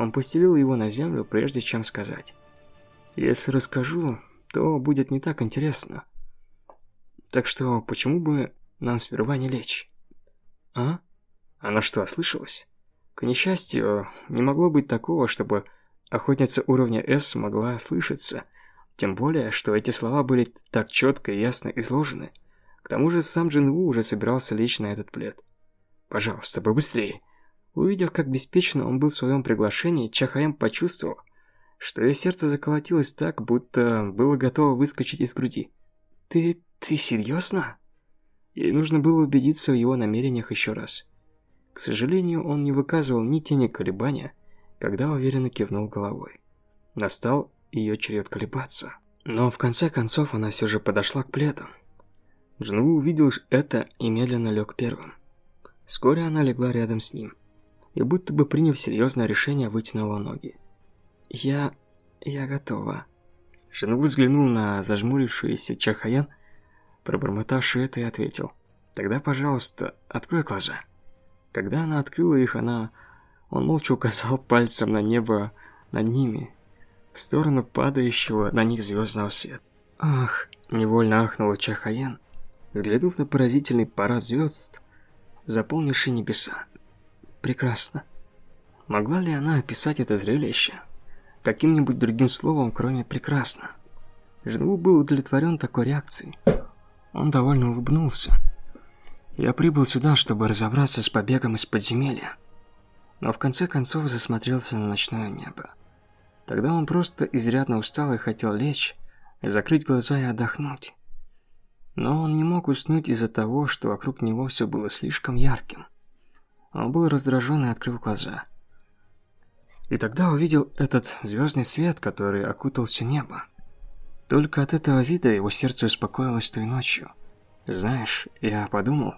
Он постелил его на землю, прежде чем сказать. «Если расскажу, то будет не так интересно. Так что почему бы нам сперва не лечь?» «А? Она что, ослышалась?» К несчастью, не могло быть такого, чтобы охотница уровня S могла слышаться, тем более, что эти слова были так четко и ясно изложены. К тому же сам Джин Ву уже собирался лечь на этот плед. «Пожалуйста, побыстрее!» Увидев, как беспечно он был в своем приглашении, Чахаем почувствовал, что ее сердце заколотилось так, будто было готово выскочить из груди. «Ты... ты серьезно?» Ей нужно было убедиться в его намерениях еще раз. К сожалению, он не выказывал ни тени колебания, когда уверенно кивнул головой. Настал ее черед колебаться. Но в конце концов она все же подошла к пледу. Джинву увидел это и медленно лег первым. Вскоре она легла рядом с ним и будто бы приняв серьезное решение, вытянула ноги. «Я... я готова». Джинву взглянул на зажмурившуюся Чахаян, пробормотавшую это и ответил. «Тогда, пожалуйста, открой глаза». Когда она открыла их, она... Он молча указал пальцем на небо над ними, в сторону падающего на них звездного света. «Ах!» – невольно ахнула Чахаян, взглянув на поразительный парад звезд, заполнивший небеса. «Прекрасно!» Могла ли она описать это зрелище каким-нибудь другим словом, кроме «прекрасно»? Жену был удовлетворен такой реакцией. Он довольно улыбнулся. Я прибыл сюда, чтобы разобраться с побегом из подземелья. Но в конце концов засмотрелся на ночное небо. Тогда он просто изрядно устал и хотел лечь, закрыть глаза и отдохнуть. Но он не мог уснуть из-за того, что вокруг него все было слишком ярким. Он был раздражен и открыл глаза. И тогда увидел этот звездный свет, который окутал все небо. Только от этого вида его сердце успокоилось той ночью. Знаешь, я подумал,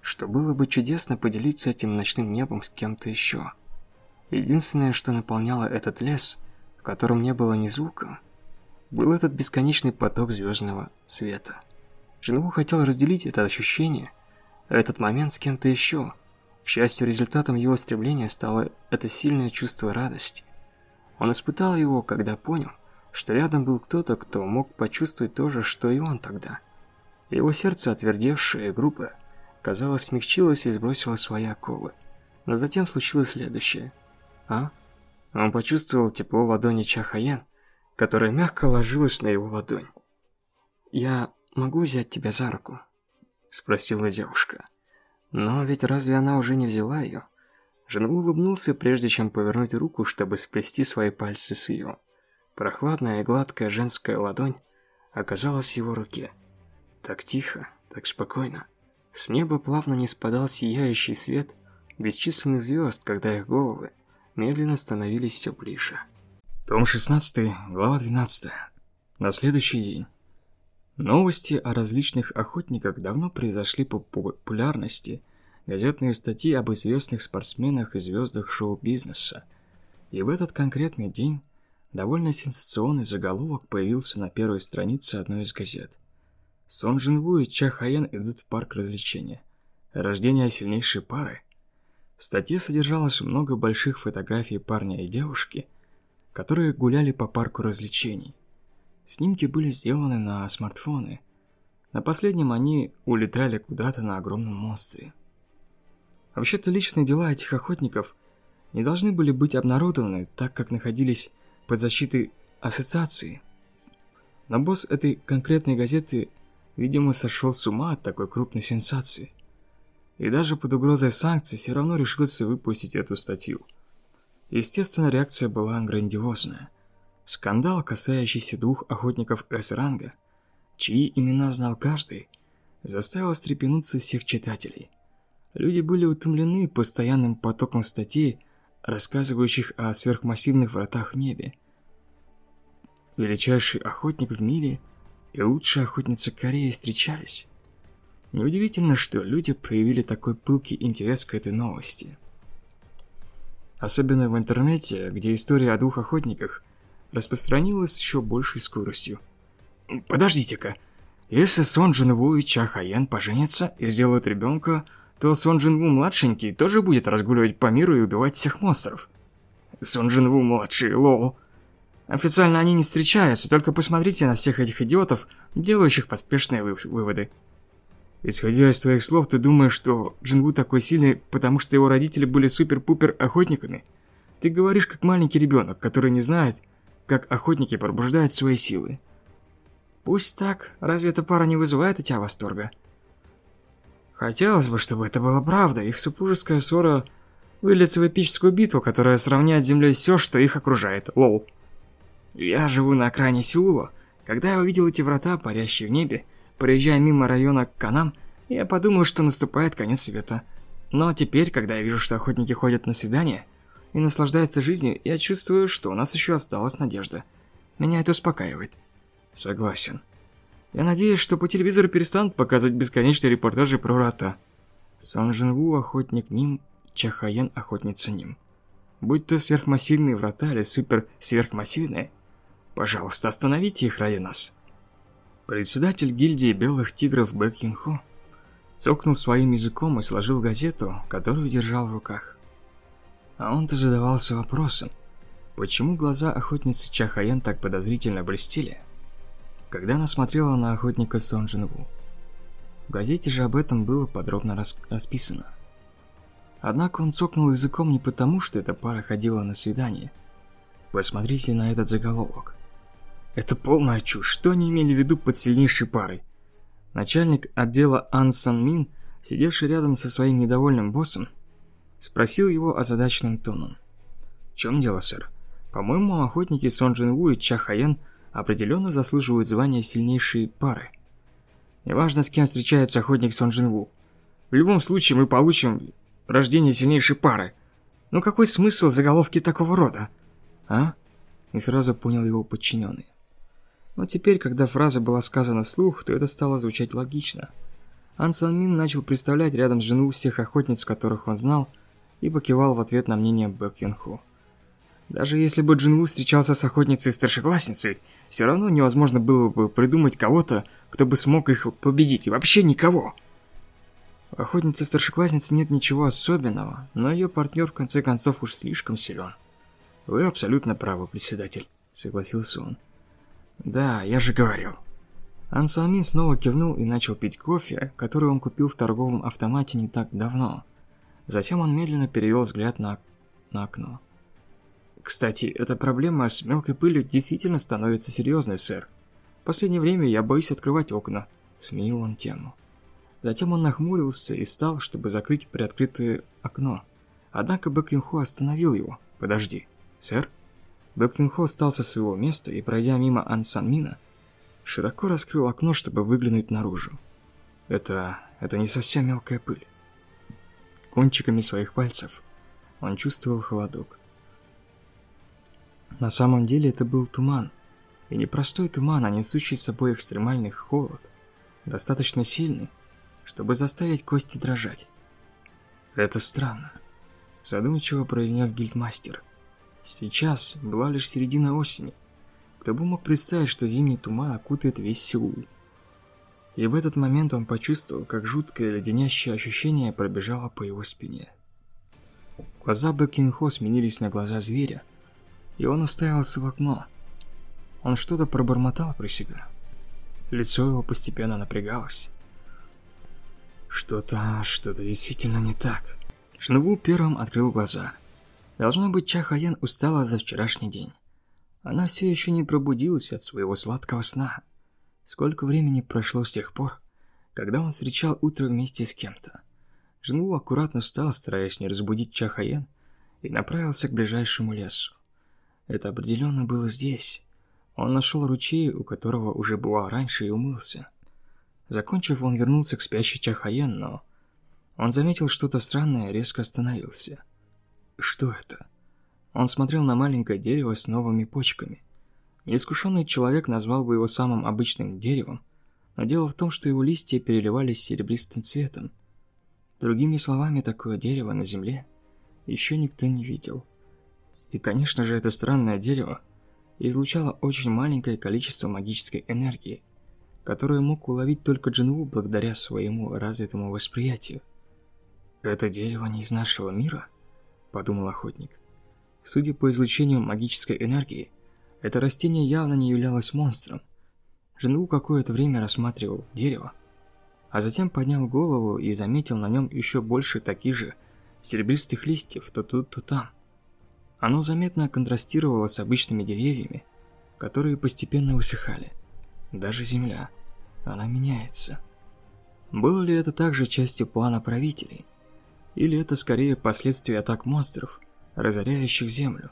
что было бы чудесно поделиться этим ночным небом с кем-то еще. Единственное, что наполняло этот лес, в котором не было ни звука, был этот бесконечный поток звездного света. Жену хотел разделить это ощущение, этот момент с кем-то еще. К счастью, результатом его стремления стало это сильное чувство радости. Он испытал его, когда понял, что рядом был кто-то, кто мог почувствовать то же, что и он тогда. Его сердце, отвердевшее и грубое, казалось, смягчилось и сбросило свои оковы. Но затем случилось следующее. А? Он почувствовал тепло ладони Чахаян, которая мягко ложилась на его ладонь. «Я могу взять тебя за руку?» Спросила девушка. Но ведь разве она уже не взяла ее? Жена улыбнулся, прежде чем повернуть руку, чтобы сплести свои пальцы с ее. Прохладная и гладкая женская ладонь оказалась в его руке. Так тихо, так спокойно. С неба плавно не спадал сияющий свет бесчисленных звезд, когда их головы медленно становились все ближе. Том 16, глава 12. На следующий день. Новости о различных охотниках давно произошли по популярности. Газетные статьи об известных спортсменах и звездах шоу-бизнеса. И в этот конкретный день довольно сенсационный заголовок появился на первой странице одной из газет – Сон Джинву и Ча Хаян идут в парк развлечения. Рождение сильнейшей пары. В статье содержалось много больших фотографий парня и девушки, которые гуляли по парку развлечений. Снимки были сделаны на смартфоны. На последнем они улетали куда-то на огромном монстре. Вообще-то личные дела этих охотников не должны были быть обнародованы, так как находились под защитой ассоциации. Но босс этой конкретной газеты Видимо, сошел с ума от такой крупной сенсации. И даже под угрозой санкций все равно решился выпустить эту статью. Естественно, реакция была грандиозная. Скандал, касающийся двух охотников С-ранга, чьи имена знал каждый, заставило стрепенуться всех читателей. Люди были утомлены постоянным потоком статей, рассказывающих о сверхмассивных вратах в небе. Величайший охотник в мире и лучшая охотница Кореи встречались. Неудивительно, что люди проявили такой пылкий интерес к этой новости. Особенно в интернете, где история о двух охотниках распространилась еще большей скоростью. Подождите-ка. Если Сон Джин Ву и Ча Хаян поженятся и сделают ребенка, то Сон Джин Ву младшенький тоже будет разгуливать по миру и убивать всех монстров. Сон Джин Ву младший, лол. Официально они не встречаются, только посмотрите на всех этих идиотов, делающих поспешные выводы. Исходя из твоих слов, ты думаешь, что Джинву такой сильный, потому что его родители были супер-пупер охотниками? Ты говоришь как маленький ребенок, который не знает, как охотники пробуждают свои силы. Пусть так, разве эта пара не вызывает у тебя восторга? Хотелось бы, чтобы это была правда. Их супружеская ссора выльется в эпическую битву, которая сравняет с землей все, что их окружает. Лол. Я живу на окраине Сеула. Когда я увидел эти врата, парящие в небе, проезжая мимо района Канам, я подумал, что наступает конец света. Но теперь, когда я вижу, что охотники ходят на свидания и наслаждаются жизнью, я чувствую, что у нас еще осталась надежда. Меня это успокаивает. Согласен. Я надеюсь, что по телевизору перестанут показывать бесконечные репортажи про врата. Сон Жин Ву охотник Ним, Чахаян охотница Ним. Будь то сверхмассивные врата или супер-сверхмассивные, пожалуйста, остановите их ради нас. Председатель гильдии белых тигров Бэк Юн Хо цокнул своим языком и сложил газету, которую держал в руках. А он-то задавался вопросом, почему глаза охотницы Чахаян так подозрительно блестели, когда она смотрела на охотника Сон Джин Ву. В газете же об этом было подробно рас расписано. Однако он цокнул языком не потому, что эта пара ходила на свидание. Посмотрите на этот заголовок. Это полная чушь. Что они имели в виду под сильнейшей парой? Начальник отдела Ан Сан Мин, сидевший рядом со своим недовольным боссом, спросил его озадаченным тоном. «В чем дело, сэр? По-моему, охотники Сон Джин Ву и Ча Хаян определенно заслуживают звания сильнейшей пары. Неважно, с кем встречается охотник Сон Джин Ву. В любом случае мы получим рождение сильнейшей пары. Но какой смысл заголовки такого рода? А? Не сразу понял его подчиненный. Но теперь, когда фраза была сказана вслух, то это стало звучать логично. Ан Сан Мин начал представлять рядом с жену всех охотниц, которых он знал, и покивал в ответ на мнение Бэк Юн Ху. Даже если бы Джин Ву встречался с охотницей-старшеклассницей, все равно невозможно было бы придумать кого-то, кто бы смог их победить, и вообще никого. У охотницы-старшеклассницы нет ничего особенного, но ее партнер в конце концов уж слишком силен. «Вы абсолютно правы, председатель», — согласился он. «Да, я же говорил». Ан Салмин снова кивнул и начал пить кофе, который он купил в торговом автомате не так давно. Затем он медленно перевел взгляд на, на окно. Кстати, эта проблема с мелкой пылью действительно становится серьезной, сэр. В последнее время я боюсь открывать окна. Сменил он тему. Затем он нахмурился и встал, чтобы закрыть приоткрытое окно. Однако Бэк Юнхо остановил его. «Подожди, сэр?» Бэк Юнхо встал со своего места и, пройдя мимо Ан Сан Мина, широко раскрыл окно, чтобы выглянуть наружу. Это... это не совсем мелкая пыль. Кончиками своих пальцев он чувствовал холодок. На самом деле это был туман. И не простой туман, а несущий с собой экстремальный холод. Достаточно сильный, чтобы заставить кости дрожать. Это странно. Задумчиво произнес гильдмастер. Сейчас была лишь середина осени. Кто бы мог представить, что зимний туман окутает весь Сеул. И в этот момент он почувствовал, как жуткое леденящее ощущение пробежало по его спине. Глаза Бэкинхо сменились на глаза зверя, и он уставился в окно. Он что-то пробормотал про себя. Лицо его постепенно напрягалось. Что-то, что-то действительно не так. Шнуву первым открыл глаза. Должно быть, Чахаян устала за вчерашний день. Она все еще не пробудилась от своего сладкого сна. Сколько времени прошло с тех пор, когда он встречал утро вместе с кем-то. Жну аккуратно встал, стараясь не разбудить Чахаян, и направился к ближайшему лесу. Это определенно было здесь. Он нашел ручей, у которого уже бывал раньше, и умылся. Закончив, он вернулся к спящей Чахаен, но... Он заметил что-то странное и резко остановился. Что это? Он смотрел на маленькое дерево с новыми почками. Неискушенный человек назвал бы его самым обычным деревом, но дело в том, что его листья переливались серебристым цветом. Другими словами, такое дерево на земле еще никто не видел. И, конечно же, это странное дерево излучало очень маленькое количество магической энергии, которую мог уловить только Джинву благодаря своему развитому восприятию. «Это дерево не из нашего мира?» – подумал охотник. Судя по излучению магической энергии, это растение явно не являлось монстром. Джинву какое-то время рассматривал дерево, а затем поднял голову и заметил на нем еще больше таких же серебристых листьев то тут, то там. Оно заметно контрастировало с обычными деревьями, которые постепенно высыхали. Даже земля, она меняется. Было ли это также частью плана правителей? Или это скорее последствия атак монстров, разоряющих землю?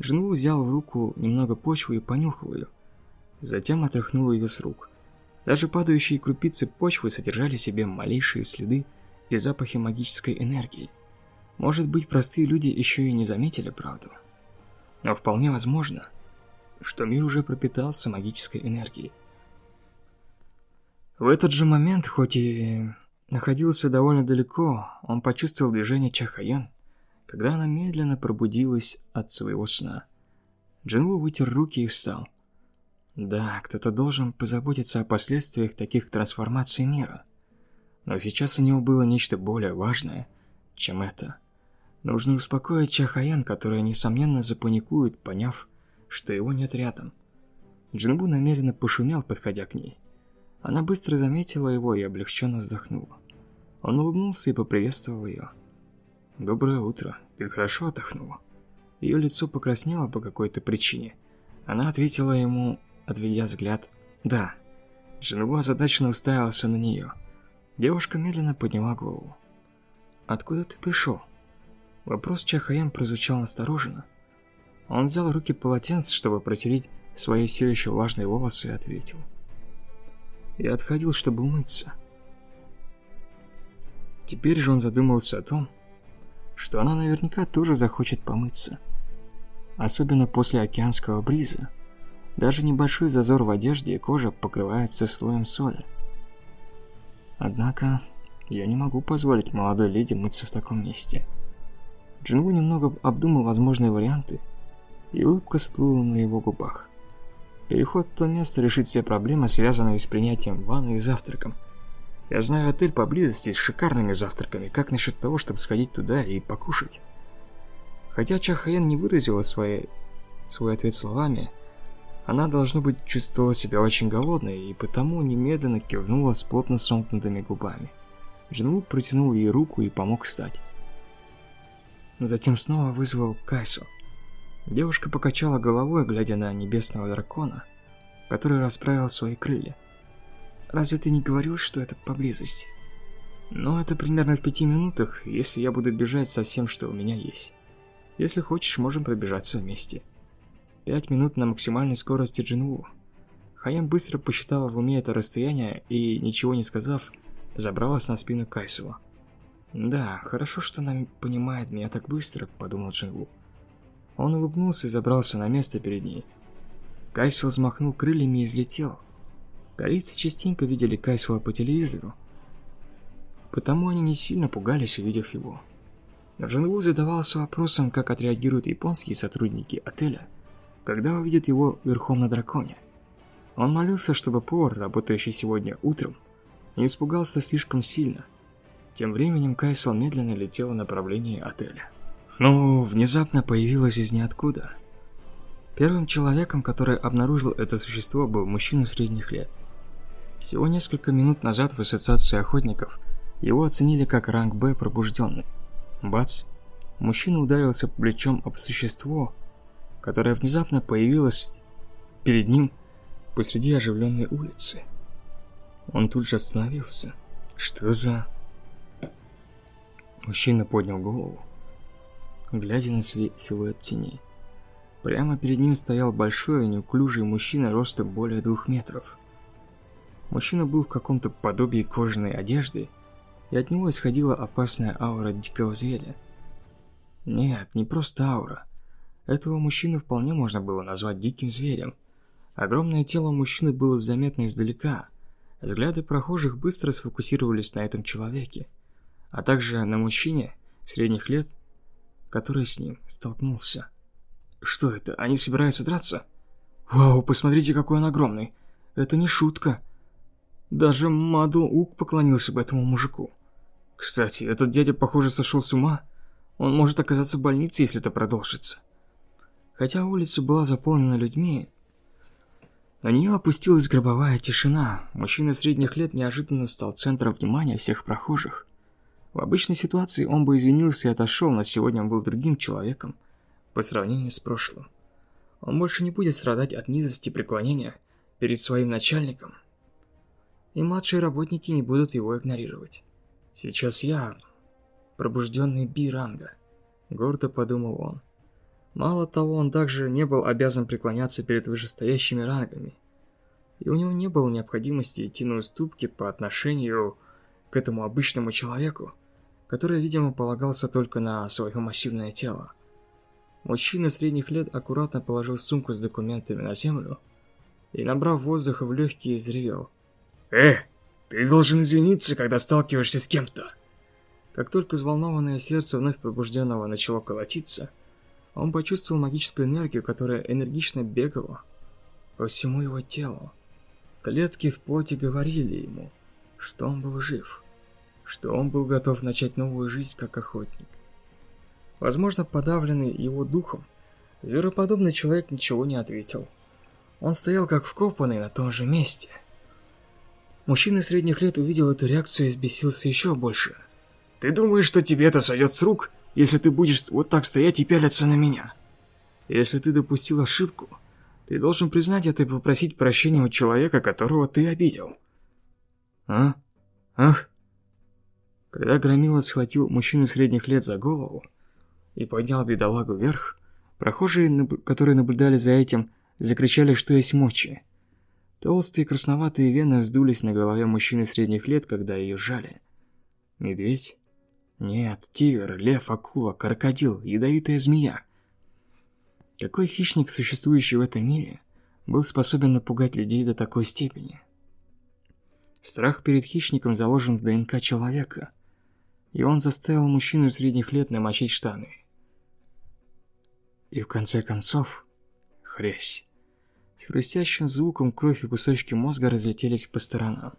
Джинву взял в руку немного почвы и понюхал ее. Затем отряхнул ее с рук. Даже падающие крупицы почвы содержали в себе малейшие следы и запахи магической энергии. Может быть, простые люди еще и не заметили правду. Но вполне возможно, что мир уже пропитался магической энергией. В этот же момент, хоть и находился довольно далеко, он почувствовал движение Чахаян, когда она медленно пробудилась от своего сна. Джинву вытер руки и встал. Да, кто-то должен позаботиться о последствиях таких трансформаций мира. Но сейчас у него было нечто более важное, чем это – Нужно успокоить Чахаян, которая, несомненно, запаникует, поняв, что его нет рядом. Джинбу намеренно пошумел, подходя к ней. Она быстро заметила его и облегченно вздохнула. Он улыбнулся и поприветствовал ее. «Доброе утро. Ты хорошо отдохнула?» Ее лицо покраснело по какой-то причине. Она ответила ему, отведя взгляд, «Да». Джинбу озадаченно уставился на нее. Девушка медленно подняла голову. «Откуда ты пришел?» Вопрос Чахаян прозвучал настороженно. Он взял руки полотенце, чтобы протереть свои все еще влажные волосы и ответил. Я отходил, чтобы умыться. Теперь же он задумался о том, что она наверняка тоже захочет помыться. Особенно после океанского бриза. Даже небольшой зазор в одежде и коже покрывается слоем соли. Однако, я не могу позволить молодой леди мыться в таком месте. Джингу немного обдумал возможные варианты, и улыбка сплыла на его губах. Переход в то место решит все проблемы, связанные с принятием ванны и завтраком. Я знаю отель поблизости с шикарными завтраками. Как насчет того, чтобы сходить туда и покушать? Хотя Чахаен не выразила свой, свой ответ словами, она, должно быть, чувствовала себя очень голодной и потому немедленно кивнула с плотно сомкнутыми губами. Джинву протянул ей руку и помог встать. Затем снова вызвал Кайсу. Девушка покачала головой, глядя на небесного дракона, который расправил свои крылья. «Разве ты не говорил, что это поблизости?» «Ну, это примерно в пяти минутах, если я буду бежать со всем, что у меня есть. Если хочешь, можем пробежаться вместе». Пять минут на максимальной скорости Джинву. Хаян быстро посчитала в уме это расстояние и, ничего не сказав, забралась на спину Кайсула. «Да, хорошо, что она понимает меня так быстро», – подумал Джингу. Он улыбнулся и забрался на место перед ней. Кайсел взмахнул крыльями и взлетел. Корейцы частенько видели Кайсела по телевизору, потому они не сильно пугались, увидев его. Джингу задавался вопросом, как отреагируют японские сотрудники отеля, когда увидят его верхом на драконе. Он молился, чтобы повар, работающий сегодня утром, не испугался слишком сильно – тем временем Кайсел медленно летел в направлении отеля. Но внезапно появилась из ниоткуда. Первым человеком, который обнаружил это существо, был мужчина средних лет. Всего несколько минут назад в ассоциации охотников его оценили как ранг Б пробужденный. Бац! Мужчина ударился плечом об существо, которое внезапно появилось перед ним посреди оживленной улицы. Он тут же остановился. Что за... Мужчина поднял голову, глядя на силуэт теней. Прямо перед ним стоял большой неуклюжий мужчина ростом более двух метров. Мужчина был в каком-то подобии кожаной одежды, и от него исходила опасная аура дикого зверя. Нет, не просто аура. Этого мужчину вполне можно было назвать диким зверем. Огромное тело мужчины было заметно издалека. Взгляды прохожих быстро сфокусировались на этом человеке, а также на мужчине средних лет, который с ним столкнулся. Что это? Они собираются драться? Вау, посмотрите, какой он огромный. Это не шутка. Даже Маду Ук поклонился бы этому мужику. Кстати, этот дядя, похоже, сошел с ума. Он может оказаться в больнице, если это продолжится. Хотя улица была заполнена людьми, на нее опустилась гробовая тишина. Мужчина средних лет неожиданно стал центром внимания всех прохожих. В обычной ситуации он бы извинился и отошел, но сегодня он был другим человеком по сравнению с прошлым. Он больше не будет страдать от низости преклонения перед своим начальником, и младшие работники не будут его игнорировать. Сейчас я пробужденный Би-ранга, гордо подумал он. Мало того, он также не был обязан преклоняться перед вышестоящими рангами, и у него не было необходимости идти на уступки по отношению к этому обычному человеку, который, видимо, полагался только на свое массивное тело. Мужчина средних лет аккуратно положил сумку с документами на землю и, набрав воздуха в легкие, изревел. «Э, ты должен извиниться, когда сталкиваешься с кем-то!» Как только взволнованное сердце вновь пробужденного начало колотиться, он почувствовал магическую энергию, которая энергично бегала по всему его телу. Клетки в плоти говорили ему, что он был жив, что он был готов начать новую жизнь как охотник. Возможно, подавленный его духом, звероподобный человек ничего не ответил. Он стоял как вкопанный на том же месте. Мужчина средних лет увидел эту реакцию и взбесился еще больше. «Ты думаешь, что тебе это сойдет с рук, если ты будешь вот так стоять и пялиться на меня? Если ты допустил ошибку, ты должен признать это и попросить прощения у человека, которого ты обидел». «А? Ах?» Когда Громила схватил мужчину средних лет за голову, и поднял бедолагу вверх, прохожие, которые наблюдали за этим, закричали, что есть мочи. Толстые красноватые вены вздулись на голове мужчины средних лет, когда ее жали. Медведь? Нет, тигр, лев, акула, крокодил, ядовитая змея. Какой хищник, существующий в этом мире, был способен напугать людей до такой степени? Страх перед хищником заложен в ДНК человека, и он заставил мужчину средних лет намочить штаны. И в конце концов, хрясь. С хрустящим звуком кровь и кусочки мозга разлетелись по сторонам.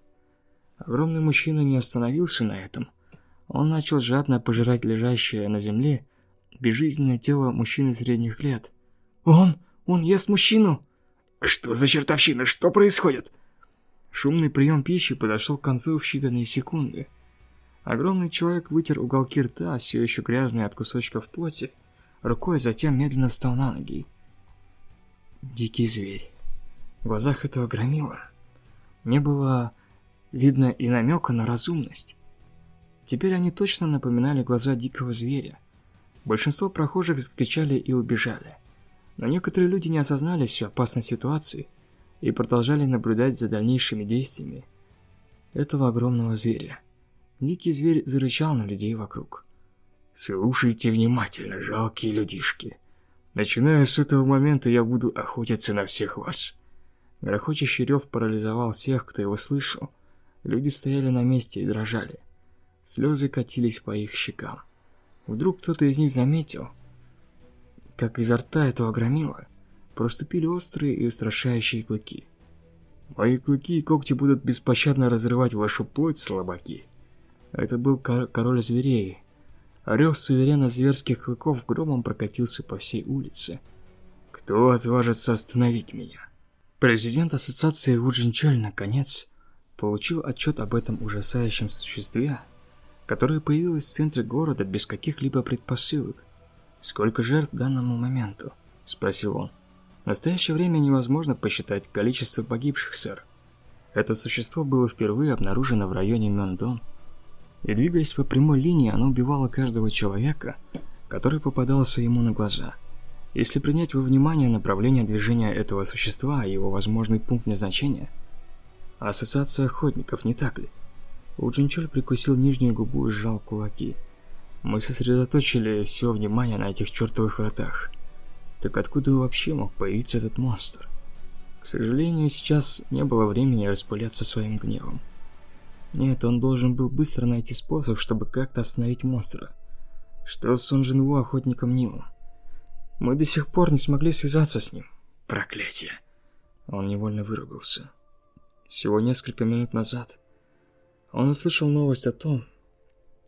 Огромный мужчина не остановился на этом. Он начал жадно пожирать лежащее на земле безжизненное тело мужчины средних лет. «Он! Он ест мужчину!» «Что за чертовщина? Что происходит?» Шумный прием пищи подошел к концу в считанные секунды. Огромный человек вытер уголки рта, все еще грязные от кусочков плоти, рукой, затем медленно встал на ноги. Дикий зверь. В глазах этого громила не было видно и намека на разумность. Теперь они точно напоминали глаза дикого зверя. Большинство прохожих закричали и убежали. Но некоторые люди не осознали всю опасность ситуации и продолжали наблюдать за дальнейшими действиями этого огромного зверя. Дикий зверь зарычал на людей вокруг. Слушайте внимательно, жалкие людишки. Начиная с этого момента я буду охотиться на всех вас. Грохочущий рев парализовал всех, кто его слышал. Люди стояли на месте и дрожали. Слезы катились по их щекам. Вдруг кто-то из них заметил, как изо рта этого громила проступили острые и устрашающие клыки. Мои клыки и когти будут беспощадно разрывать вашу плоть, слабаки. Это был король зверей, Рев суверена зверских клыков громом прокатился по всей улице. «Кто отважится остановить меня?» Президент ассоциации Вуджинчоль наконец получил отчет об этом ужасающем существе, которое появилось в центре города без каких-либо предпосылок. «Сколько жертв данному моменту?» – спросил он. В настоящее время невозможно посчитать количество погибших, сэр. Это существо было впервые обнаружено в районе Мёндон и двигаясь по прямой линии, она убивала каждого человека, который попадался ему на глаза. Если принять во внимание направление движения этого существа и его возможный пункт назначения, ассоциация охотников, не так ли? Уджинчоль прикусил нижнюю губу и сжал кулаки. Мы сосредоточили все внимание на этих чертовых вратах. Так откуда вообще мог появиться этот монстр? К сожалению, сейчас не было времени распыляться своим гневом. Нет, он должен был быстро найти способ, чтобы как-то остановить монстра. Что с Сон Джинву охотником Нимом? Мы до сих пор не смогли связаться с ним. Проклятие. Он невольно выругался. Всего несколько минут назад он услышал новость о том,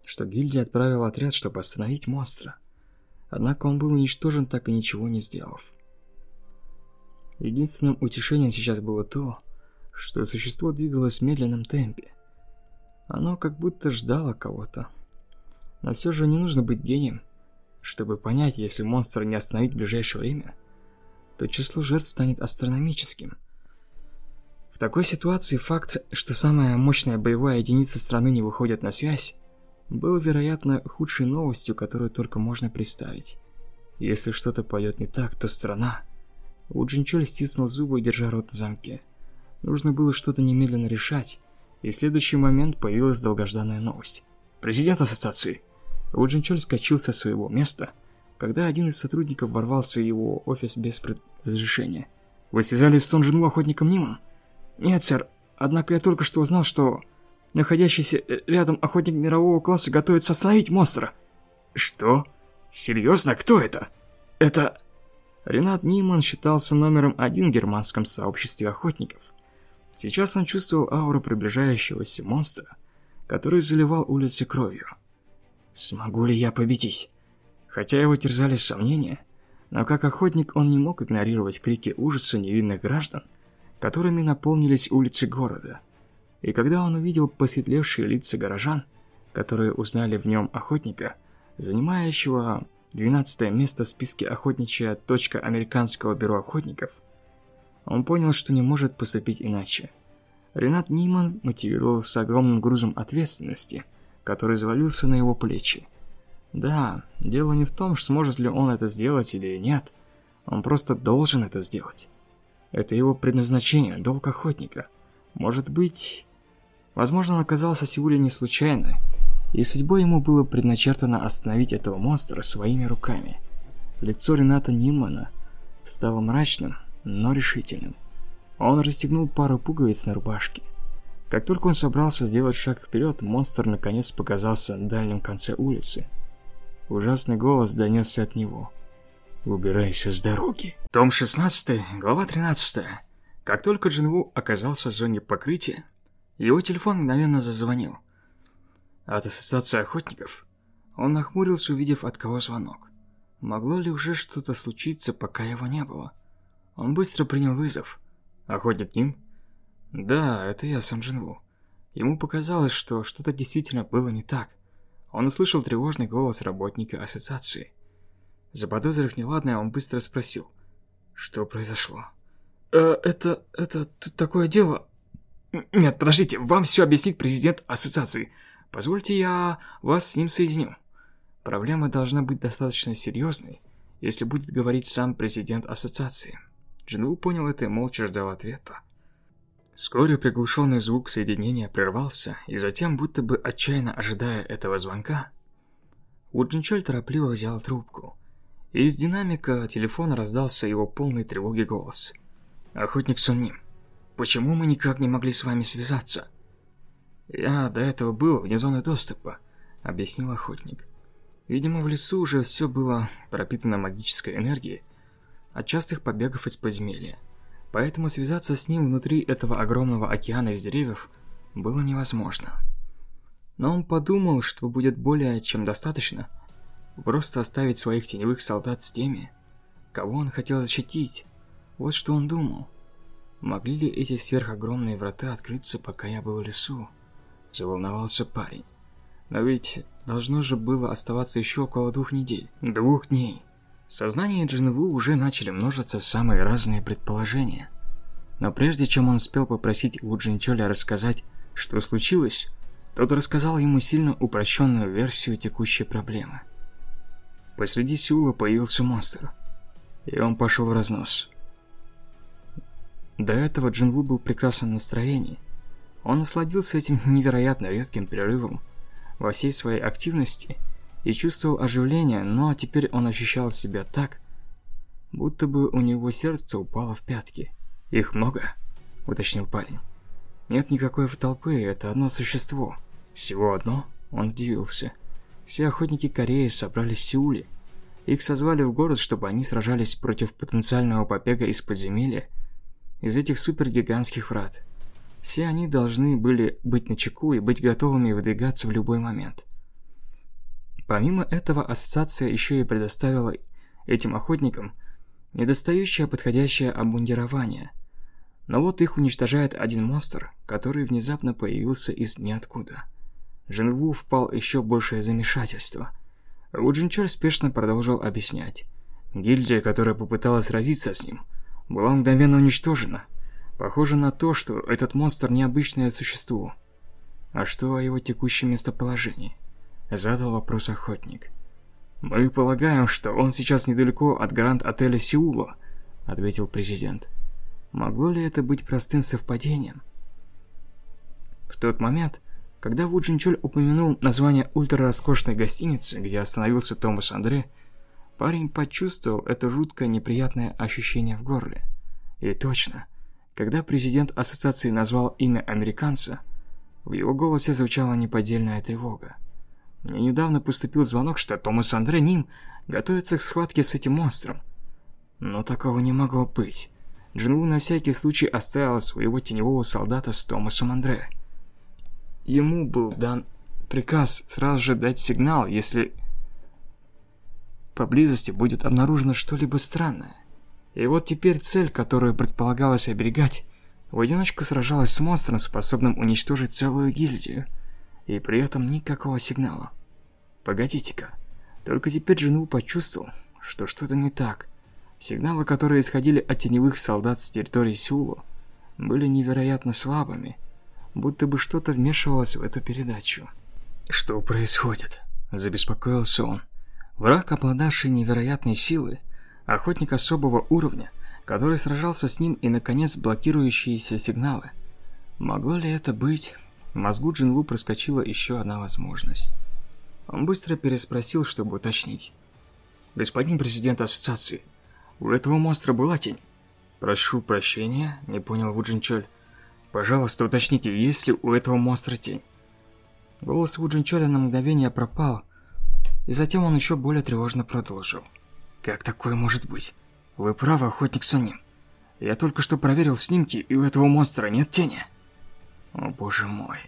что гильдия отправила отряд, чтобы остановить монстра. Однако он был уничтожен, так и ничего не сделав. Единственным утешением сейчас было то, что существо двигалось в медленном темпе. Оно как будто ждало кого-то. Но все же не нужно быть гением, чтобы понять, если монстра не остановить в ближайшее время, то число жертв станет астрономическим. В такой ситуации факт, что самая мощная боевая единица страны не выходит на связь, был, вероятно, худшей новостью, которую только можно представить. Если что-то пойдет не так, то страна... Уджинчоль стиснул зубы, держа рот на замке. Нужно было что-то немедленно решать, и в следующий момент появилась долгожданная новость. Президент ассоциации Уджинчоль скачал со своего места, когда один из сотрудников ворвался в его офис без разрешения. «Вы связались с Сон охотником Нимом?» «Нет, сэр. Однако я только что узнал, что находящийся э, рядом охотник мирового класса готовится остановить монстра». «Что? Серьезно? Кто это?» «Это...» Ренат Ниман считался номером один в германском сообществе охотников. Сейчас он чувствовал ауру приближающегося монстра, который заливал улицы кровью. Смогу ли я победить? Хотя его терзали сомнения, но как охотник он не мог игнорировать крики ужаса невинных граждан, которыми наполнились улицы города. И когда он увидел посветлевшие лица горожан, которые узнали в нем охотника, занимающего 12 место в списке охотничья точка американского бюро охотников, он понял, что не может поступить иначе. Ренат Ниман мотивировался огромным грузом ответственности – который завалился на его плечи. Да, дело не в том, сможет ли он это сделать или нет. Он просто должен это сделать. Это его предназначение, долг охотника. Может быть... Возможно, он оказался Сеуле не случайно, и судьбой ему было предначертано остановить этого монстра своими руками. Лицо Рената Нимана стало мрачным, но решительным. Он расстегнул пару пуговиц на рубашке. Как только он собрался сделать шаг вперед, монстр наконец показался на дальнем конце улицы. Ужасный голос донесся от него. «Убирайся с дороги». Том 16, глава 13. Как только Джинву оказался в зоне покрытия, его телефон мгновенно зазвонил. От ассоциации охотников он нахмурился, увидев от кого звонок. Могло ли уже что-то случиться, пока его не было? Он быстро принял вызов. «Охотник Ним?» Да, это я, Сон Джинву. Ему показалось, что что-то действительно было не так. Он услышал тревожный голос работника ассоциации. Заподозрив неладное, он быстро спросил, что произошло. «Э, это... это... такое дело...» «Нет, подождите, вам все объяснит президент ассоциации. Позвольте я вас с ним соединю. Проблема должна быть достаточно серьезной, если будет говорить сам президент ассоциации». Джинву понял это и молча ждал ответа. Вскоре приглушенный звук соединения прервался, и затем, будто бы отчаянно ожидая этого звонка, Уджинчоль торопливо взял трубку. И из динамика телефона раздался его полный тревоги голос. «Охотник Сунним, почему мы никак не могли с вами связаться?» «Я до этого был вне зоны доступа», — объяснил охотник. Видимо, в лесу уже все было пропитано магической энергией от частых побегов из подземелья поэтому связаться с ним внутри этого огромного океана из деревьев было невозможно. Но он подумал, что будет более чем достаточно просто оставить своих теневых солдат с теми, кого он хотел защитить. Вот что он думал. Могли ли эти сверхогромные врата открыться, пока я был в лесу? Заволновался парень. Но ведь должно же было оставаться еще около двух недель. Двух дней. Сознании Джинву уже начали множиться самые разные предположения. Но прежде чем он успел попросить у Джинчоля рассказать, что случилось, тот рассказал ему сильно упрощенную версию текущей проблемы. Посреди Сеула появился монстр. и он пошел в разнос. До этого Джинву был в прекрасном настроении. Он насладился этим невероятно редким перерывом во всей своей активности и чувствовал оживление, но теперь он ощущал себя так, будто бы у него сердце упало в пятки. «Их много?» – уточнил парень. «Нет никакой толпы, это одно существо». «Всего одно?» – он удивился. Все охотники Кореи собрались в Сеуле. Их созвали в город, чтобы они сражались против потенциального побега из подземелья из этих супергигантских врат. Все они должны были быть начеку и быть готовыми выдвигаться в любой момент. Помимо этого, ассоциация еще и предоставила этим охотникам недостающее подходящее обмундирование. Но вот их уничтожает один монстр, который внезапно появился из ниоткуда. Женву впал еще большее замешательство. Ву Джинчоль спешно продолжил объяснять. Гильдия, которая попыталась сразиться с ним – была мгновенно уничтожена. Похоже на то, что этот монстр необычное существо. А что о его текущем местоположении? Задал вопрос охотник. Мы полагаем, что он сейчас недалеко от гранд-отеля Сеула, ответил президент. Могло ли это быть простым совпадением? В тот момент, когда Ву Джинчоль упомянул название ультрароскошной гостиницы, где остановился Томас Андре, Парень почувствовал это жуткое неприятное ощущение в горле. И точно, когда президент ассоциации назвал имя американца, в его голосе звучала неподдельная тревога. Недавно поступил звонок, что Томас Андре Ним готовится к схватке с этим монстром. Но такого не могло быть. Джинву на всякий случай оставила своего теневого солдата с Томасом Андре. Ему был дан приказ сразу же дать сигнал, если поблизости будет обнаружено что-либо странное. И вот теперь цель, которую предполагалось оберегать, в одиночку сражалась с монстром, способным уничтожить целую гильдию, и при этом никакого сигнала. Погодите-ка, только теперь Джину почувствовал, что что-то не так. Сигналы, которые исходили от теневых солдат с территории Сеула, были невероятно слабыми, будто бы что-то вмешивалось в эту передачу. «Что происходит?» – забеспокоился он. Враг, обладавший невероятной силой, охотник особого уровня, который сражался с ним и, наконец, блокирующиеся сигналы. Могло ли это быть? Мозгу Джинву проскочила еще одна возможность. Он быстро переспросил, чтобы уточнить. «Господин президент ассоциации, у этого монстра была тень?» «Прошу прощения», — не понял Ву Джинчоль. «Пожалуйста, уточните, есть ли у этого монстра тень?» Голос Ву Джинчоля на мгновение пропал, и затем он еще более тревожно продолжил. «Как такое может быть? Вы правы, охотник Соним. Я только что проверил снимки, и у этого монстра нет тени». «О боже мой».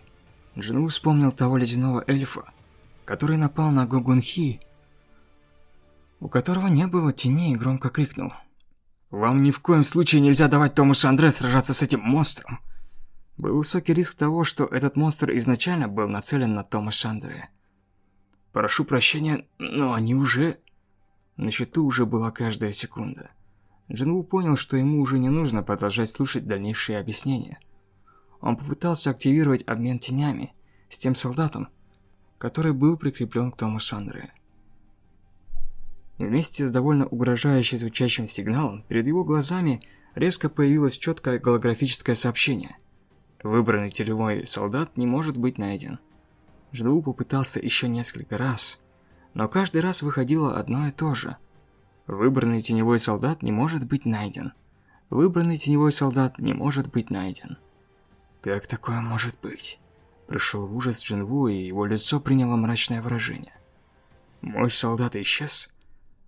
Джину вспомнил того ледяного эльфа, который напал на Гогунхи, у которого не было тени и громко крикнул. «Вам ни в коем случае нельзя давать Томасу Андре сражаться с этим монстром!» Был высокий риск того, что этот монстр изначально был нацелен на Томаса Андрея. Прошу прощения, но они уже... На счету уже была каждая секунда. Джинву понял, что ему уже не нужно продолжать слушать дальнейшие объяснения. Он попытался активировать обмен тенями с тем солдатом, который был прикреплен к Томасу Андре. Вместе с довольно угрожающе звучащим сигналом перед его глазами резко появилось четкое голографическое сообщение. Выбранный телевой солдат не может быть найден. Жду попытался еще несколько раз, но каждый раз выходило одно и то же. Выбранный теневой солдат не может быть найден. Выбранный теневой солдат не может быть найден. Как такое может быть? Пришел в ужас Джинву, и его лицо приняло мрачное выражение. Мой солдат исчез.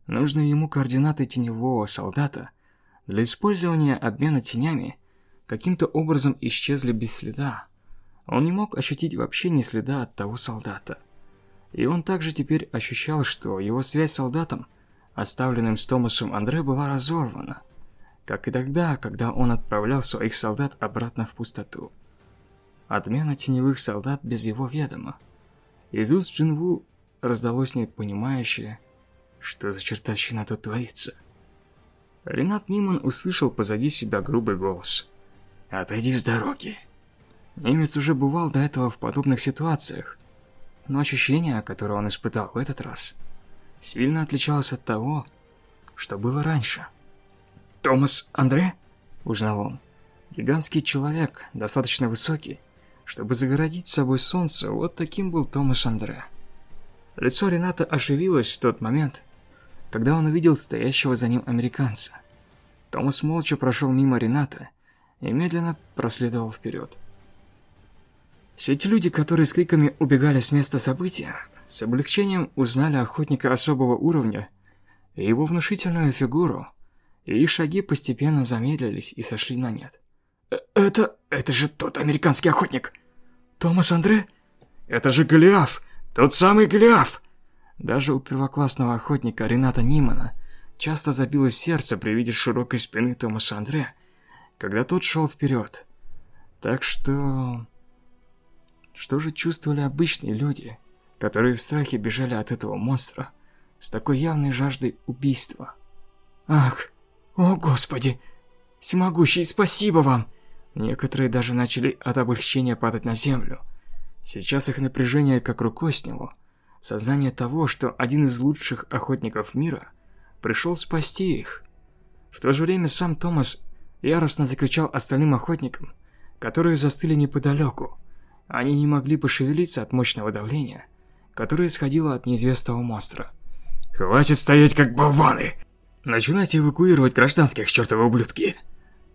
Нужны ему координаты теневого солдата. Для использования обмена тенями каким-то образом исчезли без следа. Он не мог ощутить вообще ни следа от того солдата. И он также теперь ощущал, что его связь с солдатом, оставленным с Томасом Андре, была разорвана. Как и тогда, когда он отправлял своих солдат обратно в пустоту. Отмена теневых солдат без его ведома. Из уст Джинву раздалось непонимающее, что за чертовщина тут творится. Ренат Ниман услышал позади себя грубый голос. «Отойди с дороги!» Немец уже бывал до этого в подобных ситуациях, но ощущение, которое он испытал в этот раз, сильно отличалось от того, что было раньше – Томас Андре?» – узнал он. Гигантский человек, достаточно высокий, чтобы загородить собой солнце, вот таким был Томас Андре. Лицо Рената оживилось в тот момент, когда он увидел стоящего за ним американца. Томас молча прошел мимо Рената и медленно проследовал вперед. Все эти люди, которые с криками убегали с места события, с облегчением узнали охотника особого уровня и его внушительную фигуру, и их шаги постепенно замедлились и сошли на нет. «Э, «Это... это же тот американский охотник! Томас Андре? Это же Голиаф! Тот самый Голиаф!» Даже у первоклассного охотника Рената Нимана часто забилось сердце при виде широкой спины Томаса Андре, когда тот шел вперед. Так что... Что же чувствовали обычные люди, которые в страхе бежали от этого монстра с такой явной жаждой убийства? Ах, о господи, всемогущий, спасибо вам! Некоторые даже начали от облегчения падать на землю. Сейчас их напряжение как рукой сняло. Сознание того, что один из лучших охотников мира пришел спасти их. В то же время сам Томас яростно закричал остальным охотникам, которые застыли неподалеку. Они не могли пошевелиться от мощного давления, которое исходило от неизвестного монстра. «Хватит стоять как болваны! Начинайте эвакуировать гражданских, чертовы ублюдки!»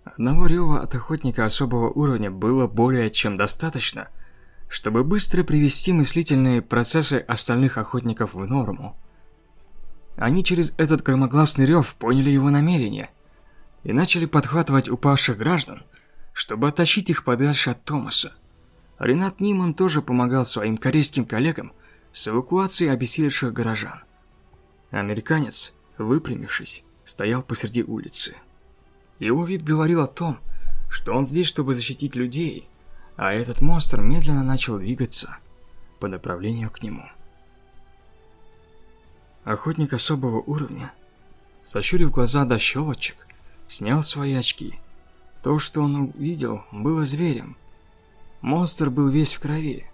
Одного рева от охотника особого уровня было более чем достаточно, чтобы быстро привести мыслительные процессы остальных охотников в норму. Они через этот громогласный рев поняли его намерение и начали подхватывать упавших граждан, чтобы оттащить их подальше от Томаса. Ренат Ниман тоже помогал своим корейским коллегам с эвакуацией обессилевших горожан. Американец, выпрямившись, стоял посреди улицы. Его вид говорил о том, что он здесь, чтобы защитить людей, а этот монстр медленно начал двигаться по направлению к нему. Охотник особого уровня, сощурив глаза до щелочек, снял свои очки. То, что он увидел, было зверем, Монстр был весь в крови.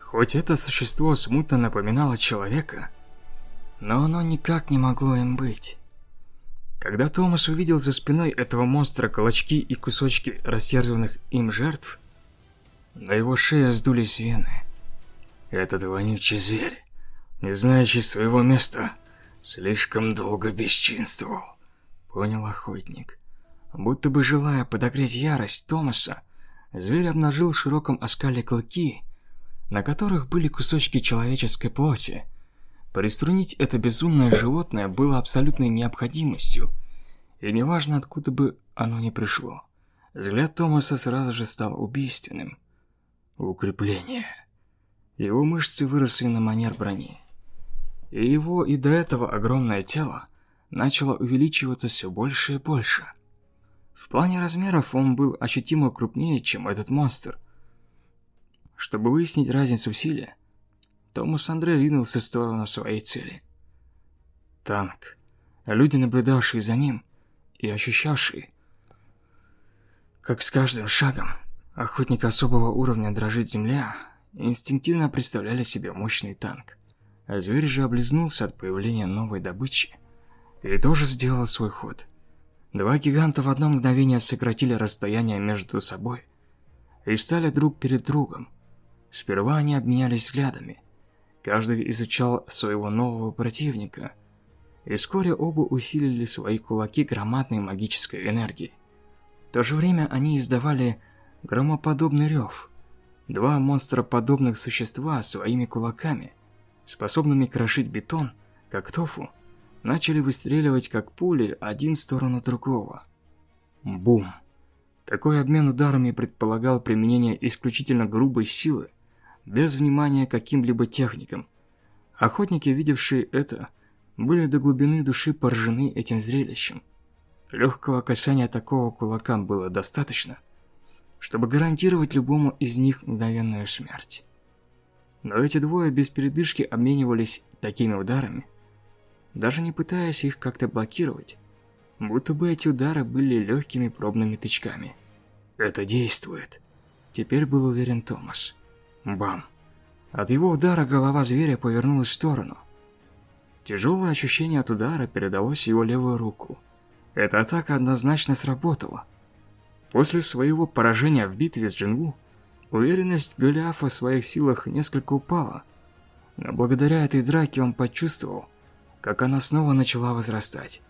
Хоть это существо смутно напоминало человека, но оно никак не могло им быть. Когда Томас увидел за спиной этого монстра клочки и кусочки растерзанных им жертв, на его шее сдулись вены. Этот вонючий зверь, не знающий своего места, слишком долго бесчинствовал, понял охотник. Будто бы желая подогреть ярость Томаса, Зверь обнажил в широком оскале клыки, на которых были кусочки человеческой плоти. Приструнить это безумное животное было абсолютной необходимостью, и неважно откуда бы оно ни пришло. Взгляд Томаса сразу же стал убийственным. Укрепление. Его мышцы выросли на манер брони. И его и до этого огромное тело начало увеличиваться все больше и больше. В плане размеров он был ощутимо крупнее, чем этот монстр. Чтобы выяснить разницу в силе, Томас Андре ринулся в сторону своей цели. Танк. Люди, наблюдавшие за ним и ощущавшие, как с каждым шагом охотник особого уровня дрожит земля, инстинктивно представляли себе мощный танк. А зверь же облизнулся от появления новой добычи и тоже сделал свой ход – Два гиганта в одно мгновение сократили расстояние между собой и встали друг перед другом. Сперва они обменялись взглядами. Каждый изучал своего нового противника, и вскоре оба усилили свои кулаки громадной магической энергией. В то же время они издавали громоподобный рев. Два монстроподобных существа своими кулаками, способными крошить бетон, как тофу, начали выстреливать как пули один в сторону другого. Бум. Такой обмен ударами предполагал применение исключительно грубой силы, без внимания каким-либо техникам. Охотники, видевшие это, были до глубины души поражены этим зрелищем. Легкого касания такого кулака было достаточно, чтобы гарантировать любому из них мгновенную смерть. Но эти двое без передышки обменивались такими ударами, даже не пытаясь их как-то блокировать, будто бы эти удары были легкими пробными тычками. Это действует. Теперь был уверен Томас. Бам. От его удара голова зверя повернулась в сторону. Тяжелое ощущение от удара передалось его левую руку. Эта атака однозначно сработала. После своего поражения в битве с Джингу, уверенность Голиафа в своих силах несколько упала. Но благодаря этой драке он почувствовал, как она снова начала возрастать.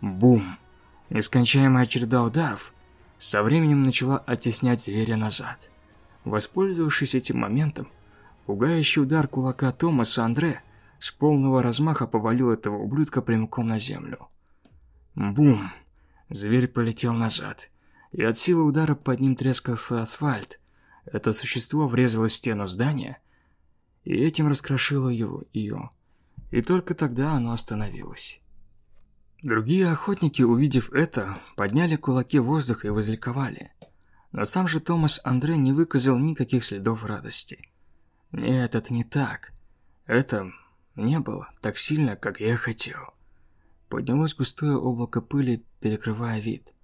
Бум! Нескончаемая череда ударов со временем начала оттеснять зверя назад. Воспользовавшись этим моментом, пугающий удар кулака Томаса Андре с полного размаха повалил этого ублюдка прямиком на землю. Бум! Зверь полетел назад, и от силы удара под ним трескался асфальт. Это существо врезалось стену здания, и этим раскрошило его, ее. И только тогда оно остановилось. Другие охотники, увидев это, подняли кулаки в воздух и возликовали. Но сам же Томас Андре не выказал никаких следов радости. Нет, это не так. Это не было так сильно, как я хотел. Поднялось густое облако пыли, перекрывая вид.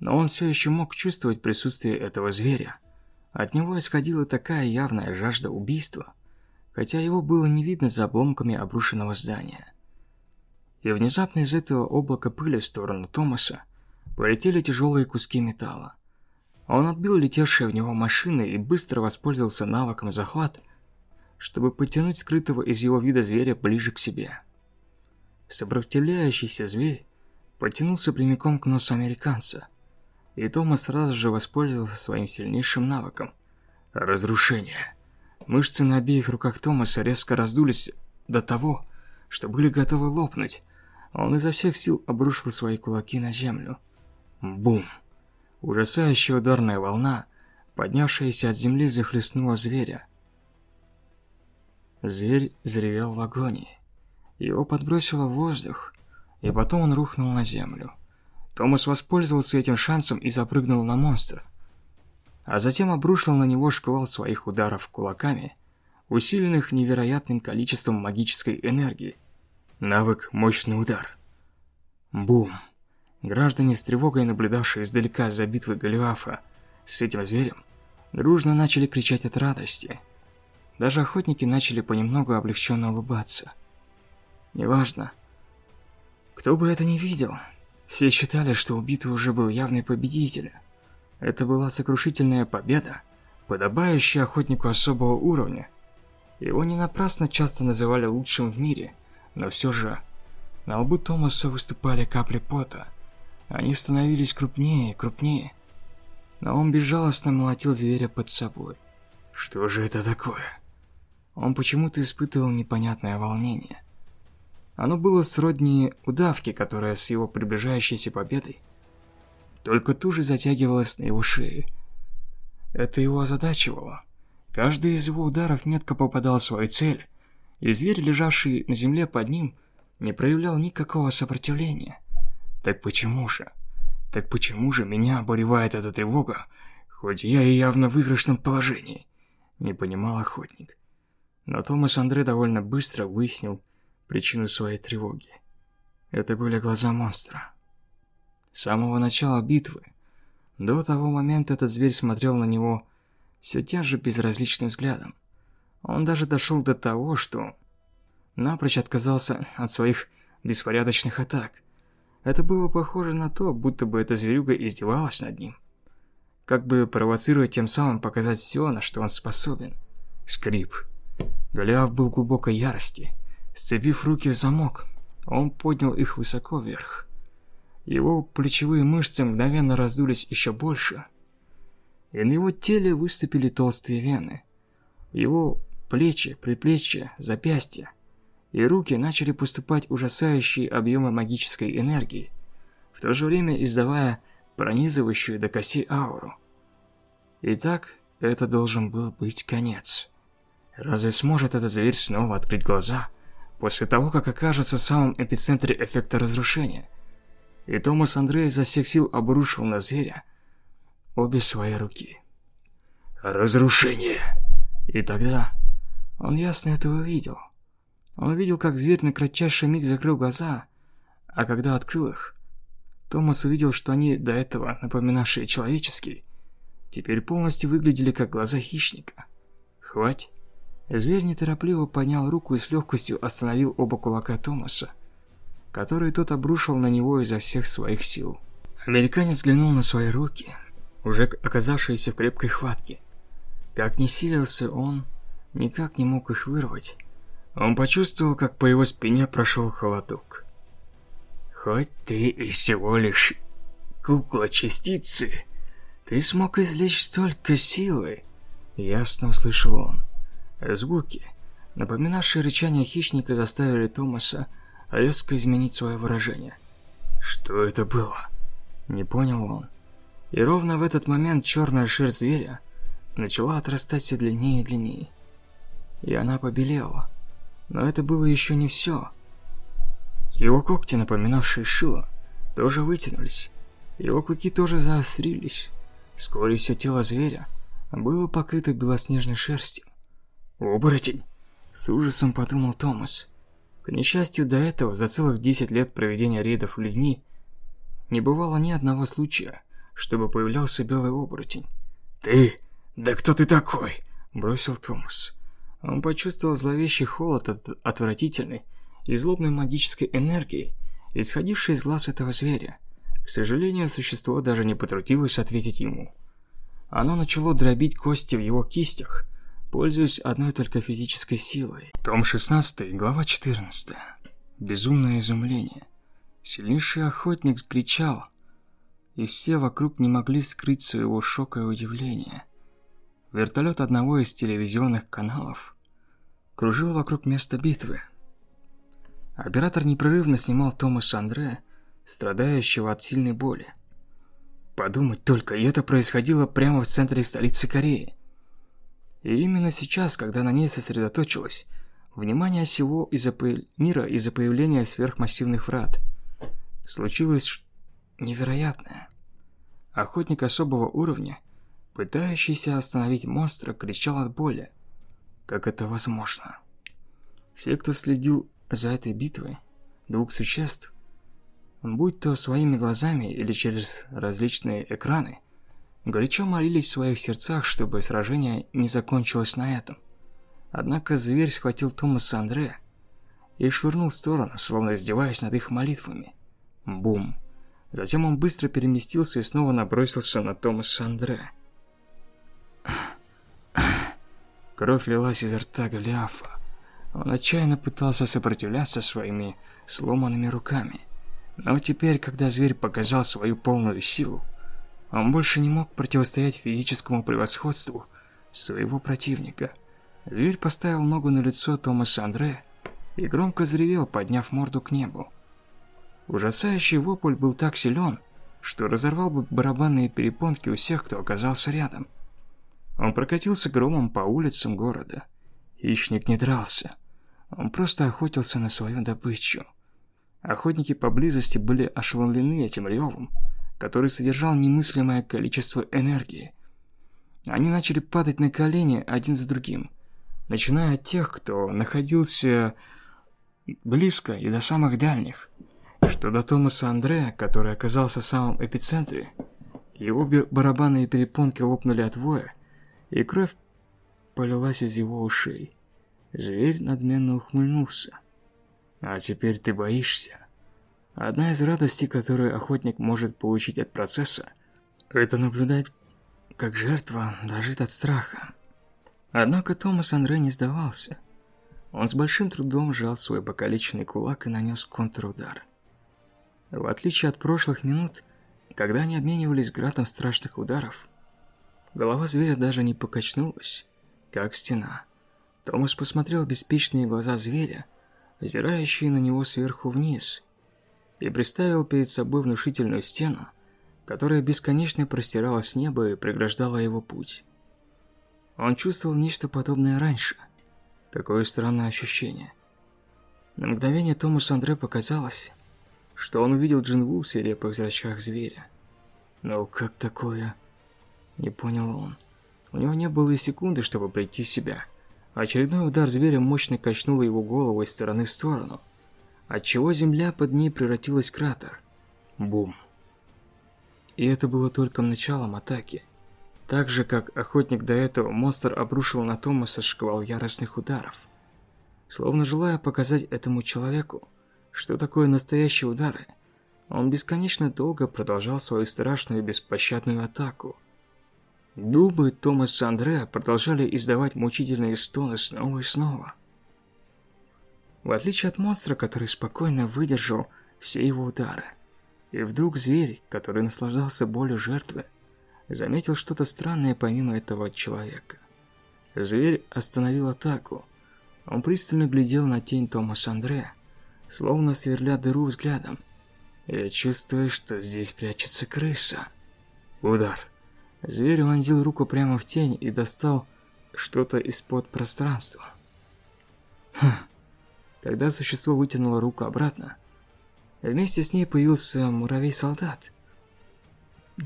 Но он все еще мог чувствовать присутствие этого зверя. От него исходила такая явная жажда убийства, хотя его было не видно за обломками обрушенного здания. И внезапно из этого облака пыли в сторону Томаса полетели тяжелые куски металла. Он отбил летевшие в него машины и быстро воспользовался навыком захват, чтобы потянуть скрытого из его вида зверя ближе к себе. Сопротивляющийся зверь потянулся прямиком к носу американца, и Томас сразу же воспользовался своим сильнейшим навыком – разрушение. Мышцы на обеих руках Томаса резко раздулись до того, что были готовы лопнуть, он изо всех сил обрушил свои кулаки на землю. Бум! Ужасающая ударная волна, поднявшаяся от земли, захлестнула зверя. Зверь заревел в агонии. Его подбросило в воздух, и потом он рухнул на землю. Томас воспользовался этим шансом и запрыгнул на монстра. А затем обрушил на него шквал своих ударов кулаками, усиленных невероятным количеством магической энергии. Навык «Мощный удар». Бум! Граждане с тревогой, наблюдавшие издалека за битвой Голиафа с этим зверем, дружно начали кричать от радости. Даже охотники начали понемногу облегченно улыбаться. Неважно, кто бы это ни видел, все считали, что убитый уже был явный победитель. Это была сокрушительная победа, подобающая охотнику особого уровня. Его не напрасно часто называли лучшим в мире – но все же на лбу Томаса выступали капли пота. Они становились крупнее и крупнее. Но он безжалостно молотил зверя под собой. Что же это такое? Он почему-то испытывал непонятное волнение. Оно было сродни удавке, которая с его приближающейся победой только туже затягивалась на его шее. Это его озадачивало. Каждый из его ударов метко попадал в свою цель, и зверь, лежавший на земле под ним, не проявлял никакого сопротивления. Так почему же? Так почему же меня обуревает эта тревога, хоть я и явно в выигрышном положении? Не понимал охотник. Но Томас Андре довольно быстро выяснил причину своей тревоги. Это были глаза монстра. С самого начала битвы, до того момента этот зверь смотрел на него все тем же безразличным взглядом. Он даже дошел до того, что напрочь отказался от своих беспорядочных атак. Это было похоже на то, будто бы эта зверюга издевалась над ним. Как бы провоцируя тем самым показать все, на что он способен. Скрип. Голиаф был глубокой ярости. Сцепив руки в замок, он поднял их высоко вверх. Его плечевые мышцы мгновенно раздулись еще больше, и на его теле выступили толстые вены. Его плечи, предплечья, запястья и руки начали поступать ужасающие объемы магической энергии, в то же время издавая пронизывающую до коси ауру. Итак, это должен был быть конец. Разве сможет этот зверь снова открыть глаза после того, как окажется в самом эпицентре эффекта разрушения? И Томас Андрей изо всех сил обрушил на зверя обе свои руки. Разрушение! И тогда он ясно это увидел. Он увидел, как зверь на кратчайший миг закрыл глаза, а когда открыл их, Томас увидел, что они, до этого напоминавшие человеческие, теперь полностью выглядели как глаза хищника. Хвать. Зверь неторопливо поднял руку и с легкостью остановил оба кулака Томаса. который тот обрушил на него изо всех своих сил. Американец взглянул на свои руки, уже оказавшиеся в крепкой хватке. Как ни силился он, никак не мог их вырвать. Он почувствовал, как по его спине прошел холодок. «Хоть ты и всего лишь кукла частицы, ты смог извлечь столько силы!» Ясно услышал он. Звуки, напоминавшие рычание хищника, заставили Томаса резко изменить свое выражение. «Что это было?» Не понял он. И ровно в этот момент черная шерсть зверя начала отрастать все длиннее и длиннее. И она побелела. Но это было еще не все. Его когти, напоминавшие шило, тоже вытянулись. Его клыки тоже заострились. Вскоре все тело зверя было покрыто белоснежной шерстью. «Оборотень!» – с ужасом подумал Томас. К несчастью, до этого, за целых 10 лет проведения рейдов людьми, не бывало ни одного случая, чтобы появлялся белый оборотень. «Ты? Да кто ты такой?» – бросил Томас. Он почувствовал зловещий холод от отвратительной и злобной магической энергии, исходившей из глаз этого зверя. К сожалению, существо даже не потрудилось ответить ему. Оно начало дробить кости в его кистях, пользуясь одной только физической силой. Том 16, глава 14. Безумное изумление. Сильнейший охотник кричал, и все вокруг не могли скрыть своего шока и удивления. Вертолет одного из телевизионных каналов кружил вокруг места битвы. Оператор непрерывно снимал Томаса Андре, страдающего от сильной боли. Подумать только, и это происходило прямо в центре столицы Кореи. И именно сейчас, когда на ней сосредоточилось внимание всего из-за мира из-за появления сверхмассивных врат, случилось невероятное. Охотник особого уровня, пытающийся остановить монстра, кричал от боли. Как это возможно? Все, кто следил за этой битвой, двух существ, будь то своими глазами или через различные экраны, горячо молились в своих сердцах, чтобы сражение не закончилось на этом. Однако зверь схватил Томаса Андре и швырнул в сторону, словно издеваясь над их молитвами. Бум! Затем он быстро переместился и снова набросился на Томаса Андре. Кровь лилась изо рта Голиафа. Он отчаянно пытался сопротивляться своими сломанными руками. Но теперь, когда зверь показал свою полную силу, он больше не мог противостоять физическому превосходству своего противника. Зверь поставил ногу на лицо Томаса Андре и громко заревел, подняв морду к небу. Ужасающий вопль был так силен, что разорвал бы барабанные перепонки у всех, кто оказался рядом. Он прокатился громом по улицам города. Хищник не дрался. Он просто охотился на свою добычу. Охотники поблизости были ошеломлены этим ревом, который содержал немыслимое количество энергии. Они начали падать на колени один за другим, начиная от тех, кто находился близко и до самых дальних, что до Томаса Андрея, который оказался в самом эпицентре, его барабанные перепонки лопнули от воя, и кровь полилась из его ушей. Зверь надменно ухмыльнулся. «А теперь ты боишься?» Одна из радостей, которую охотник может получить от процесса, это наблюдать, как жертва дрожит от страха. Однако Томас Андре не сдавался. Он с большим трудом сжал свой покалеченный кулак и нанес контрудар. В отличие от прошлых минут, когда они обменивались градом страшных ударов, голова зверя даже не покачнулась, как стена. Томас посмотрел в беспечные глаза зверя, взирающие на него сверху вниз, и представил перед собой внушительную стену, которая бесконечно простиралась с неба и преграждала его путь. Он чувствовал нечто подобное раньше. Какое странное ощущение. На мгновение Томасу Андре показалось, что он увидел Джинву в свирепых зрачках зверя. Но как такое? Не понял он. У него не было и секунды, чтобы прийти в себя. Очередной удар зверя мощно качнул его голову из стороны в сторону отчего земля под ней превратилась в кратер. Бум. И это было только началом атаки. Так же, как охотник до этого, монстр обрушил на Томаса шквал яростных ударов. Словно желая показать этому человеку, что такое настоящие удары, он бесконечно долго продолжал свою страшную беспощадную атаку. Дубы Томаса Андреа продолжали издавать мучительные стоны снова и снова. В отличие от монстра, который спокойно выдержал все его удары. И вдруг зверь, который наслаждался болью жертвы, заметил что-то странное помимо этого человека. Зверь остановил атаку. Он пристально глядел на тень Томаса Андреа, словно сверля дыру взглядом. Я чувствую, что здесь прячется крыса. Удар. Зверь вонзил руку прямо в тень и достал что-то из-под пространства. Хм. Когда существо вытянуло руку обратно, вместе с ней появился муравей-солдат,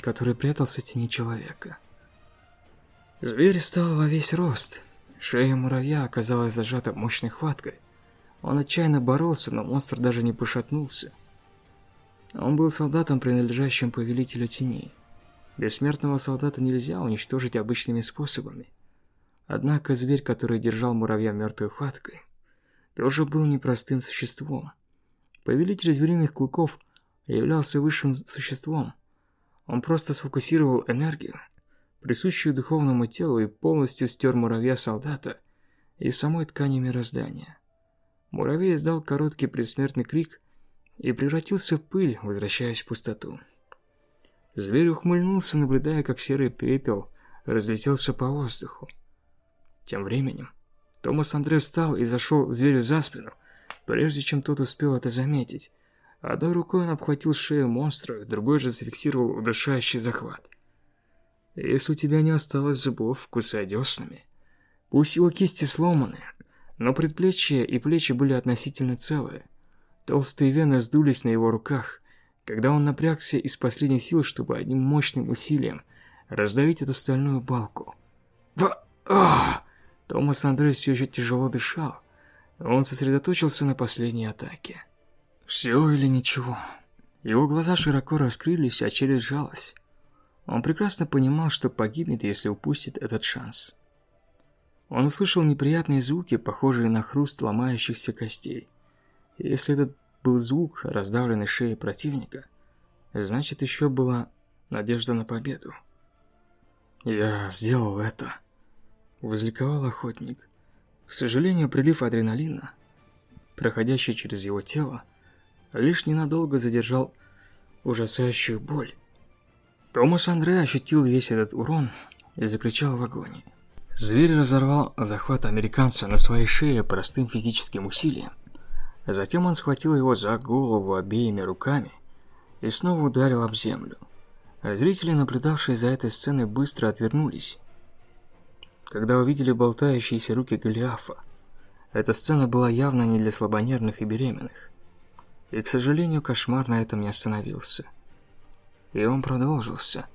который прятался в тени человека. Зверь стал во весь рост. Шея муравья оказалась зажата мощной хваткой. Он отчаянно боролся, но монстр даже не пошатнулся. Он был солдатом, принадлежащим повелителю теней. Бессмертного солдата нельзя уничтожить обычными способами. Однако зверь, который держал муравья мертвой хваткой, тоже был непростым существом. Повелитель звериных клыков являлся высшим существом. Он просто сфокусировал энергию присущую духовному телу, и полностью стер муравья-солдата из самой ткани мироздания. Муравей издал короткий предсмертный крик и превратился в пыль, возвращаясь в пустоту. Зверь ухмыльнулся, наблюдая, как серый пепел разлетелся по воздуху. Тем временем Томас Андре встал и зашел зверю за спину, прежде чем тот успел это заметить. Одной рукой он обхватил шею монстра, другой же зафиксировал удушающий захват. Если у тебя не осталось зубов, кусай деснами. Пусть его кисти сломаны, но предплечья и плечи были относительно целые. Толстые вены сдулись на его руках, когда он напрягся из последних сил, чтобы одним мощным усилием раздавить эту стальную балку. Томас Андрей все еще тяжело дышал. Он сосредоточился на последней атаке. Все или ничего. Его глаза широко раскрылись, а челюсть сжалась. Он прекрасно понимал, что погибнет, если упустит этот шанс. Он услышал неприятные звуки, похожие на хруст ломающихся костей. если этот был звук раздавленной шеи противника, значит еще была надежда на победу. «Я сделал это», — возликовал охотник. К сожалению, прилив адреналина, проходящий через его тело, лишь ненадолго задержал ужасающую боль, Томас Андре ощутил весь этот урон и закричал в агонии. Зверь разорвал захват американца на своей шее простым физическим усилием. Затем он схватил его за голову обеими руками и снова ударил об землю. Зрители, наблюдавшие за этой сценой, быстро отвернулись. Когда увидели болтающиеся руки Голиафа, эта сцена была явно не для слабонервных и беременных. И, к сожалению, кошмар на этом не остановился. И он продолжился.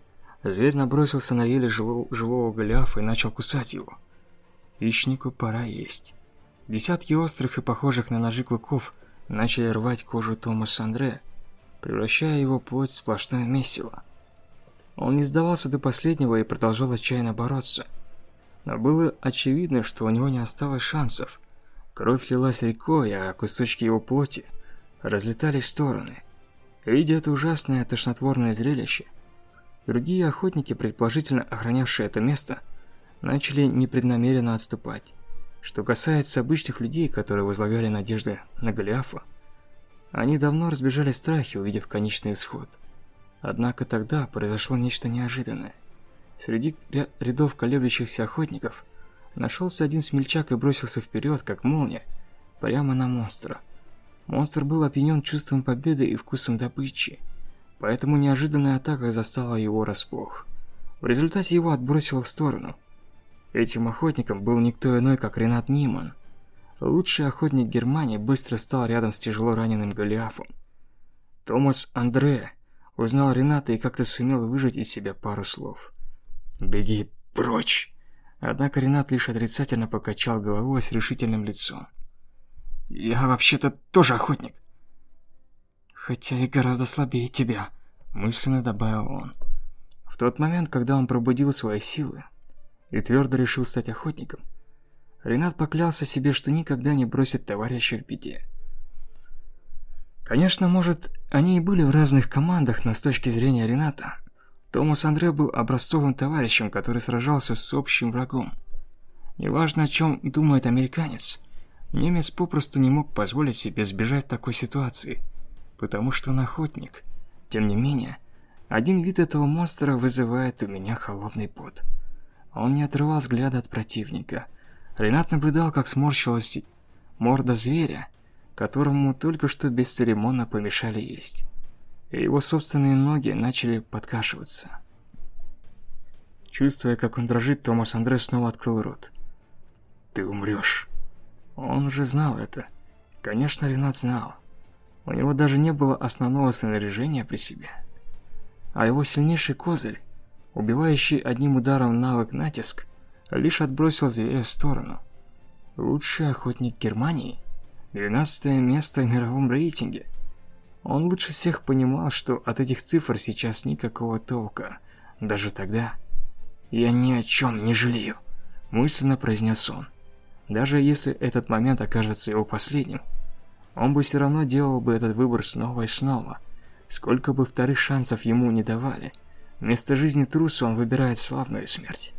Зверь набросился на еле живого, Голиафа и начал кусать его. Хищнику пора есть. Десятки острых и похожих на ножи клыков начали рвать кожу Томаса Андре, превращая его плоть в сплошное месиво. Он не сдавался до последнего и продолжал отчаянно бороться. Но было очевидно, что у него не осталось шансов. Кровь лилась рекой, а кусочки его плоти разлетались в стороны. Видя это ужасное тошнотворное зрелище, другие охотники, предположительно охранявшие это место, начали непреднамеренно отступать. Что касается обычных людей, которые возлагали надежды на Голиафа, они давно разбежали страхи, увидев конечный исход. Однако тогда произошло нечто неожиданное. Среди рядов колеблющихся охотников нашелся один смельчак и бросился вперед, как молния, прямо на монстра. Монстр был опьянен чувством победы и вкусом добычи, поэтому неожиданная атака застала его расплох. В результате его отбросило в сторону. Этим охотником был никто иной, как Ренат Ниман. Лучший охотник Германии быстро стал рядом с тяжело раненым Голиафом. Томас Андре узнал Рената и как-то сумел выжать из себя пару слов. «Беги прочь!» Однако Ренат лишь отрицательно покачал головой с решительным лицом. Я вообще-то тоже охотник. Хотя и гораздо слабее тебя, мысленно добавил он. В тот момент, когда он пробудил свои силы и твердо решил стать охотником, Ренат поклялся себе, что никогда не бросит товарища в беде. Конечно, может, они и были в разных командах, но с точки зрения Рената, Томас Андре был образцовым товарищем, который сражался с общим врагом. Неважно, о чем думает американец, немец попросту не мог позволить себе сбежать в такой ситуации, потому что он охотник. Тем не менее, один вид этого монстра вызывает у меня холодный пот. Он не отрывал взгляда от противника. Ренат наблюдал, как сморщилась морда зверя, которому только что бесцеремонно помешали есть. И его собственные ноги начали подкашиваться. Чувствуя, как он дрожит, Томас Андре снова открыл рот. «Ты умрешь». Он уже знал это. Конечно, Ренат знал. У него даже не было основного снаряжения при себе а его сильнейший козырь, убивающий одним ударом навык натиск, лишь отбросил зверя в сторону. Лучший охотник Германии, 12 место в мировом рейтинге. Он лучше всех понимал, что от этих цифр сейчас никакого толка, даже тогда. «Я ни о чем не жалею», – мысленно произнес он. Даже если этот момент окажется его последним, он бы все равно делал бы этот выбор снова и снова – Сколько бы вторых шансов ему не давали, вместо жизни труса он выбирает славную смерть.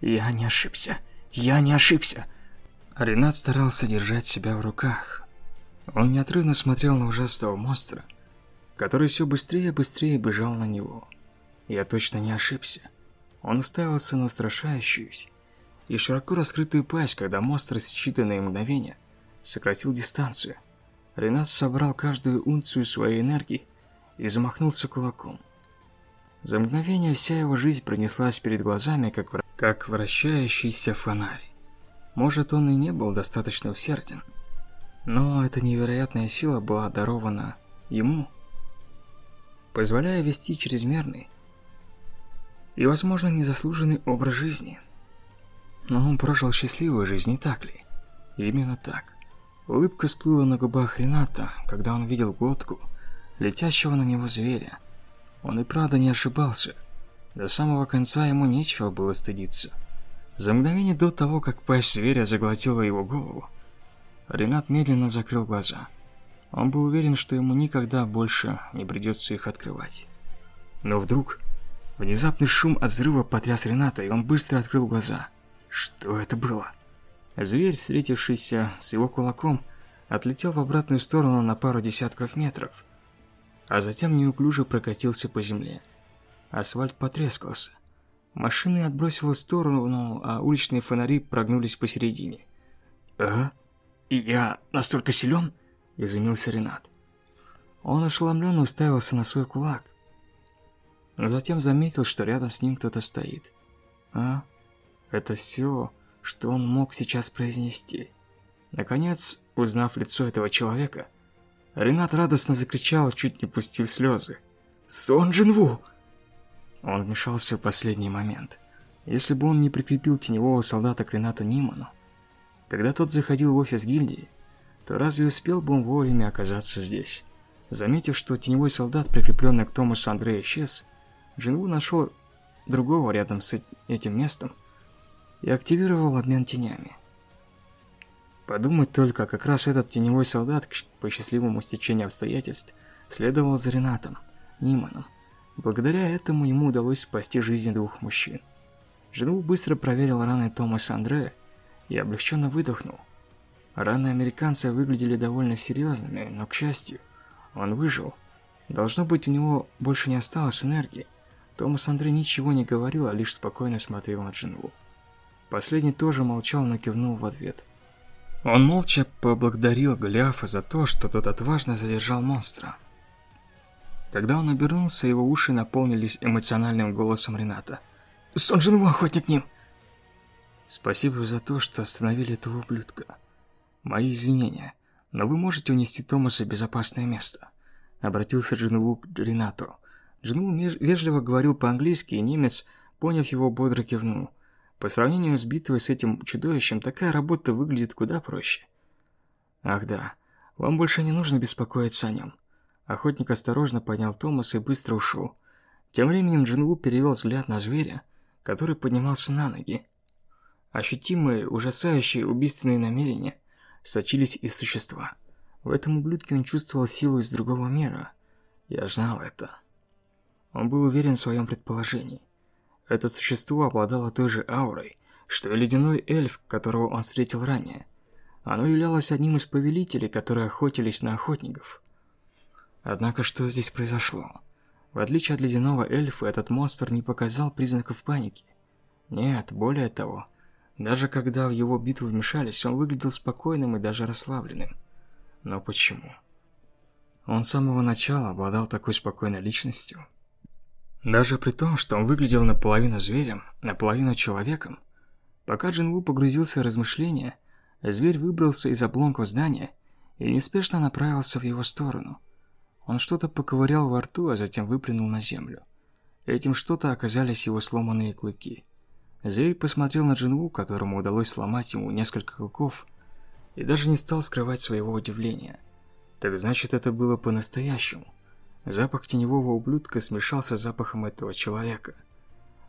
Я не ошибся. Я не ошибся. Ренат старался держать себя в руках. Он неотрывно смотрел на ужасного монстра, который все быстрее и быстрее бежал на него. Я точно не ошибся. Он уставился на устрашающуюся и широко раскрытую пасть, когда монстр с считанные мгновения сократил дистанцию. Ренат собрал каждую унцию своей энергии и замахнулся кулаком. За мгновение вся его жизнь пронеслась перед глазами, как, вра... как вращающийся фонарь. Может, он и не был достаточно усерден, но эта невероятная сила была дарована ему, позволяя вести чрезмерный и, возможно, незаслуженный образ жизни. Но он прожил счастливую жизнь, не так ли? Именно так. Улыбка сплыла на губах Рената, когда он видел глотку, летящего на него зверя. Он и правда не ошибался. До самого конца ему нечего было стыдиться. За мгновение до того, как пасть зверя заглотила его голову, Ренат медленно закрыл глаза. Он был уверен, что ему никогда больше не придется их открывать. Но вдруг внезапный шум от взрыва потряс Рената, и он быстро открыл глаза. Что это было? Зверь, встретившийся с его кулаком, отлетел в обратную сторону на пару десятков метров а затем неуклюже прокатился по земле. Асфальт потрескался. Машины отбросило в сторону, а уличные фонари прогнулись посередине. «А? И я настолько силен?» – изумился Ренат. Он ошеломленно уставился на свой кулак, но затем заметил, что рядом с ним кто-то стоит. «А? Это все, что он мог сейчас произнести». Наконец, узнав лицо этого человека, Ренат радостно закричал, чуть не пустив слезы. «Сон Джинву!» Он вмешался в последний момент. Если бы он не прикрепил теневого солдата к Ренату Ниману, когда тот заходил в офис гильдии, то разве успел бы он вовремя оказаться здесь? Заметив, что теневой солдат, прикрепленный к Томасу Андрею, исчез, Джинву нашел другого рядом с этим местом и активировал обмен тенями. Подумать только, как раз этот теневой солдат, по счастливому стечению обстоятельств, следовал за Ренатом, Ниманом. Благодаря этому ему удалось спасти жизни двух мужчин. Жену быстро проверил раны Томаса Андрея и облегченно выдохнул. Раны американца выглядели довольно серьезными, но, к счастью, он выжил. Должно быть, у него больше не осталось энергии. Томас Андрей ничего не говорил, а лишь спокойно смотрел на Джинву. Последний тоже молчал, но кивнул в ответ – он молча поблагодарил Голиафа за то, что тот отважно задержал монстра. Когда он обернулся, его уши наполнились эмоциональным голосом Рената. «Сон жену охотник ним!» «Спасибо за то, что остановили этого ублюдка. Мои извинения, но вы можете унести Томаса в безопасное место?» Обратился Джинву к Ренату. Джинву вежливо говорил по-английски, и немец, поняв его, бодро кивнул. По сравнению с битвой с этим чудовищем, такая работа выглядит куда проще. Ах да, вам больше не нужно беспокоиться о нем. Охотник осторожно поднял Томас и быстро ушел. Тем временем Джинву перевел взгляд на зверя, который поднимался на ноги. Ощутимые, ужасающие убийственные намерения сочились из существа. В этом ублюдке он чувствовал силу из другого мира. Я знал это. Он был уверен в своем предположении. Это существо обладало той же аурой, что и ледяной эльф, которого он встретил ранее. Оно являлось одним из повелителей, которые охотились на охотников. Однако что здесь произошло? В отличие от ледяного эльфа, этот монстр не показал признаков паники. Нет, более того, даже когда в его битву вмешались, он выглядел спокойным и даже расслабленным. Но почему? Он с самого начала обладал такой спокойной личностью. Даже при том, что он выглядел наполовину зверем, наполовину человеком, пока Джинву погрузился в размышления, зверь выбрался из обломков здания и неспешно направился в его сторону. Он что-то поковырял во рту, а затем выплюнул на землю. Этим что-то оказались его сломанные клыки. Зверь посмотрел на Джинву, которому удалось сломать ему несколько клыков, и даже не стал скрывать своего удивления. Так значит, это было по-настоящему. Запах теневого ублюдка смешался с запахом этого человека.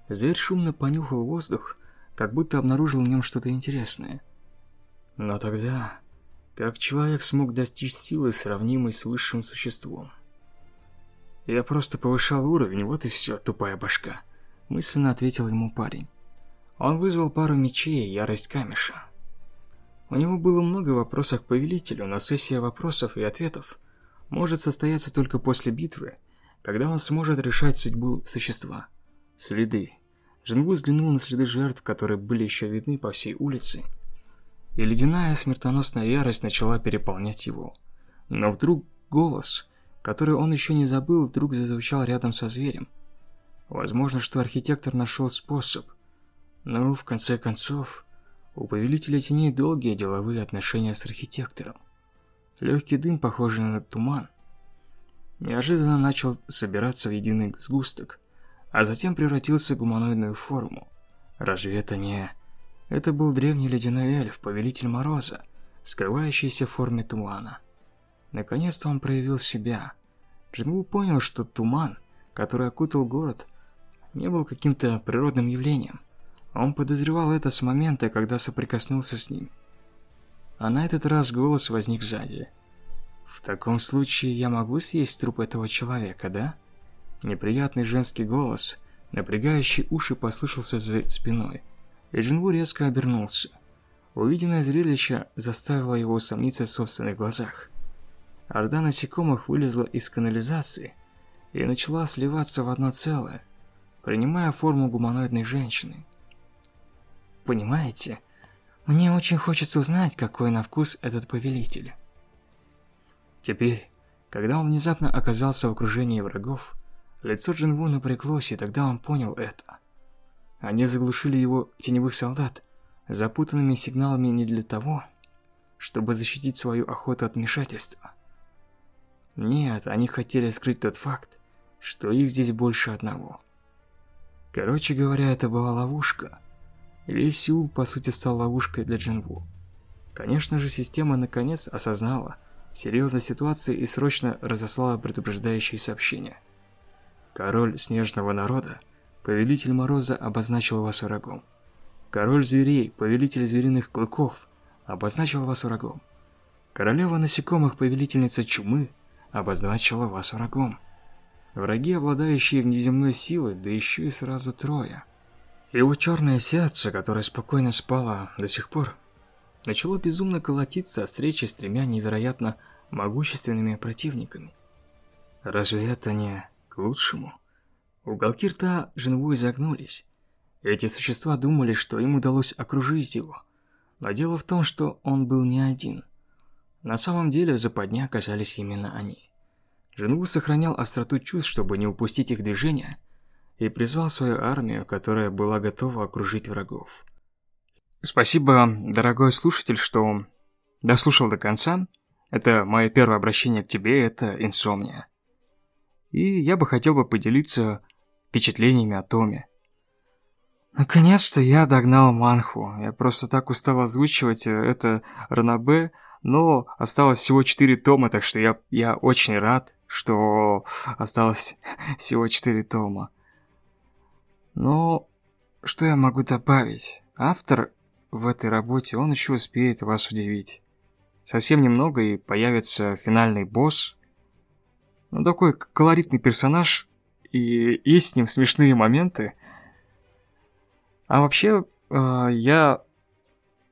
Зверь шумно понюхал воздух, как будто обнаружил в нем что-то интересное. Но тогда, как человек смог достичь силы, сравнимой с высшим существом? Я просто повышал уровень, вот и все, тупая башка, мысленно ответил ему парень. Он вызвал пару мечей и ярость камеша. У него было много вопросов к повелителю, но сессия вопросов и ответов может состояться только после битвы, когда он сможет решать судьбу существа. Следы. Джингу взглянул на следы жертв, которые были еще видны по всей улице, и ледяная смертоносная ярость начала переполнять его. Но вдруг голос, который он еще не забыл, вдруг зазвучал рядом со зверем. Возможно, что архитектор нашел способ. Но, в конце концов, у повелителя теней долгие деловые отношения с архитектором. Легкий дым, похожий на туман, неожиданно начал собираться в единый сгусток, а затем превратился в гуманоидную форму. Разве это не... Это был древний ледяной эльф, повелитель Мороза, скрывающийся в форме тумана. Наконец-то он проявил себя. Джингу понял, что туман, который окутал город, не был каким-то природным явлением. Он подозревал это с момента, когда соприкоснулся с ним. А на этот раз голос возник сзади. «В таком случае я могу съесть труп этого человека, да?» Неприятный женский голос, напрягающий уши, послышался за спиной. И Джинву резко обернулся. Увиденное зрелище заставило его усомниться в собственных глазах. Орда насекомых вылезла из канализации и начала сливаться в одно целое, принимая форму гуманоидной женщины. Понимаете? Мне очень хочется узнать, какой на вкус этот повелитель. Теперь, когда он внезапно оказался в окружении врагов, лицо Джинву напряглось, и тогда он понял это. Они заглушили его теневых солдат запутанными сигналами не для того, чтобы защитить свою охоту от вмешательства. Нет, они хотели скрыть тот факт, что их здесь больше одного. Короче говоря, это была ловушка, Весь Сеул, по сути, стал ловушкой для Джинву. Конечно же, система наконец осознала серьезность ситуации и срочно разослала предупреждающие сообщения. Король Снежного Народа, Повелитель Мороза обозначил вас врагом. Король Зверей, Повелитель Звериных Клыков, обозначил вас врагом. Королева Насекомых, Повелительница Чумы, обозначила вас врагом. Враги, обладающие внеземной силой, да еще и сразу трое – его черное сердце, которое спокойно спало до сих пор, начало безумно колотиться о встрече с тремя невероятно могущественными противниками. Разве это не к лучшему? Уголки рта Джинву изогнулись. Эти существа думали, что им удалось окружить его. Но дело в том, что он был не один. На самом деле в западне оказались именно они. Джинву сохранял остроту чувств, чтобы не упустить их движения, и призвал свою армию, которая была готова окружить врагов. Спасибо, дорогой слушатель, что дослушал до конца. Это мое первое обращение к тебе, это инсомния. И я бы хотел бы поделиться впечатлениями о Томе. Наконец-то я догнал Манху. Я просто так устал озвучивать э, это Ранабе, но осталось всего 4 тома, так что я, я очень рад, что осталось всего 4 тома. Но что я могу добавить? Автор в этой работе, он еще успеет вас удивить. совсем немного и появится финальный босс. Ну, такой колоритный персонаж, и есть с ним смешные моменты. А вообще, э, я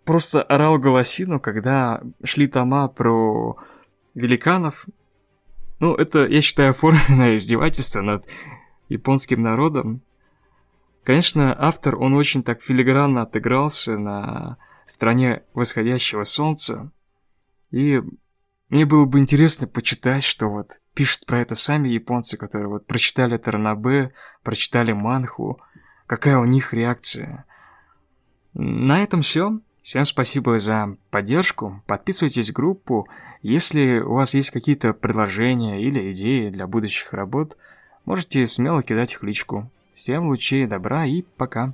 просто орал голосину, когда шли тома про великанов. Ну, это, я считаю, оформленное издевательство над японским народом. Конечно, автор, он очень так филигранно отыгрался на стране восходящего солнца. И мне было бы интересно почитать, что вот пишут про это сами японцы, которые вот прочитали Таранабе, прочитали Манху, какая у них реакция. На этом все. Всем спасибо за поддержку. Подписывайтесь в группу. Если у вас есть какие-то предложения или идеи для будущих работ, можете смело кидать их в личку. Всем лучей добра и пока.